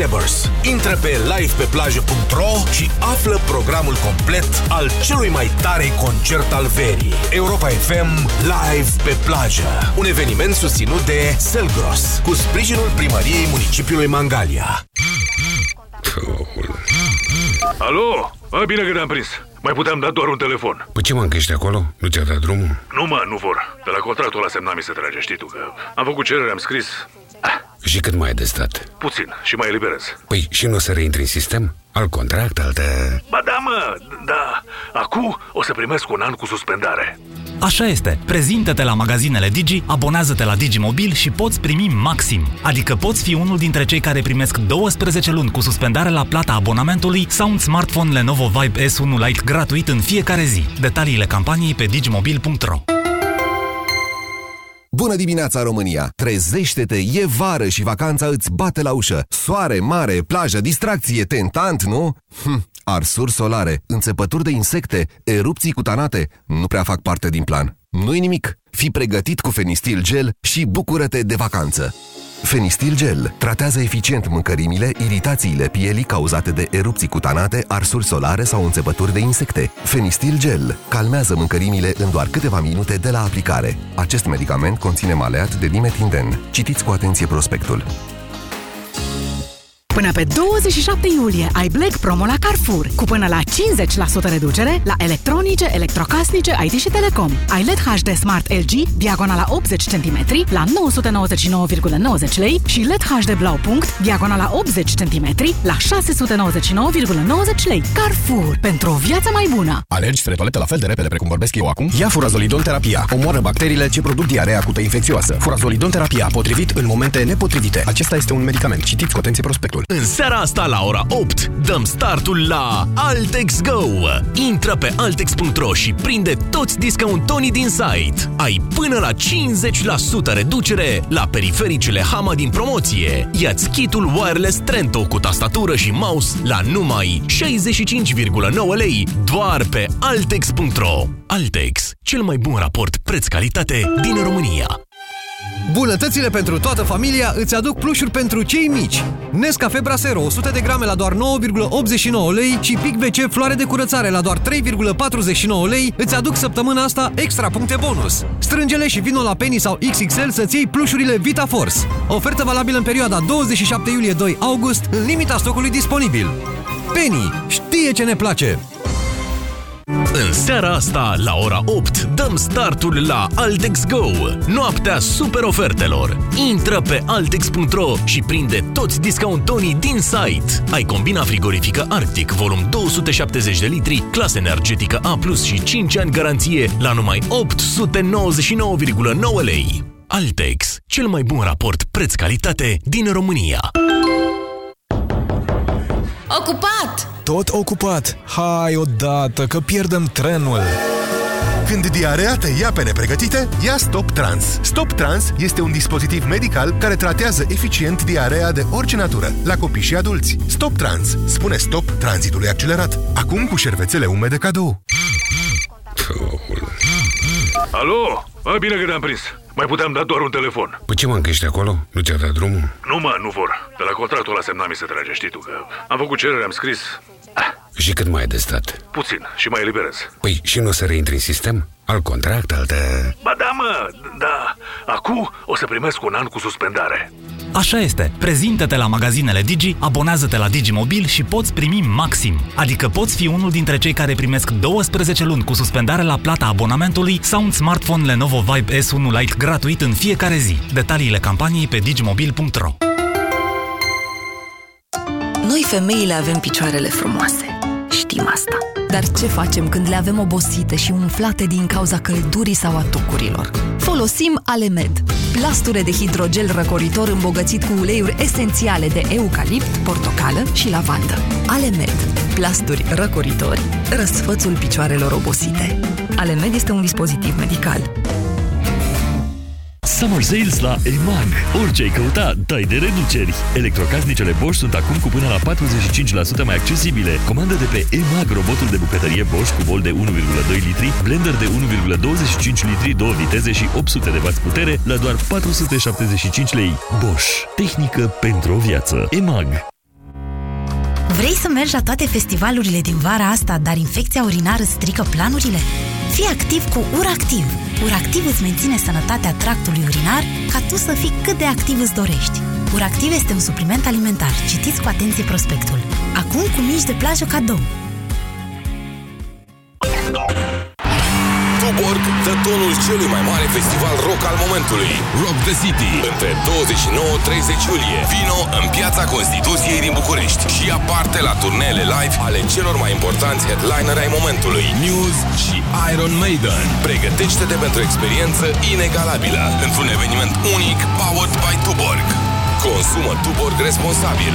Backstabbers. Intră pe livepeplajă.ro și află programul complet al celui mai tare concert al verii. Europa FM Live pe plajă. Un eveniment susținut de Selgros, cu sprijinul primăriei municipiului Mangalia. Alo? A, bine că te-am prins. Mai puteam da doar un telefon. Păi ce mă, că ești acolo? Nu ți-a dat drumul? Nu, mă, nu vor. De la contractul ăla semnat mi se trage, știi tu că... Am făcut cerere, am scris... Și cât mai ai de stat? Puțin și mai eliberez. Păi și nu o să reintri în sistem? Alt contract, altă... Ba da, mă, da. Acum o să primesc un an cu suspendare. Așa este. Prezintă-te la magazinele Digi, abonează-te la Digimobil și poți primi maxim. Adică poți fi unul dintre cei care primesc 12 luni cu suspendare la plata abonamentului sau un smartphone Lenovo Vibe S1 Lite gratuit în fiecare zi. Detaliile campaniei pe digimobil.ro Bună dimineața, România! Trezește-te, e vară și vacanța îți bate la ușă. Soare, mare, plajă, distracție, tentant, nu? Hm, arsuri solare, înțepături de insecte, erupții cutanate, nu prea fac parte din plan. Nu-i nimic. Fii pregătit cu Fenistil Gel și bucură-te de vacanță. Fenistil Gel tratează eficient mâncărimile, iritațiile pielii cauzate de erupții cutanate, arsuri solare sau înțepături de insecte. Fenistil Gel calmează mâncărimile în doar câteva minute de la aplicare. Acest medicament conține maleat de dimetinden. Citiți cu atenție prospectul. Până pe 27 iulie ai Black Promo la Carrefour cu până la 50% reducere la electronice, electrocasnice, IT și telecom. Ai LED HD Smart LG diagonala 80 cm la 999,90 lei și LED HD Blau Punct diagonala 80 cm la 699,90 lei. Carrefour. Pentru o viață mai bună. Alergi spre toaletă la fel de repede precum vorbesc eu acum? Ia furazolidon terapia. Omoară bacteriile ce produc diarea acută infecțioasă. Furazolidon terapia, potrivit în momente nepotrivite. Acesta este un medicament. Citiți cu atenție prospectul. În seara asta la ora 8 dăm startul la Altex Go. Intră pe altex.ro și prinde toți discountonii din site. Ai până la 50% reducere la perifericele Hama din promoție. Ia-ți kitul wireless Trento cu tastatură și mouse la numai 65,9 lei doar pe altex.ro. Altex, cel mai bun raport preț-calitate din România. Bunătățile pentru toată familia îți aduc plușuri pentru cei mici. Nescafe Brasero 100 de grame la doar 9,89 lei și Pic BC floare de curățare la doar 3,49 lei îți aduc săptămâna asta extra puncte bonus. Strângele și vino la Penny sau XXL să-ți iei plușurile Vita Force. Ofertă valabilă în perioada 27 iulie-2 august în limita stocului disponibil. Penny știe ce ne place! În seara asta, la ora 8, dăm startul la Altex Go, noaptea super ofertelor. Intră pe altex.ro și prinde toți discountonii din site. Ai combina frigorifică Arctic, volum 270 de litri, clasă energetică A+, și 5 ani garanție la numai 899,9 lei. Altex, cel mai bun raport preț-calitate din România. Ocupat! Tot ocupat. Hai odată, că pierdem trenul. Când diarea te ia pe nepregătite, ia Stop Trans. Stop Trans este un dispozitiv medical care tratează eficient diarea de orice natură, la copii și adulți. Stop Trans spune stop tranzitului accelerat. Acum cu șervețele umede cadou. Alo? A, bine că te-am prins. Mai puteam da doar un telefon. Păi ce mă, că ești acolo? Nu ți-a dat drumul? Nu, mă, nu vor. De la contractul ăla semnat mi se trage, știi tu, că am făcut cerere, am scris. Și cât mai ai de stat? Puțin și mai eliberez. Păi și nu o să reintri în sistem? Al contract, altă... Ba da, mă, da. Acum o să primesc un an cu suspendare. Așa este. Prezintă-te la magazinele Digi, abonează-te la Digimobil și poți primi maxim. Adică poți fi unul dintre cei care primesc 12 luni cu suspendare la plata abonamentului sau un smartphone Lenovo Vibe S1 Lite gratuit în fiecare zi. Detaliile campaniei pe digimobil.ro Noi femeile avem picioarele frumoase. Știm asta. Dar ce facem când le avem obosite și umflate din cauza căldurii sau a tucurilor? Folosim Alemed, plasture de hidrogel răcoritor îmbogățit cu uleiuri esențiale de eucalipt, portocală și lavandă. Alemed, plasturi răcoritori, răsfățul picioarelor obosite. Alemed este un dispozitiv medical. Summer Sales la EMAG. Orice ai căuta, dai de reduceri. Electrocasnicele Bosch sunt acum cu până la 45% mai accesibile. Comandă de pe EMAG robotul de bucătărie Bosch cu vol de 1,2 litri, blender de 1,25 litri, 2 viteze și 800 de W putere la doar 475 lei. Bosch. Tehnică pentru o viață. EMAG. Vrei să mergi la toate festivalurile din vara asta, dar infecția urinară strică planurile? Fii activ cu URACTIV. URACTIV îți menține sănătatea tractului urinar ca tu să fii cât de activ îți dorești. URACTIV este un supliment alimentar. Citiți cu atenție prospectul. Acum cu mici de plajă cadou. Tuborg dă tonul celui mai mare festival rock al momentului, Rock the City, între 29-30 iulie. Vino în piața Constituției din București și ia parte la turneele live ale celor mai importanți headlineri ai momentului, News și Iron Maiden. Pregătește-te pentru o experiență inegalabilă într-un eveniment unic powered by Tuborg. Consumă Tuborg responsabil.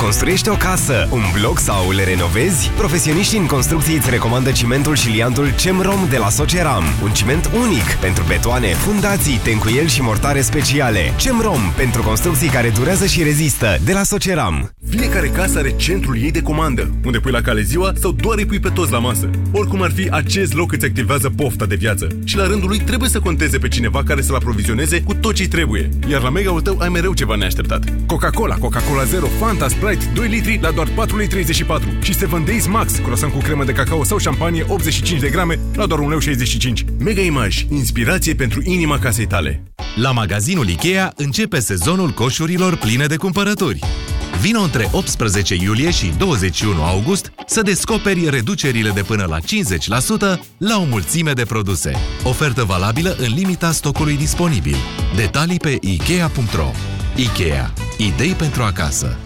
Construiești o casă, un bloc sau le renovezi? Profesioniștii în construcții îți recomandă cimentul și liantul CEMROM de la Soceram. Un ciment unic pentru betoane, fundații, tencuieli și mortare speciale. CEMROM pentru construcții care durează și rezistă de la Soceram. Fiecare casă are centrul ei de comandă, unde pui la cale ziua sau doar îi pui pe toți la masă. Oricum ar fi, acest loc îți activează pofta de viață și la rândul lui trebuie să conteze pe cineva care să-l aprovizioneze cu tot ce trebuie. Iar la mega-ul tău ai mereu ceva neașteptat. Coca-Cola, Coca-Cola Zero, Fanta, Sprite, 2 litri la doar 4,34 lei și 7 Days Max, croissant cu cremă de cacao sau șampanie 85 de grame la doar 1,65 lei. Mega Image, inspirație pentru inima casei tale. La magazinul Ikea începe sezonul coșurilor pline de cumpărături. Vino între 18 iulie și 21 august să descoperi reducerile de până la 50% la o mulțime de produse. Ofertă valabilă în limita stocului disponibil. Detalii pe Ikea.ro Ikea. Idei pentru acasă.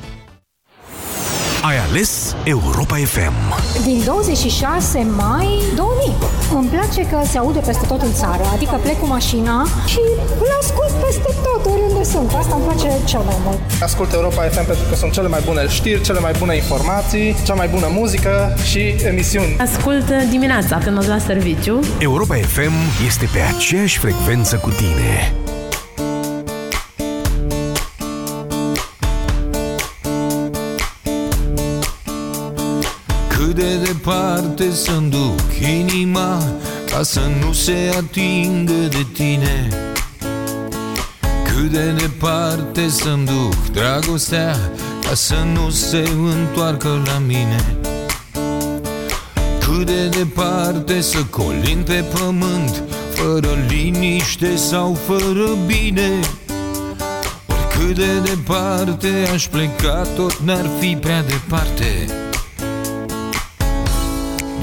Ai ales Europa FM. Din 26 mai 2000. Îmi place că se aude peste tot în țară, adică plec cu mașina și îl ascult peste tot, oriunde sunt. Asta îmi place cel mai mult. Ascult Europa FM pentru că sunt cele mai bune știri, cele mai bune informații, cea mai bună muzică și emisiuni. Ascult dimineața când mă la serviciu. Europa FM este pe aceeași frecvență cu tine. De departe să-mi duc inima Ca să nu se atingă de tine. Cât de departe să-mi duc dragostea Ca să nu se întoarcă la mine. Cât de departe să colin pe pământ Fără liniște sau fără bine. Oricât de departe aș pleca Tot n-ar fi prea departe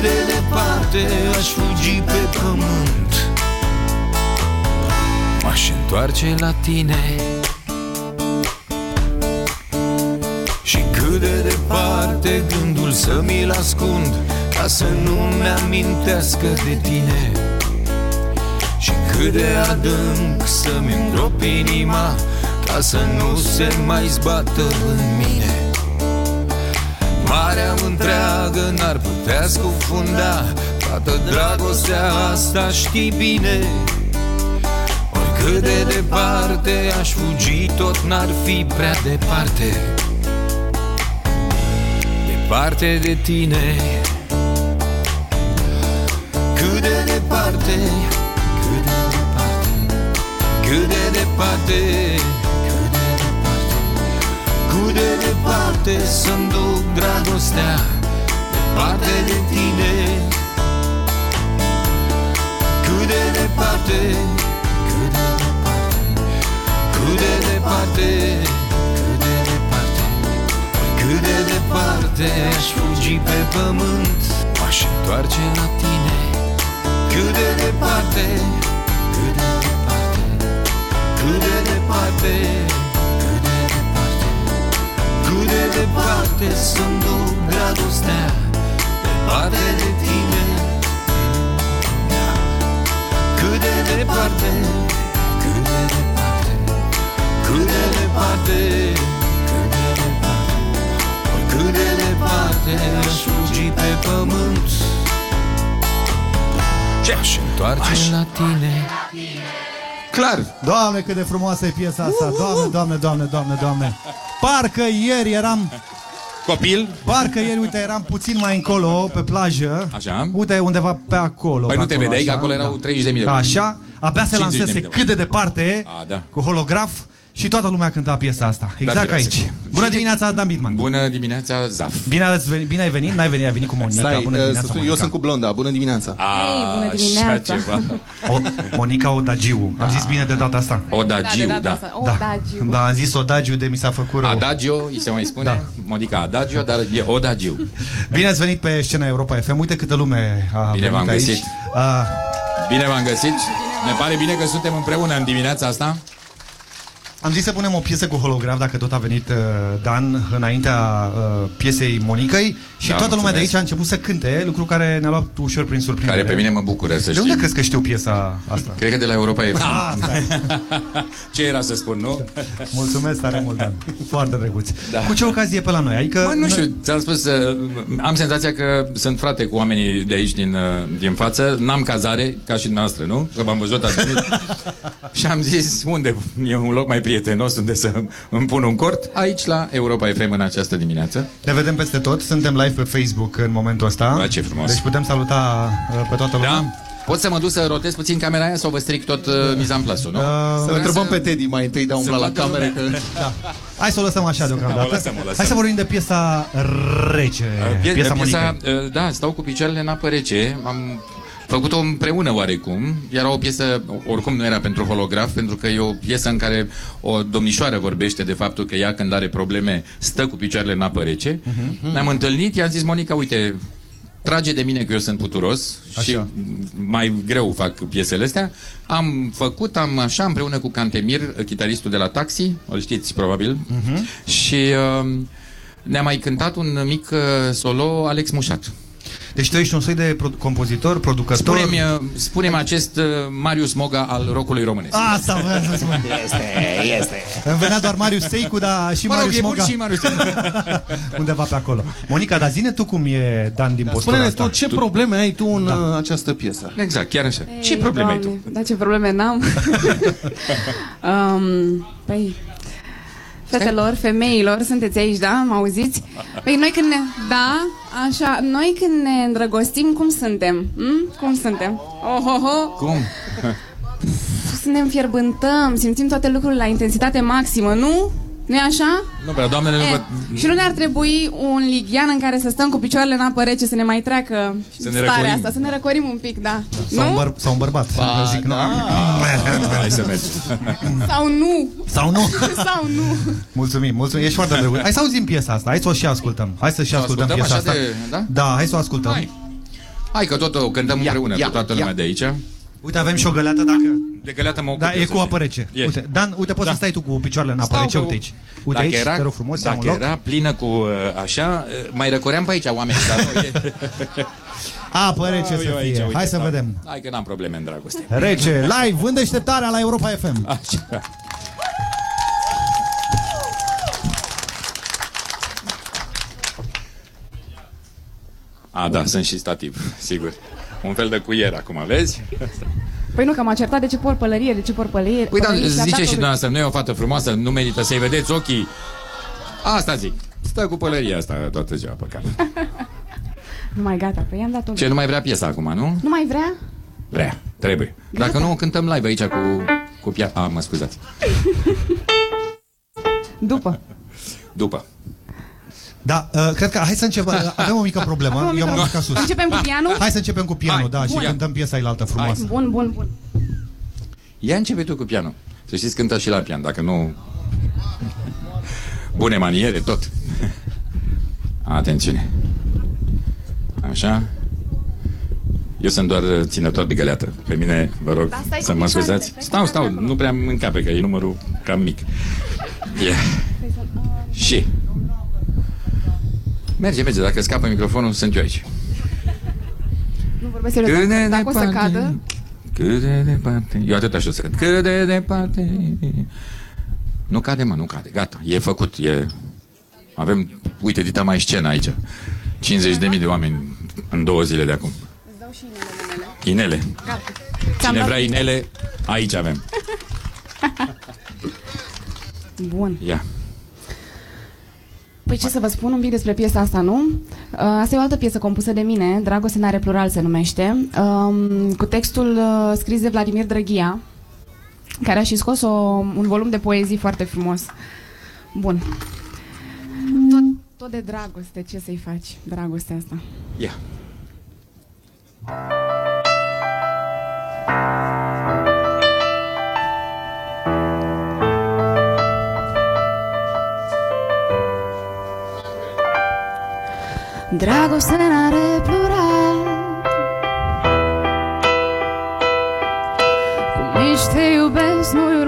de departe Aș fugi pe pământ. M-aș întoarce la tine. Și cât de departe gândul să mi-l ascund Ca să nu-mi amintească de tine. Și cât de adânc să-mi îngrop inima Ca să nu se mai zbată în mine Marea întreagă n-ar putea scufunda Toată dragostea asta știi bine. Oricât de departe aș fugi Tot n-ar fi prea departe. Departe de tine. Cât de departe Cât de departe Cât de departe. Cât de departe Cât de departe Să-mi duc dragostea Departe de tine. Cât de departe Cât de departe Cât de departe Cât de departe Cât de departe Aș fugi pe pământ. M-aș întoarce la tine. Cât de departe Cât de departe Cât de departe de departe Să-mi duc dragostea Departe de tine Cât de departe Cât de departe Cât de departe Cât de departe Cât de departe Aș fugi pe pământ Și aș întoarce la tine Clar. Doamne, cât de frumoasă e piesa asta. Doamne, doamne, doamne, doamne, doamne. Parcă ieri eram... Copil? Parcă ieri, uite, eram puțin mai încolo, pe plajă. Așa. Uite, undeva pe acolo. Păi pe nu te acolo, vedeai, că așa, acolo erau da. 30 de mii de Așa, abia se 50 de lanseze mii de cât de departe, A, da. cu holograf, și toată lumea cânta piesa asta. Exact firește. aici. Bună dimineața, Dan Bitman. Bună dimineața, Zaf. Bine, ați venit, bine ai venit, n-ai venit, ai venit cu Monica. Stai, Bună uh, dimineața, să spun, eu Monica. sunt cu blonda. Bună dimineața. A, bună dimineața. Așa ceva. O, Monica Odagiu. Am zis bine de data asta. Odagiu, Da, de data da. asta. Odagiu. Da, am zis Odagiu de mi s-a făcut rău. Adagio, îi se mai spune? Da. Modica Adagio, dar e Odagiu. Bine ați venit pe scena Europa FM. Uite câtă lume a Bine venit v-am aici. găsit. A, Bine v-am găsit. Ne pare bine că suntem împreună în dimineața asta. Am zis să punem o piesă cu holograf, dacă tot a venit uh, Dan, înaintea uh, piesei Monicăi și Da, toată lumea de mulțumesc. aici a început să cânte, lucru care ne-a luat ușor prin surprindere. Care pe mine mă bucură, să De știi. unde crezi că știu piesa asta? Cred că de la Europa e. Ah, [LAUGHS] Ce era să spun, nu? Mulțumesc tare mult, Dan. Foarte drăguț. Da. Cu ce ocazie pe la noi? Adică Mă, nu știu, ți-am spus, uh, am senzația că sunt frate cu oamenii de aici din, uh, din față, n-am cazare, ca și noastră, nu? Că m-am văzut azi venit. [LAUGHS] și am zis, unde e un loc mai prietenos unde să îmi pun un cort? Aici, la Europa FM, în această dimineață. Ne vedem peste tot, suntem live pe Facebook în momentul ăsta. Da, ce frumos. Deci putem saluta uh, pe toată lumea. Da? Pot să mă duc să rotez puțin camera aia sau vă stric tot uh, mizamplasul, nu? Uh, Să întrebăm pe Teddy mai întâi de a umbla Să la vadă camere. lumea. Că... Da. Hai să o lăsăm așa deocamdată. O lăsăm, o lăsăm. Hai să vorbim de piesa rece. Pie- piesa piesa, Monicăi. uh, da, stau cu picioarele în apă rece. Am făcut-o împreună oarecum. Era o piesă, oricum nu era pentru holograf, pentru că e o piesă în care o domnișoară vorbește de faptul că ea când are probleme stă cu picioarele în apă rece. Mhm. Ne-am întâlnit, i-am zis, Monica, uite, trage de mine că eu sunt puturos și mai greu fac piesele astea. Am făcut, am așa, împreună cu Cantemir, chitaristul de la Taxi, îl știți probabil, Mhm. și uh, ne-a mai cântat un mic uh, solo Alex Mușat. Deci tu ești un soi de pro- compozitor, producător. Spune-mi, uh, spune-mi acest uh, Marius Moga al rocului românesc. Asta vreau să spun. [LAUGHS] Este, este. Îmi venea doar Marius Seicu, dar și Mă rog, Marius e bun Moga. și Marius Seicu. [LAUGHS] Undeva pe acolo. Monica, dar zine tu cum e Dan din postura Spune-ne asta. tu ce probleme ai tu în da. această piesă. Exact, chiar așa. Ei, Ce probleme ai tu? Doamne, Da, ce probleme n-am. [LAUGHS] um, păi, fetelor, femeilor, sunteți aici, da? Mă auziți? Păi noi când ne... Da, așa, noi când ne îndrăgostim, cum suntem? Hm? Cum suntem? Oh, oh, oh. Cum? Să ne înfierbântăm, simțim toate lucrurile la intensitate maximă, nu? Nu așa? Nu prea, doamnele nu E, văd... și nu ne-ar trebui un lighean în care să stăm cu picioarele în apă rece să ne mai treacă Să ne starea răcorim. asta, să ne răcorim un pic, da. Sau un, nu? băr- sau un bărbat. Ba, zic, da. Hai să mergem. [LAUGHS] Sau nu? Sau nu. [LAUGHS] Sau nu? Mulțumim, mulțumim. Ești foarte drăguț. Hai să auzim piesa asta. Hai să o și ascultăm. Hai să și Să o ascultăm, ascultăm piesa așa asta. de- da? Da, hai să o ascultăm. Hai. Hai că tot o cântăm împreună ia, cu toată ia. lumea de aici. Uite, avem și o găleată dacă... De găleată mă ocup Da, eu, e să cu știi. apă rece. Ești. Uite, Dan, uite, poți Da. să stai tu cu picioarele în apă Stau rece. că- Uite aici. Uite dacă aici, era, te rog frumos, ia dacă un loc. era plină cu uh, așa, uh, mai răcoream pe aici oameni, dar nu e. [LAUGHS] Apă rece Eu să aici, fie. uite, Hai să da. vedem. Hai că n-am probleme în dragoste. Rece, live, în deșteptarea la Europa FM. [LAUGHS] Așa. A, da, sunt și stativ, sigur. Un fel de cuier acum, vezi? Păi nu, că m-a certat de ce por pălărie, de ce por pălărie. Păi da, pălărie și a zice dat-o și lui- dumneavoastră, nu e o fată frumoasă, nu merită să-i vedeți ochii. Asta zic. Stă cu pălăria asta toată ziua pe cap. [LAUGHS] Nu mai gata, păi i-am dat-o. Ce, nu mai vrea piesa acum, nu? Nu mai vrea? Vrea, trebuie. Dacă nu, o cântăm live aici cu, cu pia... A, mă scuzați. [LAUGHS] După. După. Da, uh, cred că hai să începem. [LAUGHS] Avem o mică problemă. Avem o mică Eu am problemă. muzica sus. Începem cu pianul? Hai să începem cu pianul, Hai, da, și bun. cântăm piesa ilaltă frumoasă. Bun, bun, bun. Ia începe tu cu pianul. Să știți, cântă și la pian, dacă nu... Bune maniere, tot. [LAUGHS] Atențiune. Așa. Eu sunt doar ținător de găleată. Pe mine, vă rog Dar stai să cu mă picioarele, scuzați. stai cu Stau, stau, picioarele nu prea îmi încape, că e numărul cam mic. Yeah. Și... Merge, merge, dacă scapă microfonul, sunt eu aici. Nu vorbesc serios. Cât de Dacă, dacă o să departe. cadă, Cât de departe Eu atât așa să cânt Cât de departe Nu cade, mă, nu cade Gata, e făcut e... Avem, uite, dita mai scenă aici 50.000 de oameni În două zile de acum Inele gata. Cine dat- vrea inele, aici avem Bun. Ia Păi ce să vă spun un pic despre piesa asta, nu? Uh, Asta e o altă piesă compusă de mine, Dragoste n-are plural se numește, um, cu textul uh, scris de Vladimir Drăghia, care a și scos o, un volum de poezii foarte frumos. Bun. Tot, tot de dragoste, ce să-i faci, dragostea asta? Ia Dragoste n-are plural. Cum nici te iubesc nu urma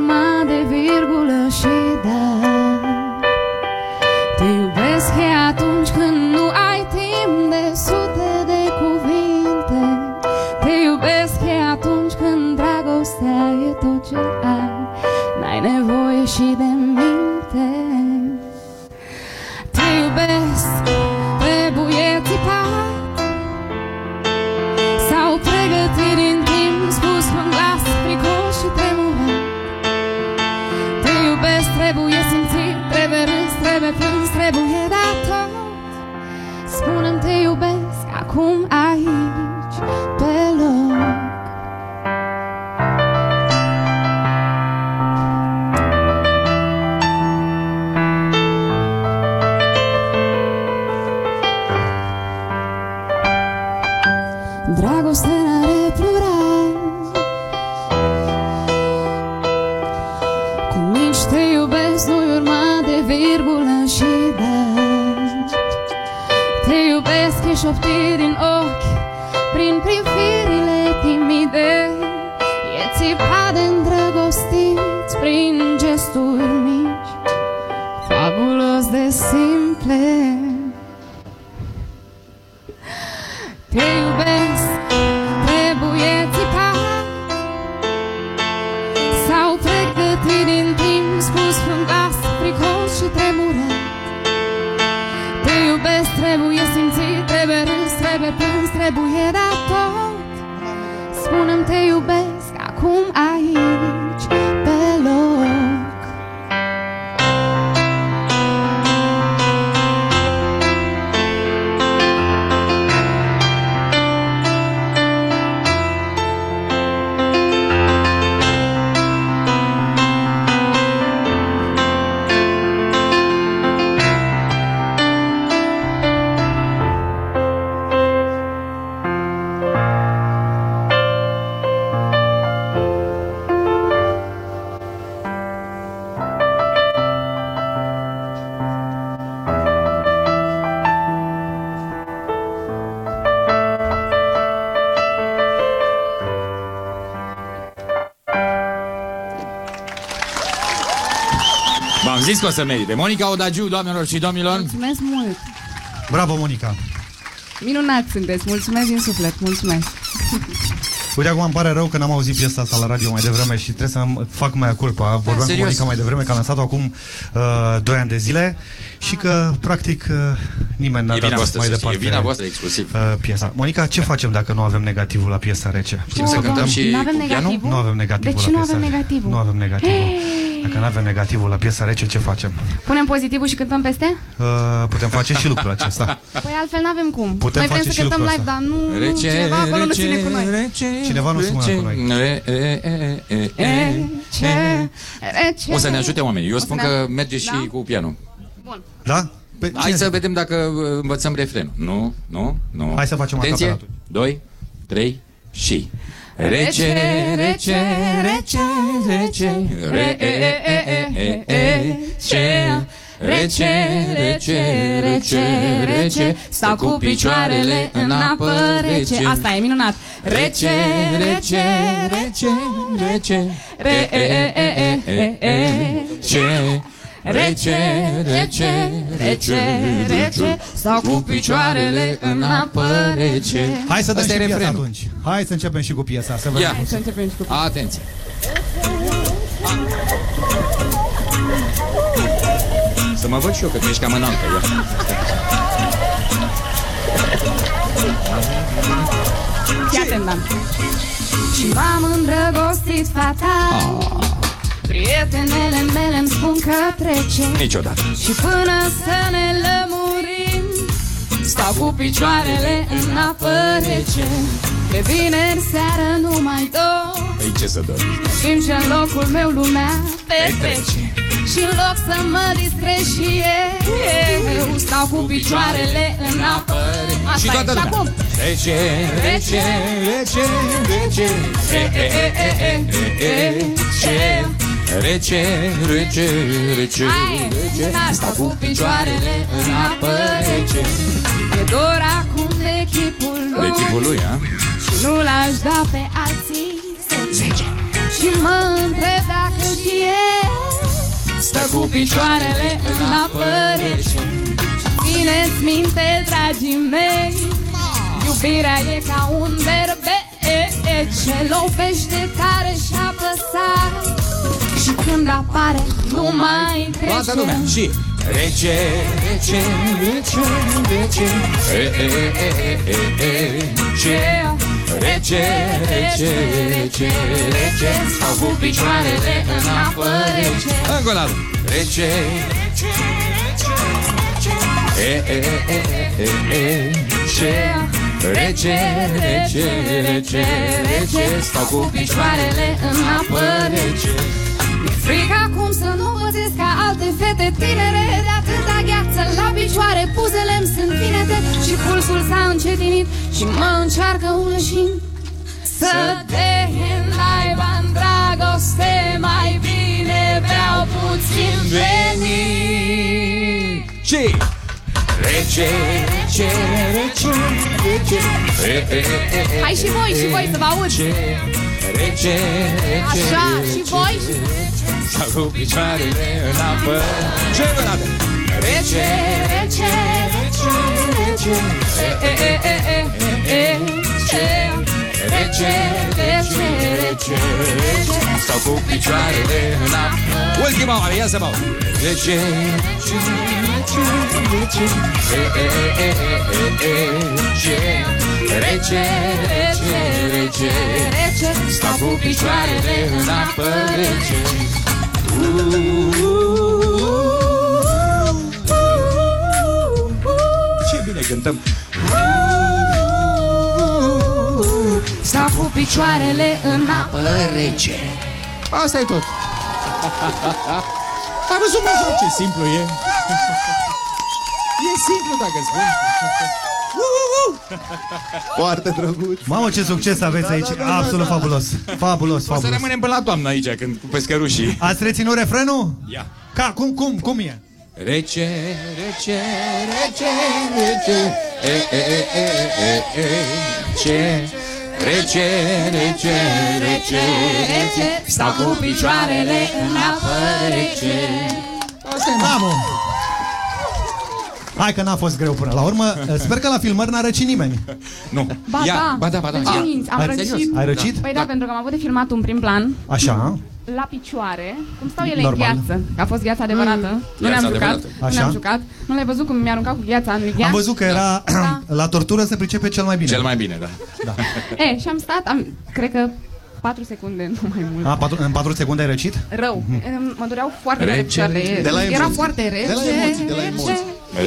să merite. Monica Odagiu, doamnelor și domnilor. Mulțumesc mult! Bravo, Monica! Minunat sunteți, mulțumesc din suflet, mulțumesc! Uite, acum îmi pare rău că n-am auzit piesa asta la radio mai devreme și trebuie să fac mai culpa. Vorbeam cu serios? Monica mai devreme, că am lansat-o acum uh, 2 ani de zile și că, practic, uh, nimeni n-a E dat vina voastră, mai să știi, departe e vina voastră exclusiv. uh, piesa. Monica, ce facem dacă nu avem negativul la piesa rece? Știm să cântăm și Nu avem cu pianul? negativul? Nu avem negativul De ce la nu piesa avem rece. negativul? Nu avem negativul. Dacă nu avem negativul la piesa rece, ce facem? Punem pozitivul și cântăm peste? Uh, putem face și lucrul acesta. Păi altfel n-avem cum. Putem noi vrem face să și cântăm lucrul live, dar nu, nu Rece, cineva acolo nu rece, ține cu noi. rece, Cineva nu se mână cu noi. Re, e, e, e, e, e. Rece, rece. O să ne ajute oamenii. Eu spun Da. că merge și Da. cu pianul. Da? Pe Hai cine să zice? vedem dacă uh, învățăm refrenul. Nu, nu, nu. Hai să facem Atenție. acapela 2, 3 și... Rece, rece, rece, rece, re, e, e, e, e, e, ce, Rece, rece, rece, rece, Stau cu picioarele în apă rece. Asta e minunat. Rece, rece, rece, rece, re, e, e, e, e, e, e, ce, Rece, rece, rece, rece Stau cu picioarele în apă rece Hai să dăm Asta și e piesa refrenul. atunci. Hai să începem și cu piesa, să vedem. Ia. cum Să începem și cu Atenție. Să mă văd și eu, că tu ești cam înaltă. Ia. Fii atent, Dan Și m-am îndrăgostit fatal Prietenele mele îmi spun că trece. Niciodată. Și până să ne lămurim Stau cu picioarele în apă rece. De vineri seară nu mai dor Păi ce să dă? Timp ce în locul meu lumea petrece. Și în loc să mă distrez și eu Stau cu picioarele în apă Asta Și e. toată lumea. acum. Rece, rece, rece, rece, e, e, e, e, e, e, e, ce, Rece, rece, rece, Hai, rece, Stau cu picioarele în apă rece. E dor acum de chipul De lui. Chipul lui, a? Și nu l-aș da pe alții zece Și mă întreb dacă știe. Stă cu picioarele în apă rece. Țineți minte, dragii mei Iubirea e ca un berbe Ce lovește care și apăsare Și când apare nu mai trece Toată lumea. Și rece, rece, rece, rece, e, e, e, e, e, e, ce, Rece, rece, rece, rece, stau cu picioarele în apă rece. Încă o dată. Rece, e, e, e, e, e, e, ce, Rece, rece, rece, rece, stau cu picioarele în apă rece. Mi-e frică acum să nu pățesc ca alte fete tinere De atâta gheață la picioare Buzele-mi sunt vinete Și pulsul s-a încetinit Și mă încearcă un leșin Să te naiba în dragoste Mai bine beau puțin venin Și Rece, rece, rece, rece, e, e, e, e, Hai și voi, și voi să vă aud. Rece, rece, rece, Așa, și voi Stau cu picioarele în apă. Ce încă o dată? Rece, rece, rece, rece. E, e, e, e, e, e, ce Rece, rece, rece, rece Stau cu picioarele în apă. Ultima oară, ia să mă aud. Rece, rece, rece, rece, e, e, e, e, e, e, ce Rece, rece, rece, rece. Stau cu picioarele în apă. Rece Ce bine cântăm. Stau cu picioarele în apă rece. Asta e tot. Ai văzut mă ce simplu e. E simplu dacă spun Foarte drăguț. Mamă, ce succes aveți aici. Absolut fabulos. Fabulos, O să fabulos. rămânem până la toamnă aici când, cu pescărușii Ați reținut refrenul? Ia Ca, cum, cum, cum e? Rece, rece, rece, rece, e, e, e, e, e, e, ce, Rece, rece, rece, rece, stau cu picioarele în apă rece. Asta e, Bravo! Hai că n-a fost greu până la urmă. [LAUGHS] Sper că la filmări n-a răcit nimeni. Nu. Ba Ia, da, ba da, ba da. Deci, Ia. am Ai- răcit. Ai răcit? Păi da, pentru că am avut de filmat un prim plan Așa. la picioare, cum stau ele Normal. în gheață. Că a fost gheața adevărată. nu Gheața ne-am jucat. adevărată. Nu Așa. ne-am jucat. Nu l-ai văzut cum mi-a aruncat cu gheața în gheață? Am văzut că era [CLEARS THROAT] la tortură se pricepe cel mai bine. Cel mai bine, da. E, și am stat, am, cred că 4 secunde, [LAUGHS] nu mai mult. A, patru, în 4 secunde ai răcit? Rău. Mhm. Mă dureau foarte tare Rece. picioarele. De la Era emoții. foarte rece. De la emoții, de la rece. emoții.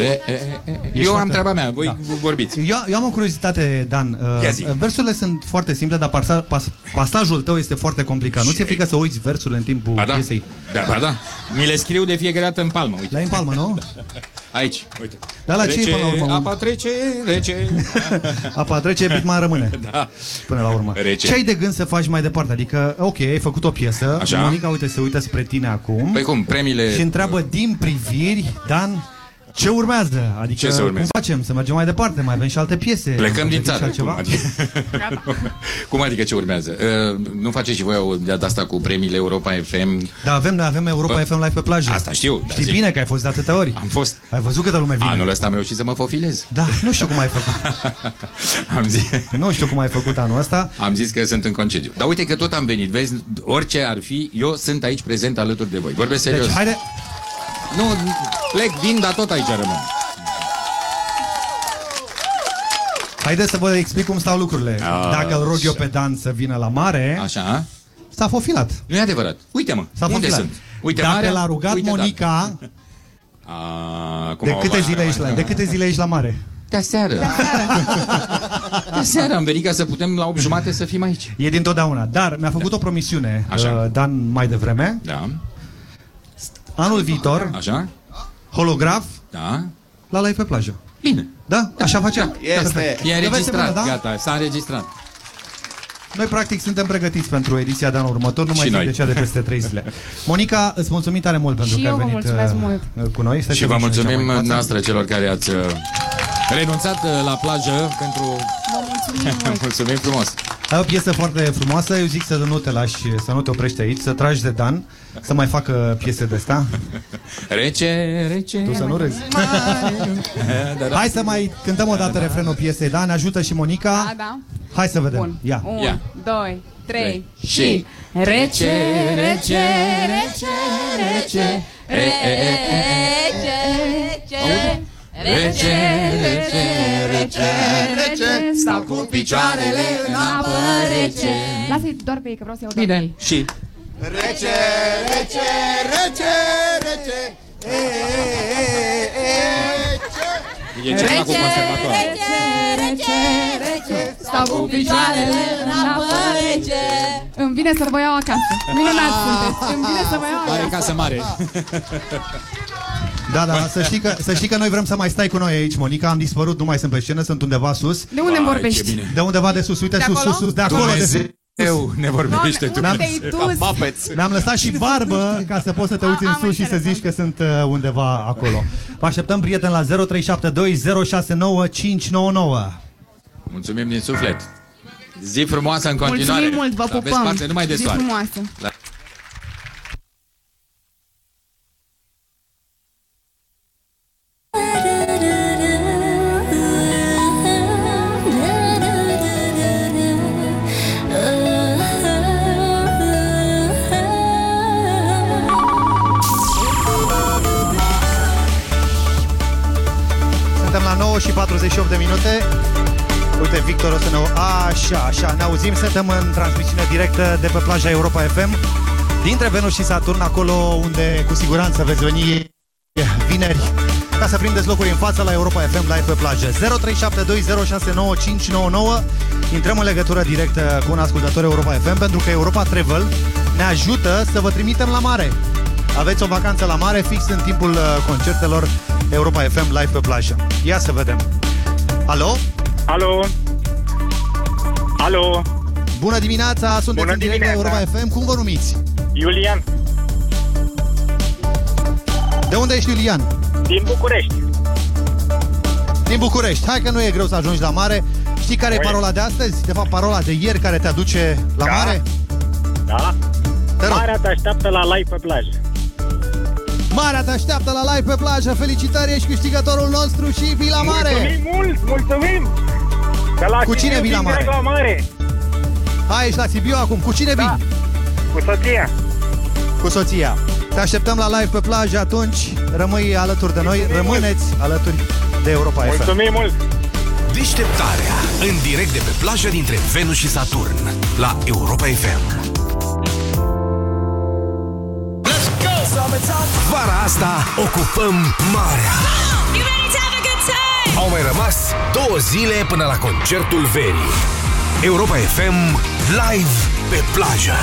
E, e, e, e. Eu am treaba mea, voi vorbiți. Eu, eu am o curiozitate, Dan. Ia Uh, zi. versurile sunt foarte simple, dar pasa, pas, pasajul tău este foarte complicat. Nu ți-e frică să uiți versurile în timpul Ba da. piesei? Da, ba da. Mi le scriu de fiecare dată în palmă, uite. La în palmă, nu? [LAUGHS] Aici, uite. Dar la ce e Rece, până la urmă? Apa trece, rece. [LAUGHS] Apa trece, bitman rămâne. [LAUGHS] Da. Până la urmă. Rece. Ce ai de gând să faci mai departe? Adică, ok, ai făcut o piesă, Așa. Monica, uite, se uită spre tine acum Păi cum, premiile... și întreabă din priviri, Dan, ce urmează? Adică, Ce să urmeze? cum facem? Să mergem mai departe? Mai avem și alte piese? Plecăm Mai din avem și țară. altceva? Cum adică, [LAUGHS] cum adică ce urmează? Uh, nu faceți și voi o de asta cu premiile Europa FM? Da, avem, noi avem Europa Bă, FM Live pe plajă. Asta știu. dar Știi zic, bine că ai fost de atâtea ori. Am fost. Ai văzut câtă lume vine. Anul ăsta am reușit să mă fofilez. Da, nu știu cum ai făcut. [LAUGHS] am zis... Nu știu cum ai făcut anul ăsta. Am zis că sunt în concediu. Dar uite că tot am venit, vezi, orice ar fi, eu sunt aici prezent alături de voi. Vorbesc serios. Deci, haide, Nu, plec, vin, dar tot aici rămân. Haideți să vă explic cum stau lucrurile. A, Dacă îl rog eu pe Dan să vină la mare, Așa? s-a fofilat. Nu e adevărat. Uite-mă, S-a unde fofilat. sunt? Uite Dacă marea, l-a rugat uite Monica, [LAUGHS] A, cum de au- câte zile ești la, de câte zile ești la mare? De seară. De seară [LAUGHS] am venit ca să putem la 8 jumate să fim aici. E din totdeauna. Dar mi-a făcut o promisiune Așa. uh, Dan mai devreme. Da. Anul viitor, Așa? holograf, Da. la live pe plajă. Bine. Da? Așa facem? Este. Perfect. E Vă vezi înregistrat, bună, da? gata, s-a înregistrat. Noi, practic, suntem pregătiți pentru ediția de anul următor, nu mai Și zic noi. de cea de peste 3 zile. Monica, îți mulțumim tare mult pentru Și că ai eu vă venit mulțumesc uh, mult. cu noi. Stai Și să vă ducem aici mulțumim mai în față. noastră celor care ați uh, renunțat uh, la plajă pentru... Vă mulțumim mult. [LAUGHS] Mulțumim frumos. Ai o piesă foarte frumoasă, eu zic să nu te lași, să nu te oprești aici, să tragi de Dan, să mai facă piese de asta. Rece, rece... Tu să nu râzi. Da, da. Hai să mai cântăm o dată refrenul piesei, da? Ne ajută și Monica. Da, da. Hai să vedem. Bun. Ia. Un, Ia. doi, trei Și- și... Rece, rece, rece, rece, rece, rece, rece, rece, stau cu picioarele în apă rece. Lasă-i doar pe ei, că vreau să iau doar pe ei. Și... Rece, rece, rece, rece. E, e, e, e, E ceva cu conservator. rece, rece, rece, stau cu picioarele în apă rece. Îmi vine să vă iau acasă. Minunați sunteți. Îmi vine să vă iau Are acasă. casă mare. [LAUGHS] Da, da, să știi, că, să știi că noi vrem să mai stai cu noi aici, Monica. Am dispărut, nu mai sunt pe scenă, sunt undeva sus. De unde îmi Ai, vorbești? ce bine. De undeva de sus, uite, De sus, acolo? sus, sus, de acolo, de sus. Eu ne vorbește Doamne, tu. unde te-ai dus? Puppets. Mi-am lăsat și barbă ca să poți să te uiți în am sus și să înțeles, zici că sunt uh, undeva acolo. Vă așteptăm, prieten, la 0372069599. Mulțumim din suflet. Zi frumoasă în continuare. Mulțumim mult, vă Să aveți pupăm. parte numai de Zi soare. frumoasă. La- Suntem la ne auzim, suntem în transmisiune directă de pe plaja Europa FM dintre Venus și Saturn, acolo unde cu siguranță veți veni vineri ca să prindeți locuri în față la Europa FM live pe plajă. 0372069599 Intrăm în legătură directă cu un ascultător Europa FM pentru că Europa Travel ne ajută să vă trimitem la mare. Aveți o vacanță la mare fix în timpul uh, concertelor Europa FM live pe plajă. Ia să vedem. Alo? Alo? Alo? Bună dimineața, sunteți Bună în direct la dimineața. Europa FM. Cum vă numiți? Iulian, De unde ești, Iulian? din București. Din București. Hai că nu e greu să ajungi la mare. Știi care e Oi. parola de astăzi? De fapt, parola de ieri care te aduce la Da. mare? Da? Te rog. Marea te așteaptă la live pe plajă. Marea te așteaptă la live pe plajă. Felicitări, ești câștigătorul nostru și vii la mare. Mulțumim mult, mulțumim! De la Cu cine Sibiu vii la vin mare? direct la mare? Hai, ești la Sibiu acum. Cu cine vii? Cu soția. Cu soția. Te așteptăm la live pe plajă atunci. Rămâi alături de noi. Rămâneți alături de Europa FM. Mulțumim mult! Deșteptarea. În direct de pe plajă dintre Venus și Saturn. La Europa FM. Vara asta ocupăm marea. Au mai rămas două zile până la concertul verii. Europa FM live pe plajă.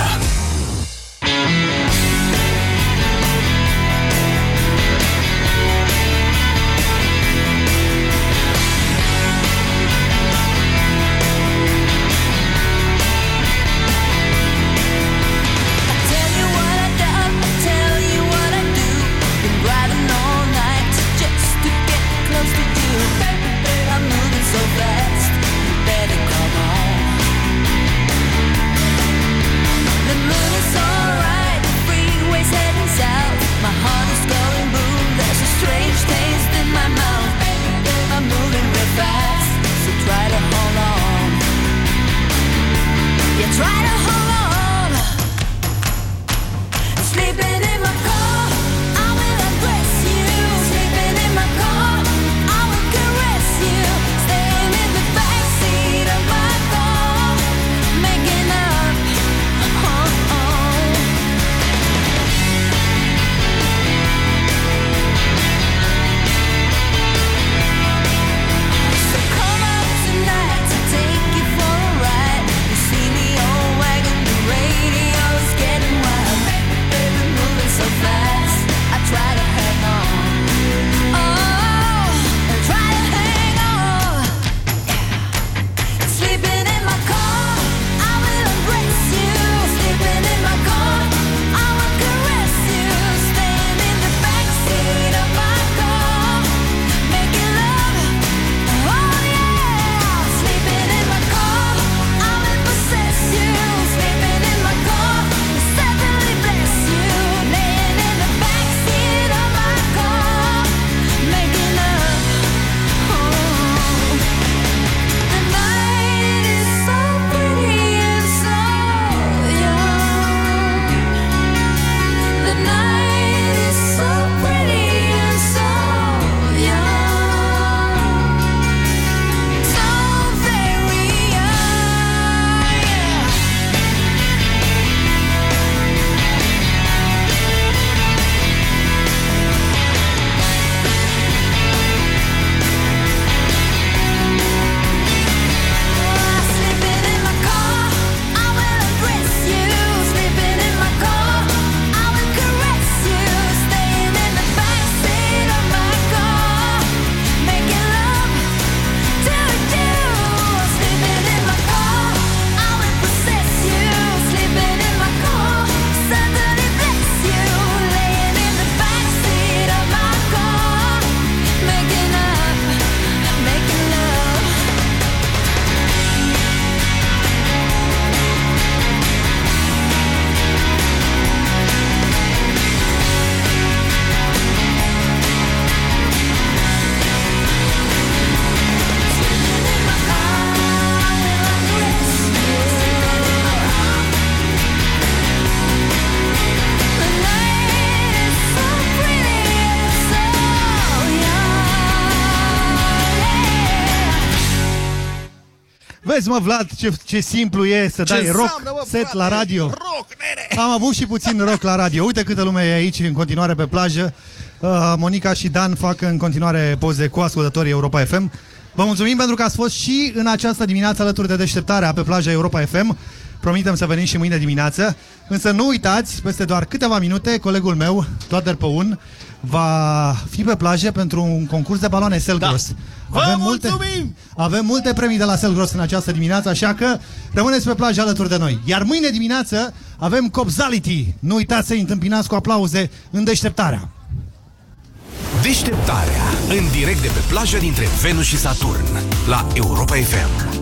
Mă, Vlad, ce, ce simplu e să Ce dai rock înseamnă, mă, set frate? la radio. Rock, Am avut și puțin rock la radio. Uite câtă lume e aici în continuare pe plajă. Uh, Monica și Dan fac în continuare poze cu ascultătorii Europa FM. Vă mulțumim pentru că ați fost și în această dimineață alături de deșteptarea pe plaja Europa FM. Promitem să venim și mâine dimineață. Însă nu uitați, peste doar câteva minute, colegul meu, Toader Păun, va fi pe plajă pentru un concurs de baloane Selgros. Da. Vă multe, mulțumim! avem multe premii de la Selgros în această dimineață, așa că rămâneți pe plajă alături de noi. Iar mâine dimineață avem Copzality. Nu uitați să-i întâmpinați cu aplauze în deșteptarea. Deșteptarea. În direct de pe plajă dintre Venus și Saturn. La Europa FM.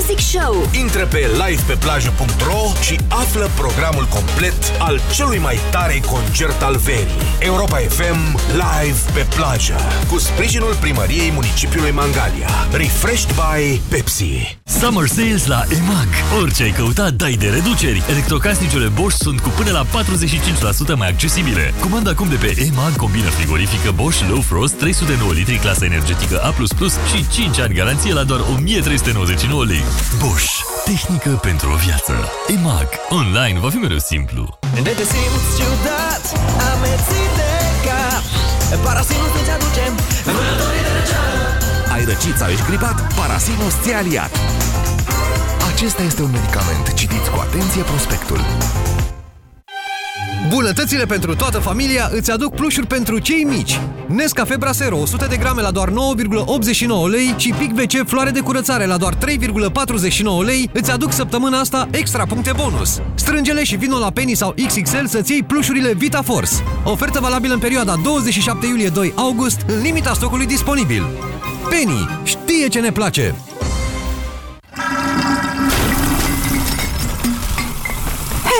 Show Intră pe livepeplajă.ro și află programul complet al celui mai tare concert al verii. Europa FM Live pe plajă. Cu sprijinul primăriei municipiului Mangalia. Refreshed by Pepsi. Summer Sales la EMAG. Orice ai căutat, dai de reduceri. Electrocasnicele Bosch sunt cu până la 45% mai accesibile. Comanda acum de pe EMAG combina frigorifică Bosch Low Frost 309 litri clasă energetică A++ și 5 ani garanție la doar 1399 lei. Bosch. Tehnică pentru o viață. EMAG. Online va fi mereu simplu. De te simți ciudat, amețit de cap Parasinus nu-ți aduce vânătorii de răceală Ai răcit sau ești gripat? Parasinus ți-a aliat. Acesta este un medicament. Citiți cu atenție prospectul. Bunătățile pentru toată familia îți aduc plușuri pentru cei mici. Nescafe Brasero 100 de grame la doar 9,89 lei și Pic WC floare de curățare la doar 3,49 lei îți aduc săptămâna asta extra puncte bonus. Strângele și vino la Penny sau XXL să-ți iei plușurile Vita Force. Ofertă valabilă în perioada 27 iulie-2 august în limita stocului disponibil. Penny știe ce ne place!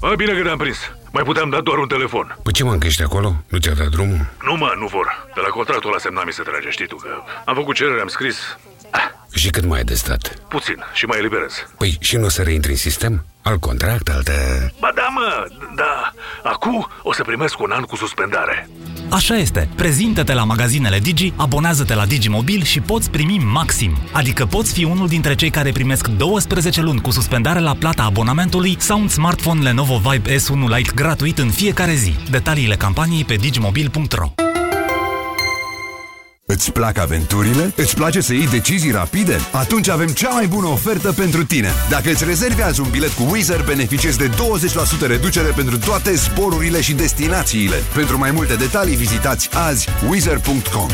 A, bine că te-am prins. Mai puteam da doar un telefon. Păi ce mă, că ești acolo? Nu ți-a dat drumul? Nu, mă, nu vor. De la contractul ăla semnat mi se trage, știi tu că... Am făcut cerere, am scris... Și cât mai ai de stat? Puțin și mai eliberez. Păi și nu o să reintri în sistem? Alt contract, altă... Ba da, mă, da. Acum o să primesc un an cu suspendare. Așa este. Prezintă-te la magazinele Digi, abonează-te la Digimobil și poți primi maxim. Adică poți fi unul dintre cei care primesc 12 luni cu suspendare la plata abonamentului sau un smartphone Lenovo Vibe S1 Lite gratuit în fiecare zi. Detaliile campaniei pe digimobil.ro Îți plac aventurile? Îți place să iei decizii rapide? Atunci avem cea mai bună ofertă pentru tine. Dacă îți rezervi azi un bilet cu Wizz beneficiezi de 20% reducere pentru toate zborurile și destinațiile. Pentru mai multe detalii vizitați azi wizz.com.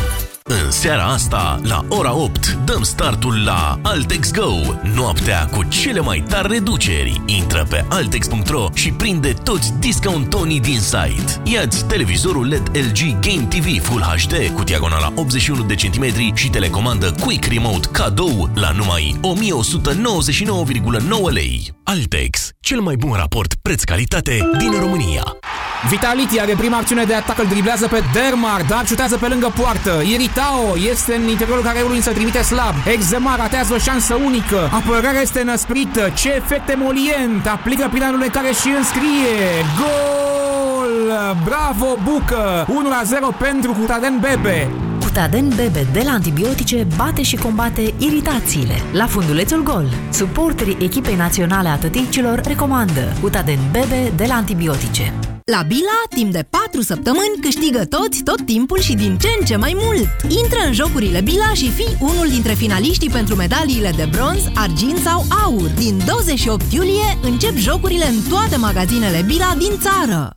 În seara asta, la ora 8, dăm startul la Altex Go, noaptea cu cele mai tari reduceri. Intră pe altex.ro și prinde toți discountonii din site. Iați televizorul LED LG Game TV Full HD cu diagonala 81 de centimetri și telecomandă Quick Remote cadou la numai 1199,9 lei. Altex, cel mai bun raport preț-calitate din România. Vitality are prima acțiune de atac, îl driblează pe Dermar, dar șutează pe lângă poartă. Iritao este în interiorul careului, însă trimite slab. Exema ratează o șansă unică. Apărarea este năsprită. Ce efect emolient! Aplică planul care și înscrie. Gol! Bravo, Bucă! 1-0 pentru Cutaden Bebe. Cutaden Bebe de la antibiotice bate și combate iritațiile. La fundulețul gol, suporterii echipei naționale a tăticilor recomandă Cutaden Bebe de la antibiotice. La Bila, timp de 4 săptămâni, câștigă toți, tot timpul și din ce în ce mai mult. Intră în jocurile Bila și fii unul dintre finaliștii pentru medaliile de bronz, argint sau aur. Din 28 iulie încep jocurile în toate magazinele Bila din țară.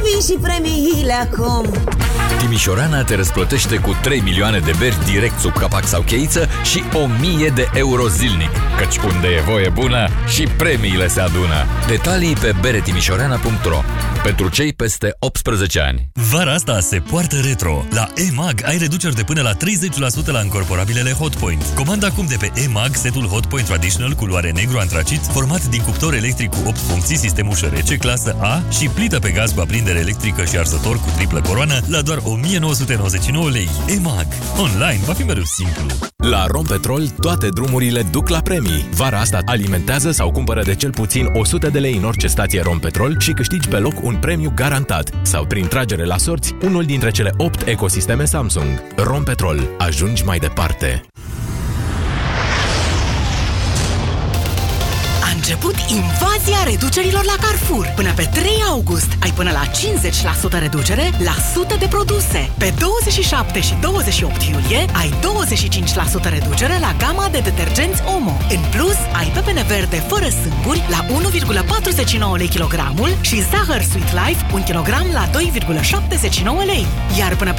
Vin și premiile acum Timișorana te răsplătește cu 3 milioane de beri direct sub capac sau cheiță și 1000 de euro zilnic. Căci unde e voie bună și premiile se adună. Detalii pe beretimișorana.ro Pentru cei peste 18 ani. Vara asta se poartă retro. La EMAG ai reduceri de până la 30% la încorporabilele Hotpoint. Comanda acum de pe EMAG setul Hotpoint Traditional culoare negru antracit, format din cuptor electric cu 8 funcții, sistem ușă rece, clasă A și plită pe gaz cu aprindere electrică și arzător cu triplă coroană la doar 1999 lei. EMAG. Online va fi mereu simplu. La Rompetrol, toate drumurile duc la premii. Vara asta alimentează sau cumpără de cel puțin 100 de lei în orice stație Rompetrol și câștigi pe loc un premiu garantat. Sau prin tragere la sorți, unul dintre cele 8 ecosisteme Samsung. Rompetrol. Ajungi mai departe. Început invazia reducerilor la Carrefour. Până pe 3 august ai până la 50% reducere la sute de produse. Pe 27 și 28 iulie ai 25% reducere la gama de detergenți Omo. În plus, ai pepene verde fără sâmburi la 1,49 lei kilogramul și zahăr Sweet Life 1 kg la 2,79 lei. Iar până pe